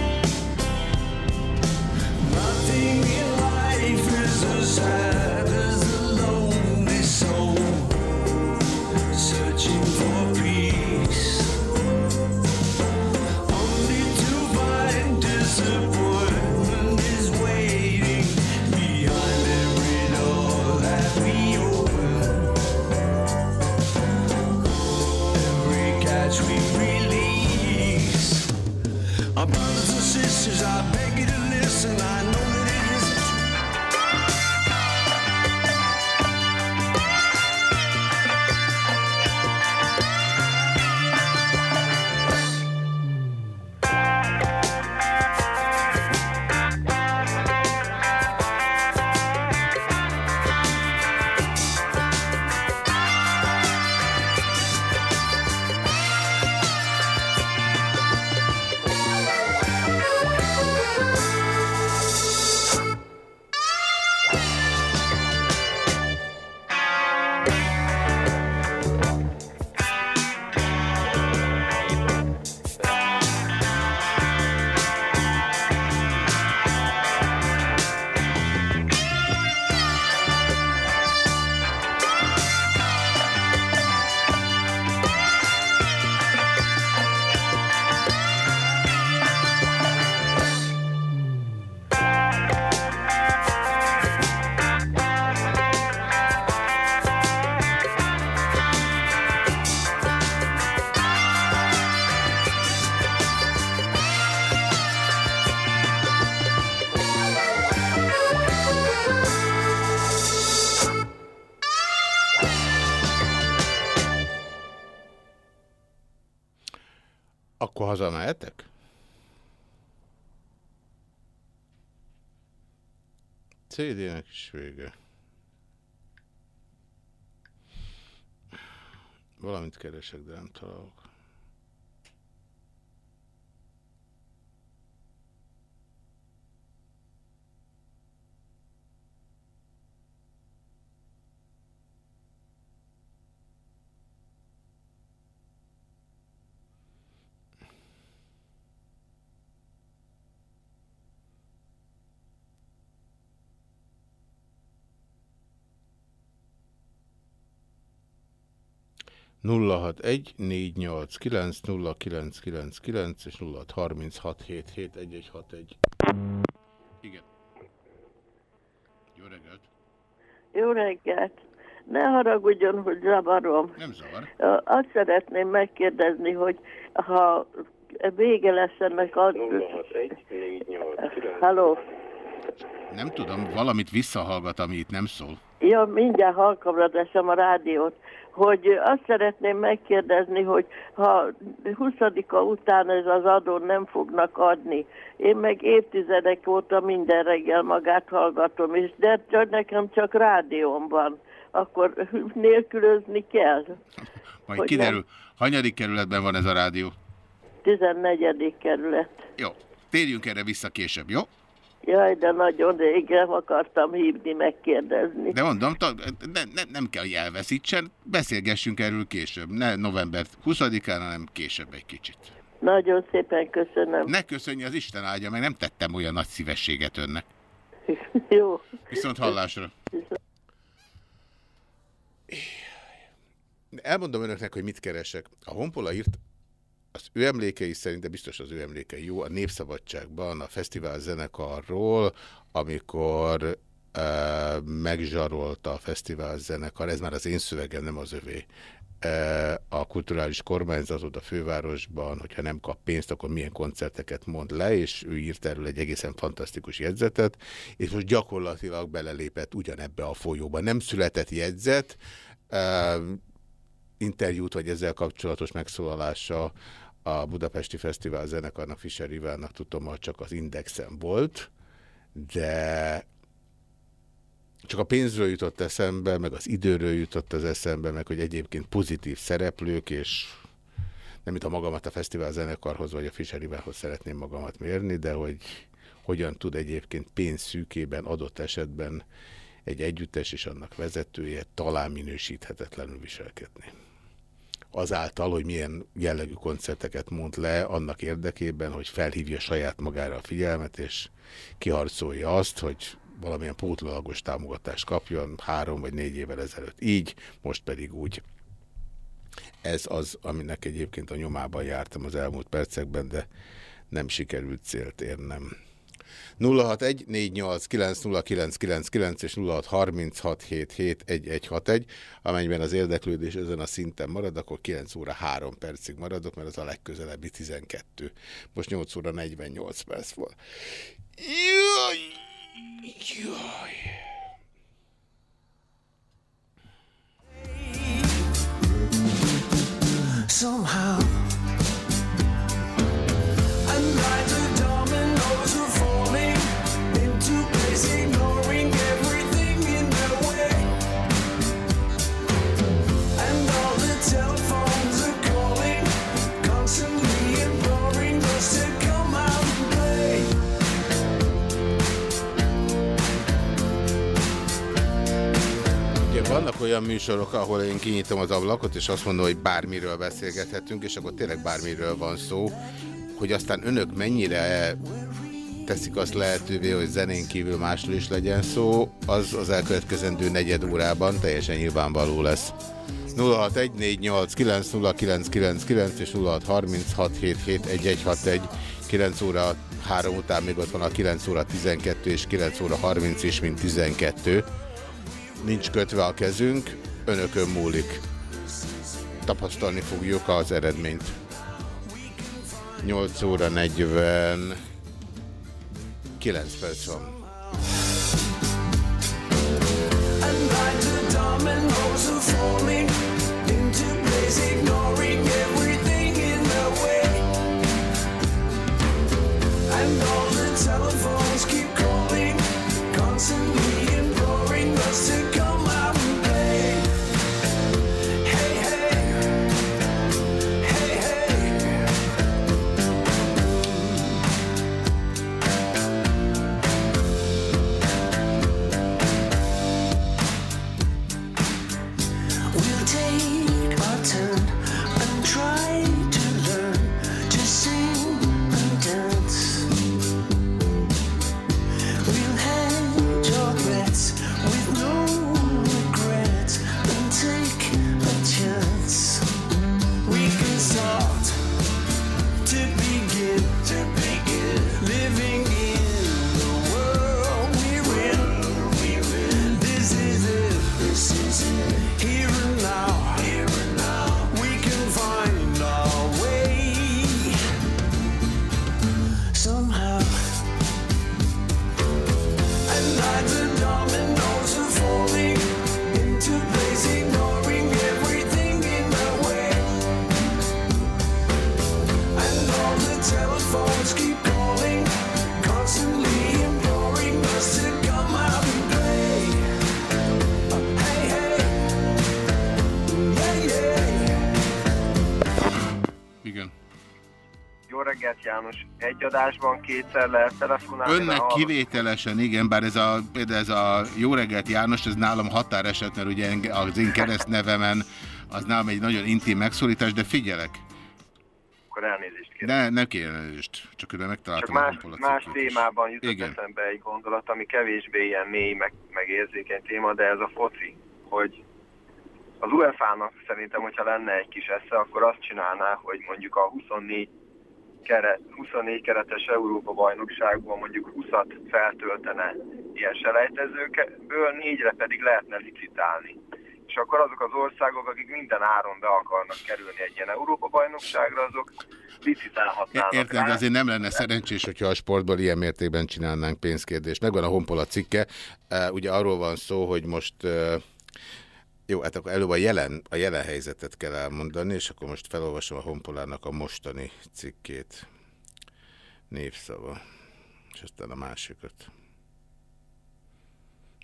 Speaker 1: Hazamehetek? CD-nek is vége. Valamit keresek, de nem találok. 0614890999 és 0636771161. Igen. Jó reggelt!
Speaker 15: Jó reggelt! Ne haragudjon, hogy zavarom.
Speaker 1: Nem zavar.
Speaker 15: Azt szeretném megkérdezni, hogy ha vége lesz ennek a... 061489... Halló?
Speaker 1: Nem tudom, valamit visszahallgat, ami itt nem szól.
Speaker 15: Ja, mindjárt halkamra teszem a rádiót hogy azt szeretném megkérdezni, hogy ha 20-a után ez az adó nem fognak adni, én meg évtizedek óta minden reggel magát hallgatom, és de csak nekem csak rádióm van, akkor nélkülözni kell.
Speaker 1: Majd
Speaker 15: Hogy
Speaker 1: kiderül. Hanyadik kerületben van ez a rádió?
Speaker 15: 14. kerület.
Speaker 1: Jó. Térjünk erre vissza később, jó?
Speaker 15: Jaj, de nagyon régen akartam hívni, megkérdezni.
Speaker 1: De mondom, ne, ne, nem kell, hogy elveszítsen, beszélgessünk erről később. Ne november 20-án, hanem később egy kicsit.
Speaker 15: Nagyon szépen köszönöm.
Speaker 1: Ne köszönje az Isten áldja, meg nem tettem olyan nagy szívességet önnek.
Speaker 15: Jó.
Speaker 1: Viszont hallásra. Elmondom önöknek, hogy mit keresek. A Honpola írt az ő emlékei szerint, de biztos az ő emlékei jó, a Népszabadságban a fesztivál zenekarról, amikor uh, megzsarolta a fesztivál zenekar, ez már az én szövegem, nem az övé, uh, a kulturális kormányzatot a fővárosban, hogyha nem kap pénzt, akkor milyen koncerteket mond le, és ő írt erről egy egészen fantasztikus jegyzetet, és most gyakorlatilag belelépett ugyanebbe a folyóba. Nem született jegyzet, uh, interjút, vagy ezzel kapcsolatos megszólalása a Budapesti Fesztivál zenekarnak, Fischer Ivánnak tudom, hogy csak az Indexen volt, de csak a pénzről jutott eszembe, meg az időről jutott az eszembe, meg hogy egyébként pozitív szereplők, és nem mint a magamat a fesztivál zenekarhoz, vagy a Fischer Ivánhoz szeretném magamat mérni, de hogy hogyan tud egyébként pénzszűkében adott esetben egy együttes és annak vezetője talán minősíthetetlenül viselkedni. Azáltal, hogy milyen jellegű koncerteket mond le annak érdekében, hogy felhívja saját magára a figyelmet, és kiharcolja azt, hogy valamilyen pótlólagos támogatást kapjon három vagy négy évvel ezelőtt. Így, most pedig úgy. Ez az, aminek egyébként a nyomában jártam az elmúlt percekben, de nem sikerült célt érnem. 061 489 és 0636771161, amennyiben az érdeklődés ezen a szinten marad, akkor 9 óra 3 percig maradok, mert az a legközelebbi 12. Most 8 óra 48 perc volt. Jaj! Jaj!
Speaker 2: somehow. And like
Speaker 1: vannak olyan műsorok, ahol én kinyitom az ablakot, és azt mondom, hogy bármiről beszélgethetünk, és akkor tényleg bármiről van szó, hogy aztán önök mennyire teszik azt lehetővé, hogy zenén kívül másról is legyen szó, az az elkövetkezendő negyed órában teljesen nyilvánvaló lesz. 0614890999 és 0636771161 9 óra 3 után még ott van a 9 óra 12 és 9 óra 30 és mint 12 nincs kötve a kezünk, önökön múlik. Tapasztalni fogjuk az eredményt. 8 óra 40 9 perc van.
Speaker 2: Keep
Speaker 12: Jó reggelt, János. Egy adásban kétszer lehet telefonálni.
Speaker 1: Önnek kivételesen, igen, bár ez a, például ez a Jó reggelt János, ez nálam határeset, mert ugye az én keresztnevemen az nálam egy nagyon intim megszólítás, de figyelek.
Speaker 12: Akkor elnézést kérek.
Speaker 1: Ne, ne kérjen elnézést, csak
Speaker 12: Csak
Speaker 1: megtaláltam a
Speaker 12: más, más témában jutott
Speaker 1: Igen.
Speaker 12: eszembe egy gondolat, ami kevésbé ilyen mély, meg, meg érzékeny téma, de ez a foci, hogy az UEFA-nak szerintem, hogyha lenne egy kis esze, akkor azt csinálná, hogy mondjuk a 24 keret, 24 keretes Európa bajnokságban mondjuk 20-at feltöltene ilyen selejtezőkből, négyre pedig lehetne licitálni. És akkor azok az országok, akik minden áron be akarnak kerülni egy ilyen Európa bajnokságra, azok licitálhatnának
Speaker 1: Érted, de azért nem lenne szerencsés, hogyha a sportból ilyen mértékben csinálnánk pénzkérdést. Megvan a honpola cikke, Uh, ugye arról van szó, hogy most uh, jó, hát akkor előbb a jelen, a jelen helyzetet kell elmondani, és akkor most felolvasom a honpolának a mostani cikkét. Névszava. És aztán a másikat.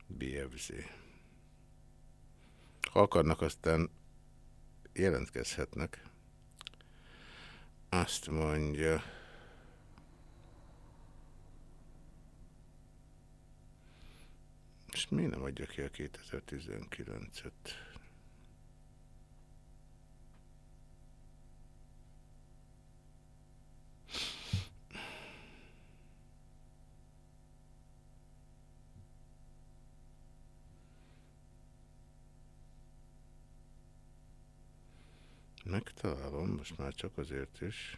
Speaker 1: BFZ. Ha akarnak, aztán jelentkezhetnek. Azt mondja... És miért nem adja ki a 2019-et? Megtalálom, most már csak azért is.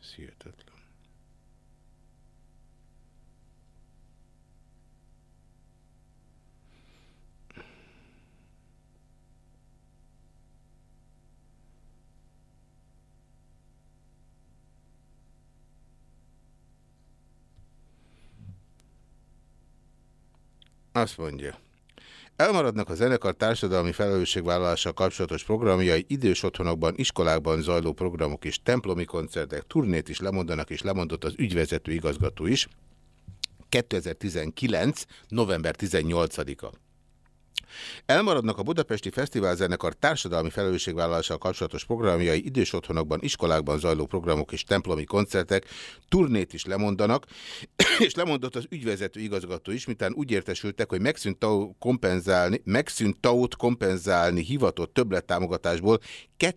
Speaker 1: Ez hihetetlen. Azt mondja. Elmaradnak a zenekar társadalmi felelősségvállalással kapcsolatos programjai, idős otthonokban, iskolákban zajló programok és templomi koncertek, turnét is lemondanak, és lemondott az ügyvezető igazgató is. 2019. november 18-a. Elmaradnak a Budapesti Fesztiválzenekar társadalmi felelősségvállalással kapcsolatos programjai, idős otthonokban, iskolákban zajló programok és templomi koncertek, turnét is lemondanak, és lemondott az ügyvezető igazgató is, miután úgy értesültek, hogy megszűnt TAO kompenzálni, megszűnt TAO-t kompenzálni hivatott többlettámogatásból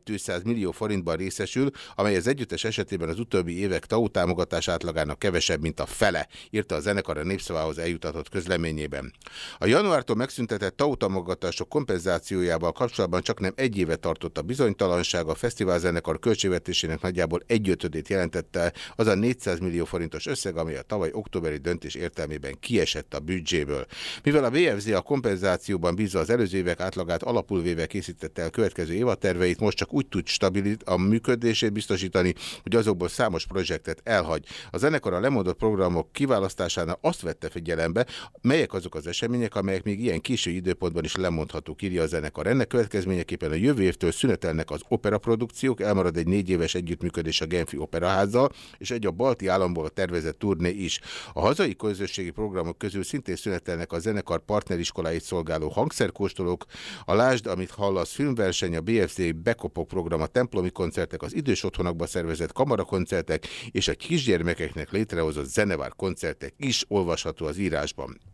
Speaker 1: 200 millió forintban részesül, amely az együttes esetében az utóbbi évek TAO támogatás átlagának kevesebb, mint a fele, írta a zenekar a népszavához eljutatott közleményében. A januártól megszüntetett TAO adótámogatások kompenzációjával kapcsolatban csak nem egy éve tartott a bizonytalanság, a fesztiválzenekar költségvetésének nagyjából egyötödét jelentette az a 400 millió forintos összeg, ami a tavaly októberi döntés értelmében kiesett a büdzséből. Mivel a BFZ a kompenzációban bízva az előző évek átlagát alapul véve készítette el következő évaterveit, most csak úgy tud stabilit a működését biztosítani, hogy azokból számos projektet elhagy. A zenekar a lemondott programok kiválasztásánál azt vette figyelembe, melyek azok az események, amelyek még ilyen késő időpontban is lemondhatók, írja a zenekar. Ennek következményeképpen a jövő évtől szünetelnek az operaprodukciók, elmarad egy négy éves együttműködés a Genfi Operaházzal, és egy a balti államból tervezett turné is. A hazai közösségi programok közül szintén szünetelnek a zenekar partneriskoláit szolgáló hangszerkóstolók, a Lásd, amit hallasz filmverseny, a BFC Bekopok program, a templomi koncertek, az idős otthonokba szervezett kamarakoncertek és a kisgyermekeknek létrehozott zenevár koncertek is olvasható az írásban.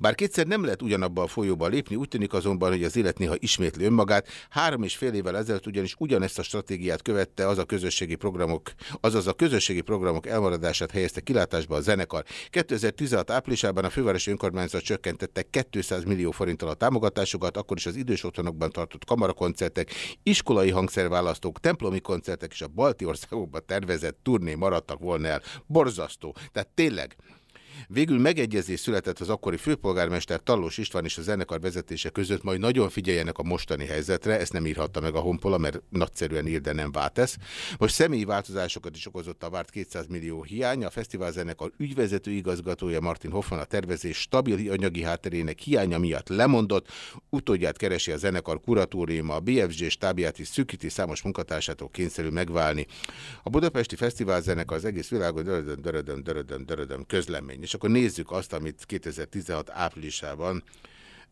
Speaker 1: Bár kétszer nem lehet ugyanabba a folyóba lépni, úgy tűnik azonban, hogy az élet néha ismétli önmagát. Három és fél évvel ezelőtt ugyanis ugyanezt a stratégiát követte az a közösségi programok, azaz a közösségi programok elmaradását helyezte kilátásba a zenekar. 2016 áprilisában a fővárosi önkormányzat csökkentette 200 millió forinttal a támogatásokat, akkor is az idős otthonokban tartott kamarakoncertek, iskolai hangszerválasztók, templomi koncertek és a balti országokban tervezett turné maradtak volna el. Borzasztó. Tehát tényleg Végül megegyezés született az akkori főpolgármester Tallós István és a zenekar vezetése között, majd nagyon figyeljenek a mostani helyzetre, ezt nem írhatta meg a Honpola, mert nagyszerűen ír, de nem váltesz. Most személyi változásokat is okozott a várt 200 millió hiánya, a fesztivál zenekar ügyvezető igazgatója Martin Hoffman a tervezés stabil anyagi hátterének hiánya miatt lemondott, utódját keresi a zenekar kuratóriuma, a BFG stábját is szűkíti számos munkatársától kényszerül megválni. A budapesti fesztivál zenekar az egész világon dörödön, dörödön, dörödön, dörödön közlemény. És akkor nézzük azt, amit 2016 áprilisában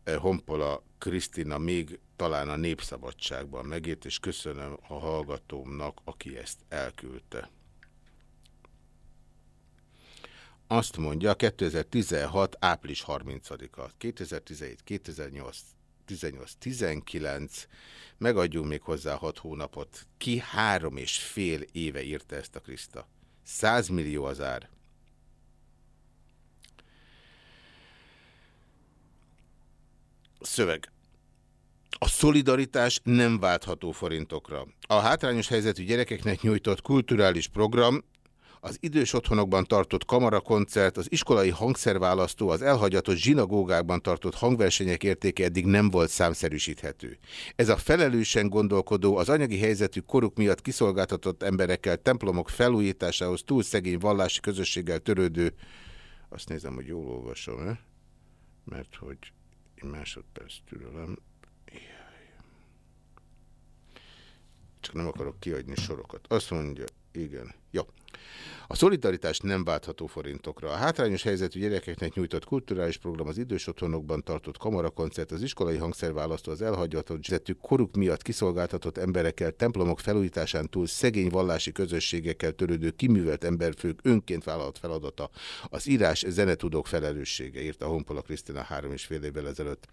Speaker 1: eh, Honpola Krisztina még talán a Népszabadságban megért, és köszönöm a hallgatómnak, aki ezt elküldte. Azt mondja 2016. április 30-a, 2017, 2008, 18, 19, megadjunk még hozzá 6 hónapot. Ki három és fél éve írta ezt a Kriszta? 100 millió az ár. Szöveg. A szolidaritás nem váltható forintokra. A hátrányos helyzetű gyerekeknek nyújtott kulturális program, az idős otthonokban tartott kamarakoncert, az iskolai hangszerválasztó, az elhagyatott zsinagógákban tartott hangversenyek értéke eddig nem volt számszerűsíthető. Ez a felelősen gondolkodó, az anyagi helyzetű koruk miatt kiszolgáltatott emberekkel, templomok felújításához túl szegény vallási közösséggel törődő, azt nézem, hogy jól olvasom, -e? mert hogy egy másodperc türelem. Csak nem akarok kiadni sorokat. Azt mondja, igen. Jó. A szolidaritás nem váltható forintokra. A hátrányos helyzetű gyerekeknek nyújtott kulturális program, az idős otthonokban tartott kamarakoncert, az iskolai hangszerválasztó, az elhagyatott zsetű koruk miatt kiszolgáltatott emberekkel, templomok felújításán túl szegény vallási közösségekkel törődő kiművelt emberfők önként vállalt feladata. Az írás zenetudók felelőssége, írta Honpola Krisztina három és fél évvel ezelőtt.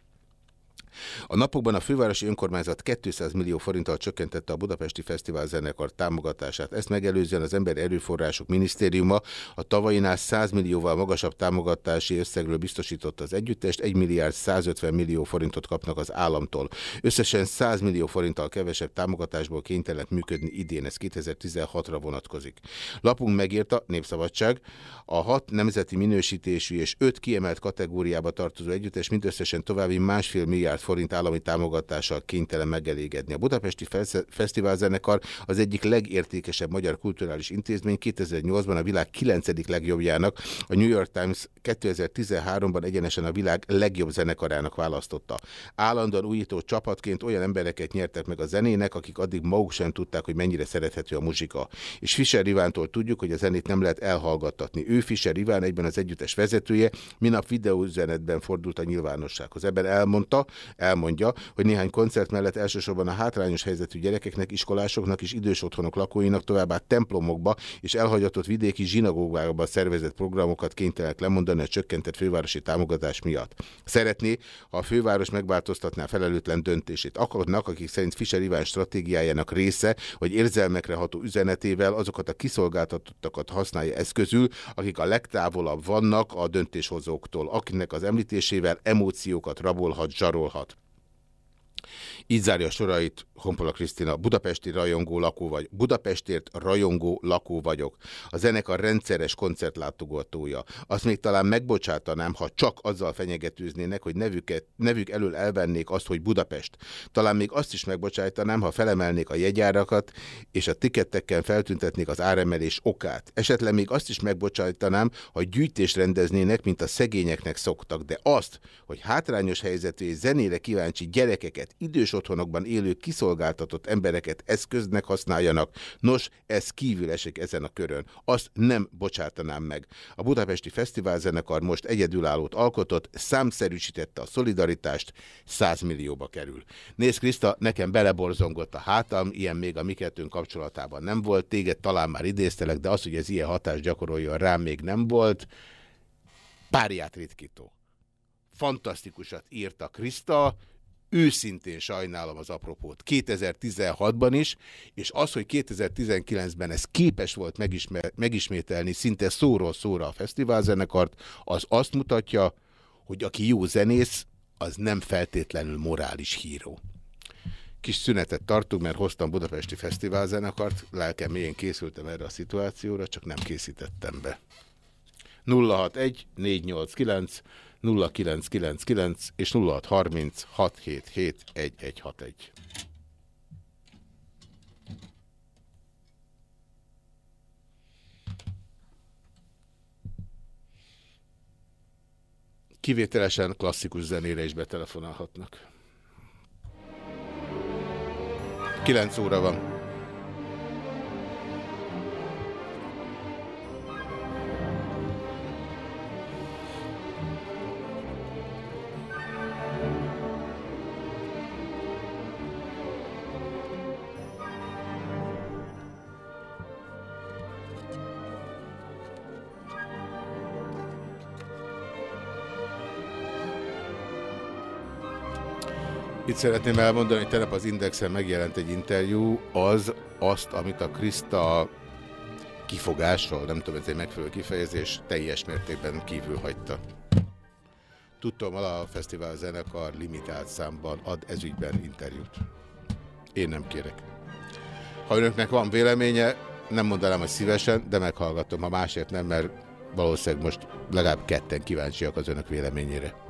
Speaker 1: A napokban a fővárosi önkormányzat 200 millió forinttal csökkentette a Budapesti Fesztivál zenekar támogatását. Ezt megelőzően az Ember Erőforrások Minisztériuma a tavainál 100 millióval magasabb támogatási összegről biztosította az együttest, 1 milliárd 150 millió forintot kapnak az államtól. Összesen 100 millió forinttal kevesebb támogatásból kénytelenek működni idén, ez 2016-ra vonatkozik. Lapunk megírta, Népszabadság, a hat nemzeti minősítésű és öt kiemelt kategóriába tartozó együttes mindösszesen további másfél milliárd forint állami támogatással kénytelen megelégedni. A Budapesti Fesztiválzenekar az egyik legértékesebb magyar kulturális intézmény 2008-ban a világ 9. legjobbjának, a New York Times 2013-ban egyenesen a világ legjobb zenekarának választotta. Állandóan újító csapatként olyan embereket nyertek meg a zenének, akik addig maguk sem tudták, hogy mennyire szerethető a muzsika. És Fischer Ivántól tudjuk, hogy a zenét nem lehet elhallgattatni. Ő Fischer Iván egyben az együttes vezetője, minap videóüzenetben fordult a nyilvánossághoz. Ebben elmondta, elmondja, hogy néhány koncert mellett elsősorban a hátrányos helyzetű gyerekeknek, iskolásoknak és idős otthonok lakóinak továbbá templomokba és elhagyatott vidéki zsinagógákba szervezett programokat kénytelenek lemondani a csökkentett fővárosi támogatás miatt. Szeretné, ha a főváros megváltoztatná felelőtlen döntését. Akadnak, akik szerint Fischer Iván stratégiájának része, hogy érzelmekre ható üzenetével azokat a kiszolgáltatottakat használja eszközül, akik a legtávolabb vannak a döntéshozóktól, akinek az említésével emóciókat rabolhat, zsarolhat. Így zárja sorait Honpola Krisztina, budapesti rajongó lakó vagy. Budapestért rajongó lakó vagyok. A zenekar rendszeres koncertlátogatója. Azt még talán megbocsátanám, ha csak azzal fenyegetőznének, hogy nevüket, nevük elől elvennék azt, hogy Budapest. Talán még azt is megbocsátanám, ha felemelnék a jegyárakat, és a tikettekkel feltüntetnék az áremelés okát. Esetleg még azt is megbocsátanám, ha gyűjtést rendeznének, mint a szegényeknek szoktak, de azt, hogy hátrányos helyzetű és zenére kíváncsi gyerekeket, idős otthonokban élő kiszolgáltatott embereket eszköznek használjanak. Nos, ez kívül esik ezen a körön. Azt nem bocsátanám meg. A Budapesti Fesztiválzenekar most egyedülállót alkotott, számszerűsítette a szolidaritást, 100 millióba kerül. Nézd, Kriszta, nekem beleborzongott a hátam, ilyen még a mi kapcsolatában nem volt, téged talán már idéztelek, de az, hogy ez ilyen hatást gyakoroljon rám, még nem volt. Párját ritkító. Fantasztikusat írta Kriszta, őszintén sajnálom az apropót 2016-ban is, és az, hogy 2019-ben ez képes volt megismételni szinte szóról szóra a fesztiválzenekart, az azt mutatja, hogy aki jó zenész, az nem feltétlenül morális híró. Kis szünetet tartunk, mert hoztam Budapesti Fesztiválzenekart, lelkem én készültem erre a szituációra, csak nem készítettem be. 061 489 0999 és 0630 677 1161. Kivételesen klasszikus zenére is betelefonálhatnak. 9 óra van. Szeretném elmondani, hogy tegnap az Indexen megjelent egy interjú, az azt, amit a Krista kifogásról, nem tudom, ez egy megfelelő kifejezés, teljes mértékben kívül hagyta. Tudtam, a fesztivál zenekar limitált számban ad ezügyben interjút. Én nem kérek. Ha önöknek van véleménye, nem mondanám, hogy szívesen, de meghallgatom. Ha másért nem, mert valószínűleg most legalább ketten kíváncsiak az önök véleményére.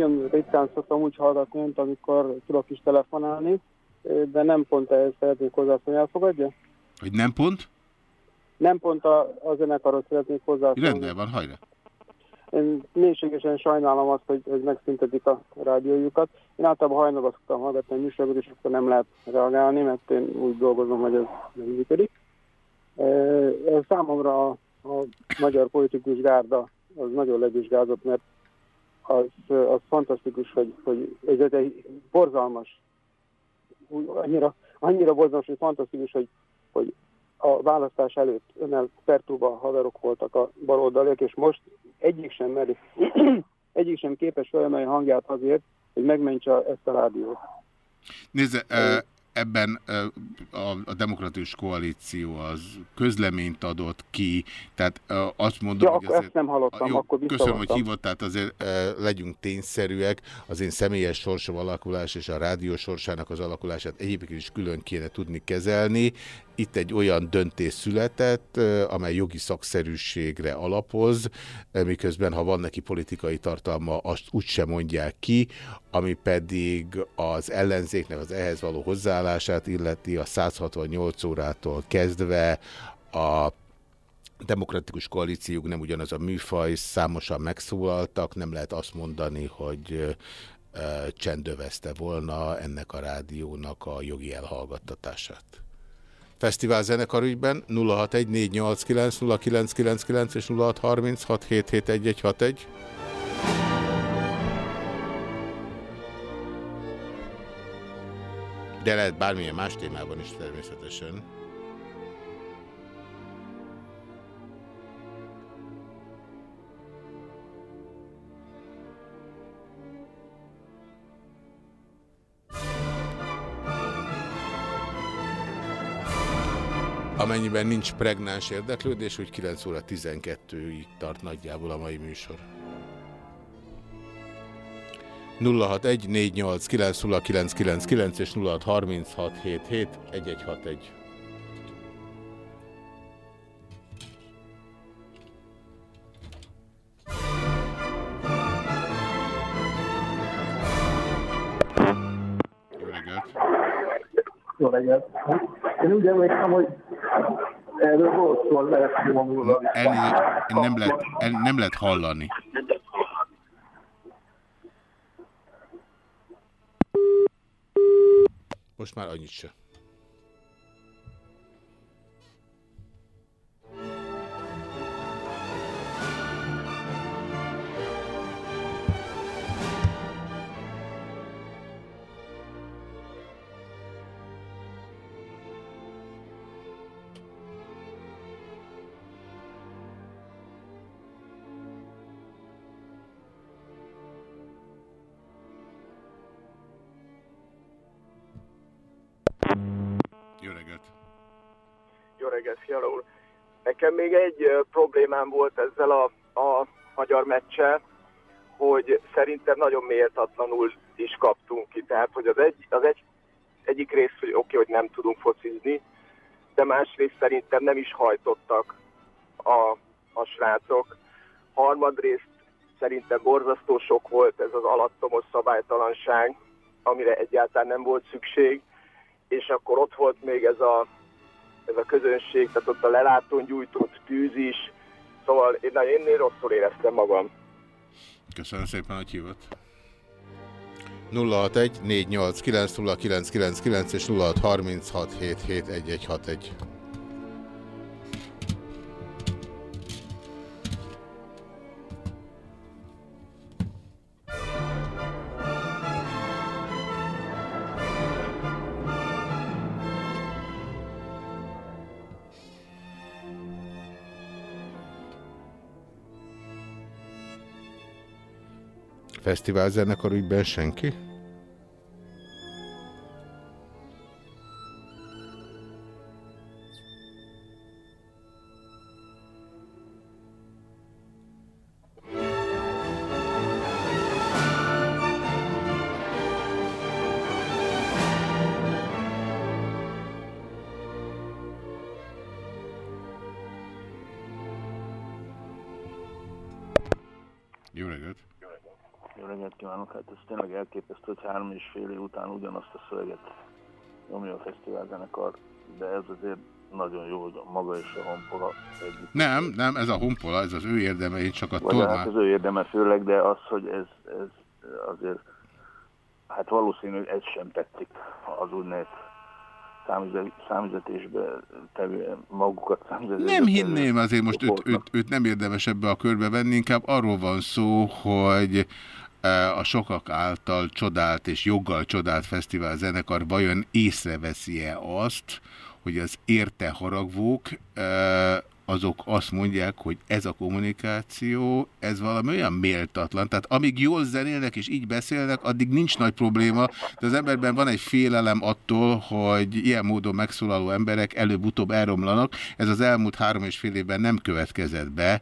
Speaker 16: Nagyon ritkán szoktam úgy hallgatni, mint amikor tudok is telefonálni, de nem pont ehhez szeretnék hozzászólni. Elfogadja?
Speaker 1: Hogy nem pont?
Speaker 16: Nem pont a, a zenekarot szeretnék hozzászólni.
Speaker 1: Rendben van, hajrá!
Speaker 16: Én mélységesen sajnálom azt, hogy, hogy megszüntetik a rádiójukat. Én általában hajnalban szoktam hallgatni a műsorban, és akkor nem lehet reagálni, mert én úgy dolgozom, hogy ez nem működik. Számomra a, a magyar politikus gárda az nagyon levizsgázott, mert az, az fantasztikus, hogy, hogy ez egy borzalmas, annyira, annyira borzalmas, hogy fantasztikus, hogy, hogy a választás előtt önnel Pertúba haverok voltak a baloldaliak, és most egyik sem meri, egyik sem képes felemelni hangját azért, hogy megmentse ezt a rádiót.
Speaker 1: Nézze, ebben a, demokratikus koalíció az közleményt adott ki, tehát azt mondom,
Speaker 16: Ja,
Speaker 1: hogy
Speaker 16: akkor ezt nem hallottam,
Speaker 1: jó,
Speaker 16: akkor
Speaker 1: Köszönöm, hogy hívott, tehát azért legyünk tényszerűek, az én személyes sorsom alakulás és a rádió sorsának az alakulását egyébként is külön kéne tudni kezelni. Itt egy olyan döntés született, amely jogi szakszerűségre alapoz, miközben ha van neki politikai tartalma, azt úgysem mondják ki, ami pedig az ellenzéknek az ehhez való hozzáállását illeti a 168 órától kezdve a demokratikus koalíciók nem ugyanaz a műfaj, számosan megszólaltak, nem lehet azt mondani, hogy csendövezte volna ennek a rádiónak a jogi elhallgattatását. Fesztivál zenekar ügyben 0614890999 és 0636771161. De lehet bármilyen más témában is természetesen. Amennyiben nincs pregnáns érdeklődés, hogy 9 óra 12-ig tart nagyjából a mai műsor. 061 489 és 0636771161. Jó reggelt!
Speaker 17: Jó reggelt! Én úgy emlékszem, hogy erről volt szó az
Speaker 1: nem lehet, el, nem lehet hallani. Most már annyit se.
Speaker 12: Nekem még egy problémám volt ezzel a, a magyar meccsel, hogy szerintem nagyon méltatlanul is kaptunk ki. Tehát, hogy az, egy, az egy, egyik rész, hogy oké, hogy nem tudunk focizni, de másrészt szerintem nem is hajtottak a, a srácok. Harmadrészt szerintem borzasztó sok volt ez az alattomos szabálytalanság, amire egyáltalán nem volt szükség, és akkor ott volt még ez a, ez a közönség, tehát ott a lelátón gyújtott tűz is, szóval én, na, én, én rosszul éreztem magam.
Speaker 1: Köszönöm szépen, hogy hívott. 061 489 és 0636771161. Fesztivál zenekar ügyben senki?
Speaker 18: Elképesztő, hogy három és fél év után ugyanazt a szöveget nyomja a fesztivál zenekar, de ez azért nagyon jó, hogy maga és a honpola együtt.
Speaker 1: Nem, nem, ez a honpola, ez az ő érdeme, én csak a
Speaker 18: Vagy hát
Speaker 1: tolmá...
Speaker 18: az ő érdeme főleg, de az, hogy ez, ez azért, hát valószínű, ez sem tetszik az úgynevezett számüzet- számüzetésbe tevő, magukat számüzetésbe
Speaker 1: Nem hinném, azért most őt, őt, őt nem érdemes ebbe a körbe venni, inkább arról van szó, hogy a sokak által csodált és joggal csodált fesztivál zenekar vajon észreveszi-e azt, hogy az érte haragvók e, azok azt mondják, hogy ez a kommunikáció, ez valami olyan méltatlan. Tehát amíg jól zenélnek és így beszélnek, addig nincs nagy probléma, de az emberben van egy félelem attól, hogy ilyen módon megszólaló emberek előbb-utóbb elromlanak. Ez az elmúlt három és fél évben nem következett be,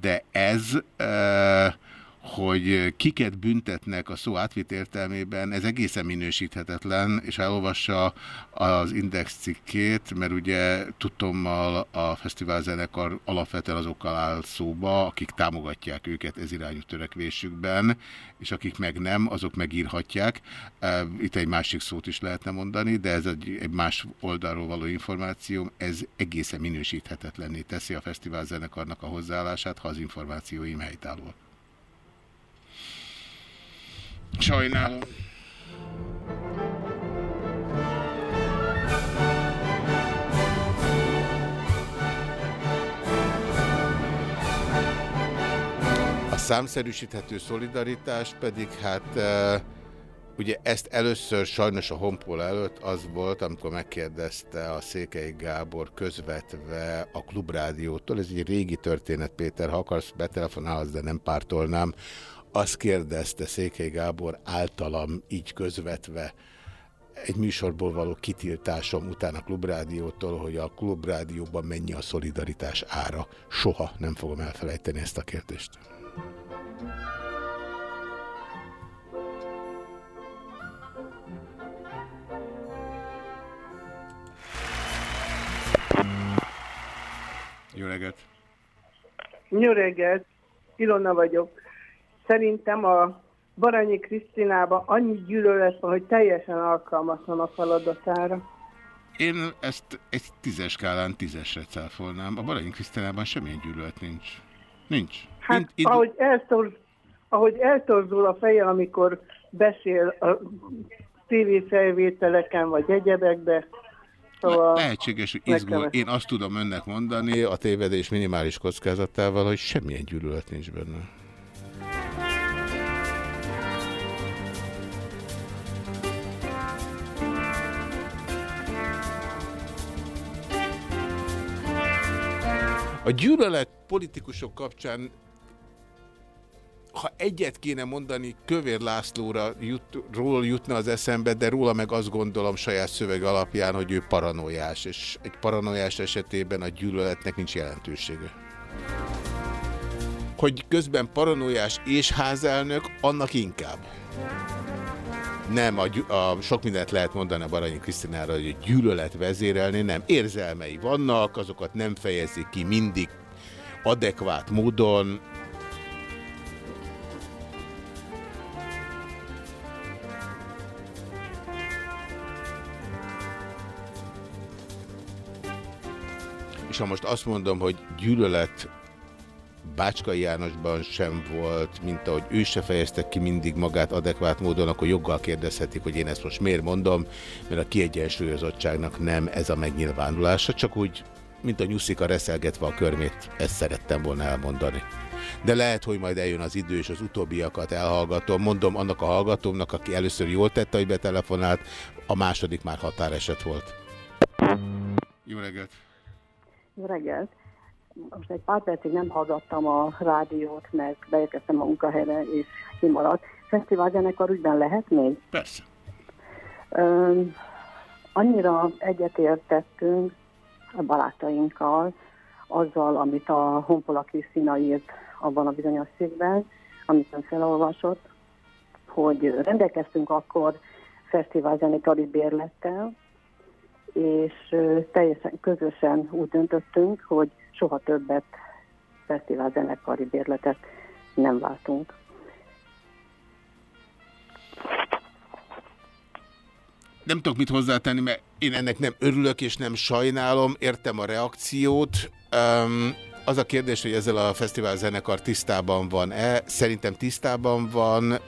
Speaker 1: de ez... Uh, hogy kiket büntetnek a szó átvit értelmében, ez egészen minősíthetetlen, és elolvassa az Index cikkét, mert ugye tudtommal a fesztiválzenekar alapvetően azokkal áll szóba, akik támogatják őket ez irányú törekvésükben, és akik meg nem, azok megírhatják. Itt egy másik szót is lehetne mondani, de ez egy, egy más oldalról való információ, ez egészen minősíthetetlenné teszi a fesztiválzenekarnak a hozzáállását, ha az információim helytállóak. Sajnálom. A számszerűsíthető szolidaritás pedig hát e, ugye ezt először sajnos a Honpol előtt az volt, amikor megkérdezte a Székely Gábor közvetve a Klubrádiótól, ez egy régi történet Péter, ha akarsz betelefonálsz, de nem pártolnám, azt kérdezte Székely Gábor általam így közvetve egy műsorból való kitiltásom után a Klubrádiótól, hogy a Klubrádióban mennyi a szolidaritás ára. Soha nem fogom elfelejteni ezt a kérdést. Jó reggelt!
Speaker 19: Jó reggelt! Ilona vagyok. Szerintem a Baranyi Krisztinában annyi gyűlölet van, hogy teljesen alkalmatlan a feladatára.
Speaker 1: Én ezt egy tízes skálán tízesre cáfolnám. A Baranyi Krisztinában semmilyen gyűlölet nincs. Nincs.
Speaker 19: Hát
Speaker 1: Ind- ind-
Speaker 19: ahogy, eltorz, ahogy eltorzul a feje, amikor beszél a tévéfelvételeken vagy egyebekbe, szóval...
Speaker 1: Lehetséges, hogy izgul. Én azt tudom önnek mondani a tévedés minimális kockázatával, hogy semmilyen gyűlölet nincs benne. A gyűlölet politikusok kapcsán ha egyet kéne mondani, Kövér Lászlóra jut, ról jutna az eszembe, de róla meg azt gondolom saját szöveg alapján, hogy ő paranoiás, és egy paranoiás esetében a gyűlöletnek nincs jelentősége. Hogy közben paranoiás és házelnök, annak inkább. Nem, a, a, sok mindent lehet mondani a Baranyi Krisztinára, hogy gyűlölet vezérelni, nem. Érzelmei vannak, azokat nem fejezi ki mindig adekvát módon, És ha most azt mondom, hogy gyűlölet Bácskai Jánosban sem volt, mint ahogy ő se fejezte ki mindig magát adekvát módon, akkor joggal kérdezhetik, hogy én ezt most miért mondom, mert a kiegyensúlyozottságnak nem ez a megnyilvánulása, csak úgy, mint a nyuszika reszelgetve a körmét, ezt szerettem volna elmondani. De lehet, hogy majd eljön az idő, és az utóbbiakat elhallgatom. Mondom annak a hallgatómnak, aki először jól tette, hogy betelefonált, a második már határeset volt. Jó reggelt!
Speaker 20: Jó reggelt! Most egy pár percig nem hallgattam a rádiót, mert beérkeztem a munkahelyre, és kimaradt. Fesztivál zenekar ügyben lehet még?
Speaker 1: Persze.
Speaker 20: Öm, annyira egyetértettünk a barátainkkal, azzal, amit a Honpola Krisztina írt abban a bizonyos cikkben, amit ön felolvasott, hogy rendelkeztünk akkor fesztiválzenekari bérlettel, és teljesen közösen úgy döntöttünk, hogy soha többet fesztiválzenekari bérletet nem váltunk.
Speaker 1: Nem tudok mit hozzátenni, mert én ennek nem örülök és nem sajnálom, értem a reakciót. Um, az a kérdés, hogy ezzel a fesztivál zenekar tisztában van-e? Szerintem tisztában van.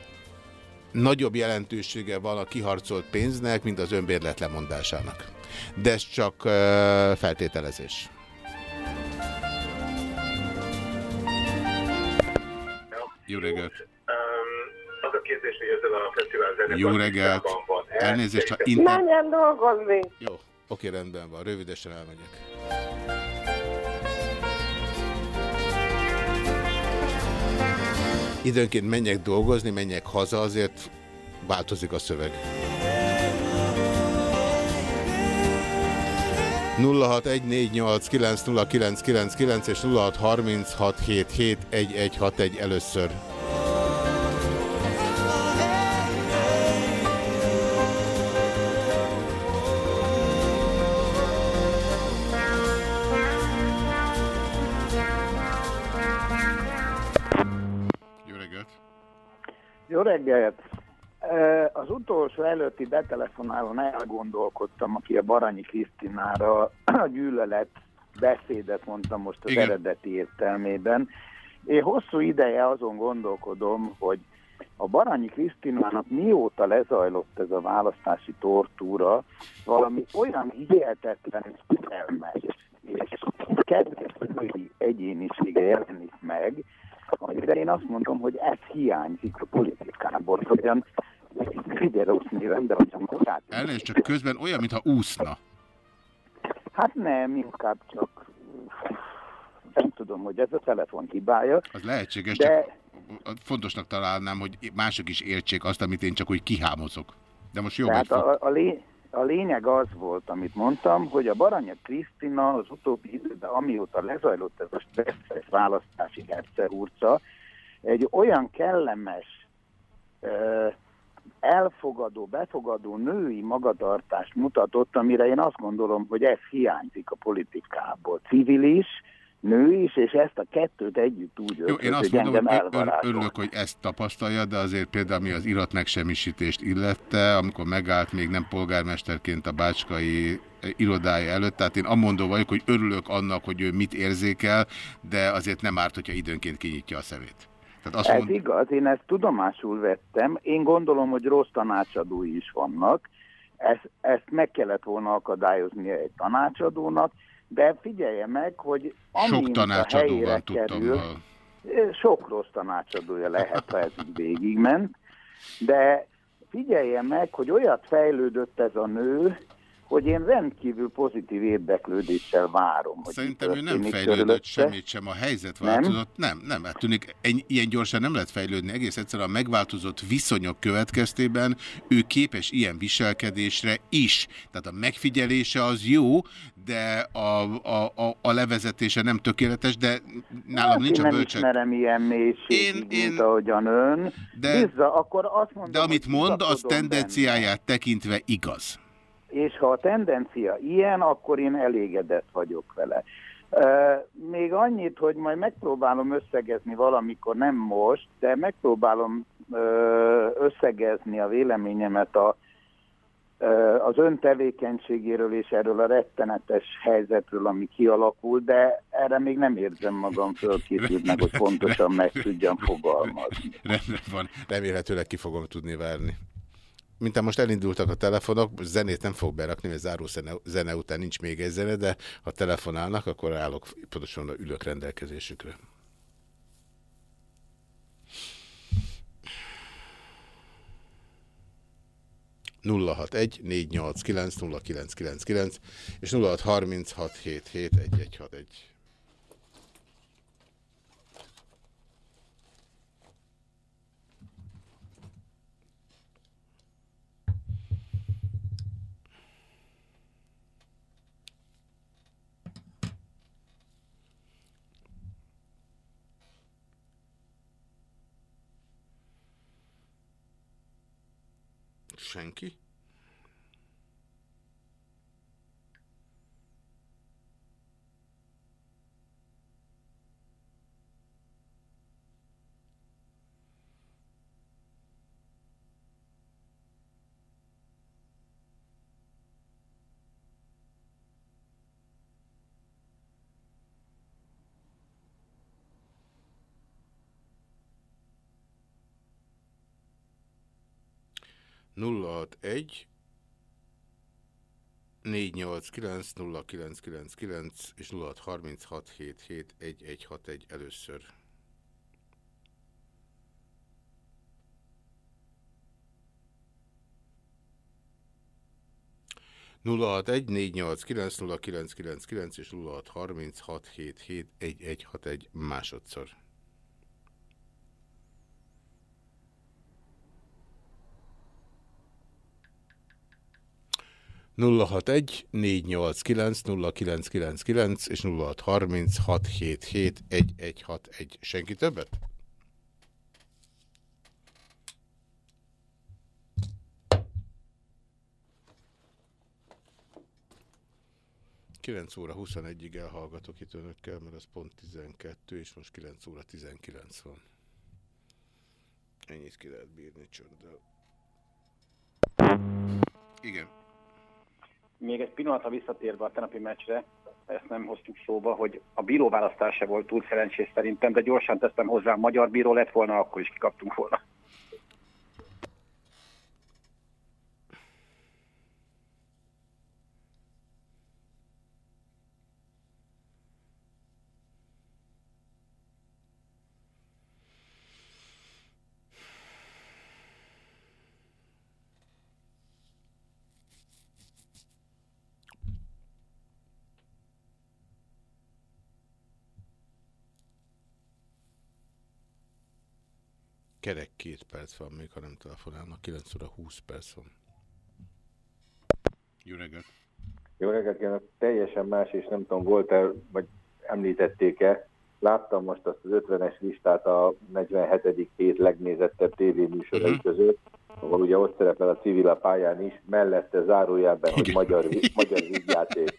Speaker 1: Nagyobb jelentősége van a kiharcolt pénznek, mint az önbérlet lemondásának. De ez csak uh, feltételezés. Jó reggelt!
Speaker 21: Az a kérdés, hogy ezzel a fesztivál
Speaker 1: Jó reggelt! Elnézést, ha inter...
Speaker 20: Menjen dolgozni!
Speaker 1: Jó, oké, rendben van. Rövidesen elmegyek. Időnként menjek dolgozni, menjek haza, azért változik a szöveg. 0614890999 és 0636771161 először. Jó reggelt!
Speaker 22: Utolsó előtti betelefonálón elgondolkodtam, aki a Baranyi Krisztinára a gyűlölet beszédet mondtam most az
Speaker 1: Igen.
Speaker 22: eredeti értelmében. Én hosszú ideje azon gondolkodom, hogy a Baranyi Krisztinának mióta lezajlott ez a választási tortúra, valami olyan hihetetlen figyelmes és kedves női egyénisége jelenik meg, de én azt mondom, hogy ez hiányzik a politikából, olyan Fiderosz néven, de hogy a magát.
Speaker 1: Elnézést, csak közben olyan, mintha úszna.
Speaker 22: Hát nem, inkább csak nem tudom, hogy ez a telefon hibája.
Speaker 1: Az lehetséges,
Speaker 22: De-
Speaker 1: csak fontosnak találnám, hogy mások is értsék azt, amit én csak úgy kihámozok. De most jó
Speaker 22: Tehát a, a, lé, a lényeg az volt, amit mondtam, hogy a Baranya Krisztina az utóbbi időben, amióta lezajlott ez a stresszes választási hercerúrca, egy olyan kellemes, ö, elfogadó, befogadó női magatartást mutatott, amire én azt gondolom, hogy ez hiányzik a politikából. Civilis, nő is, és ezt a kettőt együtt úgy
Speaker 1: Jó, én azt
Speaker 22: hogy
Speaker 1: mondom, hogy örülök, hogy ezt tapasztalja, de azért például mi az iratmegsemmisítést illette, amikor megállt még nem polgármesterként a bácskai irodája előtt, tehát én amondó vagyok, hogy örülök annak, hogy ő mit érzékel, de azért nem árt, hogyha időnként kinyitja a szemét. Tehát azt
Speaker 22: Ez
Speaker 1: mond,
Speaker 22: igaz, én ezt tudomásul vettem. Én gondolom, hogy rossz tanácsadói is vannak. Ezt, ezt meg kellett volna akadályozni egy tanácsadónak, de figyelje meg, hogy
Speaker 1: sok tanácsadó van, tudtam.
Speaker 22: kerül,
Speaker 1: ha-
Speaker 22: sok rossz tanácsadója lehet, ha ez így végigment, de figyelje meg, hogy olyat fejlődött ez a nő, hogy én rendkívül pozitív érdeklődéssel várom. Hogy
Speaker 1: Szerintem ő nem fejlődött
Speaker 22: körülötte.
Speaker 1: semmit sem, a helyzet
Speaker 22: Nem?
Speaker 1: változott. Nem, nem, hát tűnik, ennyi- ilyen gyorsan nem lehet fejlődni. Egész egyszerűen a megváltozott viszonyok következtében ő képes ilyen viselkedésre is. Tehát a megfigyelése az jó, de a, a, a, a levezetése nem tökéletes, de nálam
Speaker 22: hát
Speaker 1: nincs
Speaker 22: én
Speaker 1: a
Speaker 22: nem
Speaker 1: bölcsek.
Speaker 22: ismerem ilyen mélységig, én, mint ahogyan ön.
Speaker 1: De-
Speaker 22: Bizza, akkor azt mondom,
Speaker 1: De amit mond, az tendenciáját tekintve igaz.
Speaker 22: És ha a tendencia ilyen, akkor én elégedett vagyok vele. Még annyit, hogy majd megpróbálom összegezni valamikor, nem most, de megpróbálom összegezni a véleményemet a, az ön tevékenységéről és erről a rettenetes helyzetről, ami kialakult, de erre még nem érzem magam fölkészültnek, hogy pontosan meg tudjam fogalmazni.
Speaker 1: Rendben van, remélhetőleg ki fogom tudni várni. Mint most elindultak a telefonok, zenét nem fog berakni, mert záró zene, zene után nincs még egy zene, de ha telefonálnak, akkor állok, pontosan ülök rendelkezésükre. nulla egy négy nyolc kilenc nulla kilenc kilenc kilenc és nulla hat harminc hat hét hét egy egy hat egy. Senki? Nulla hat egy 489 0999 és 0636771161 először. nulla hat egy négy nyolc kilenc nulla kilenc kilenc kilenc és nulla hat harminc hat hét hét egy egy hat egy másodszor. 061 489 0999 és 0630 677 1161. Senki többet? Kilenc óra 21-ig elhallgatok itt önökkel, mert az pont 12, és most 9 óra 19 van. Ennyit ki lehet bírni csönddel. Igen.
Speaker 14: Még egy pillanatra visszatérve a tenapi meccsre, ezt nem hoztuk szóba, hogy a bíró választása volt túl szerencsés szerintem, de gyorsan teszem hozzá, magyar bíró lett volna, akkor is kikaptunk volna.
Speaker 1: Kerek két perc van még, ha nem telefonálnak. 9 óra 20 perc van. Jó reggelt!
Speaker 7: Jó reggelt kívánok! Teljesen más, és nem tudom, volt-e, vagy említették-e, láttam most azt az 50-es listát a 47. hét legnézettebb tévéműsorai
Speaker 1: Mhm.
Speaker 7: uh-huh. között, ahol ugye ott szerepel a civil a pályán is, mellette zárójelben, hogy magyar, magyar vígjáték.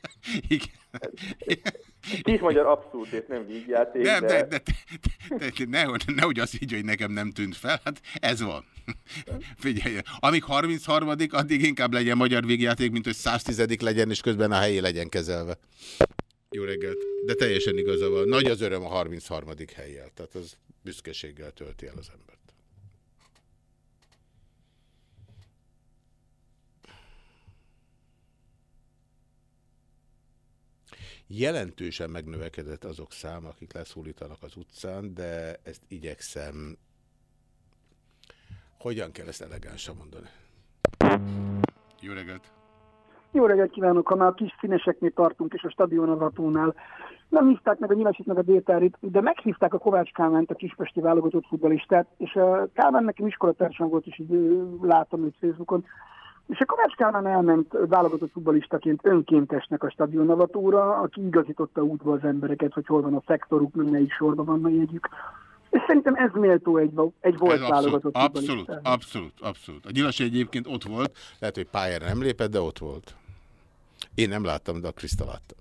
Speaker 7: Kis magyar abszolút, és nem vígjáték,
Speaker 1: Nem,
Speaker 7: de...
Speaker 1: de, de, de, de, nehogy, nehogy azt így, hogy nekem nem tűnt fel, hát ez van. Figyelj, amíg 33 addig inkább legyen magyar végjáték, mint hogy 110 legyen, és közben a helyé legyen kezelve. Jó reggelt. De teljesen igaza van. Nagy az öröm a 33. helyjel, tehát az büszkeséggel tölti el az embert. Jelentősen megnövekedett azok szám, akik leszólítanak az utcán, de ezt igyekszem... Hogyan kell ezt elegánsan mondani? Jó reggelt!
Speaker 23: Jó reggelt kívánok, ha már a kis színeseknél tartunk, és a stadionavatónál. Nem hívták meg a nyilasit meg a détárit, de meghívták a Kovács Kálmánt, a kispesti válogatott futbalistát, és a Kálmán nekem iskolatársam volt, és így látom őt Facebookon, és a Kovács Kálmán elment válogatott futbalistaként önkéntesnek a stadionavatóra, aki igazította útba az embereket, hogy hol van a szektoruk, melyik sorban van a jegyük. És szerintem ez méltó egy, egy volt
Speaker 1: Ez abszolút,
Speaker 23: válogatott
Speaker 1: abszolút,
Speaker 23: futballistának.
Speaker 1: abszolút, abszolút. A Gyilasi egyébként ott volt, lehet, hogy pályára nem lépett, de ott volt. Én nem láttam, de a Kriszta látta.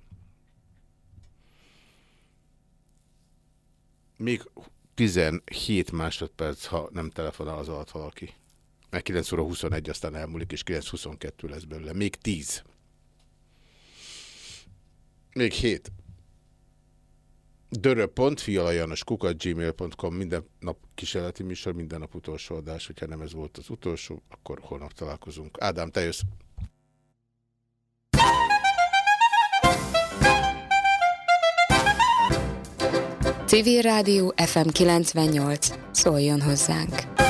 Speaker 1: Még 17 másodperc, ha nem telefonál az alatt valaki. Mert 9 óra 21, aztán elmúlik, és 9.22 lesz belőle. Még 10. Még 7. Dörö.fialajanos kukat gmail.com minden nap kísérleti műsor, minden nap utolsó adás. Hogyha nem ez volt az utolsó, akkor holnap találkozunk. Ádám, te jössz.
Speaker 24: Civil Rádió FM 98. Szóljon hozzánk!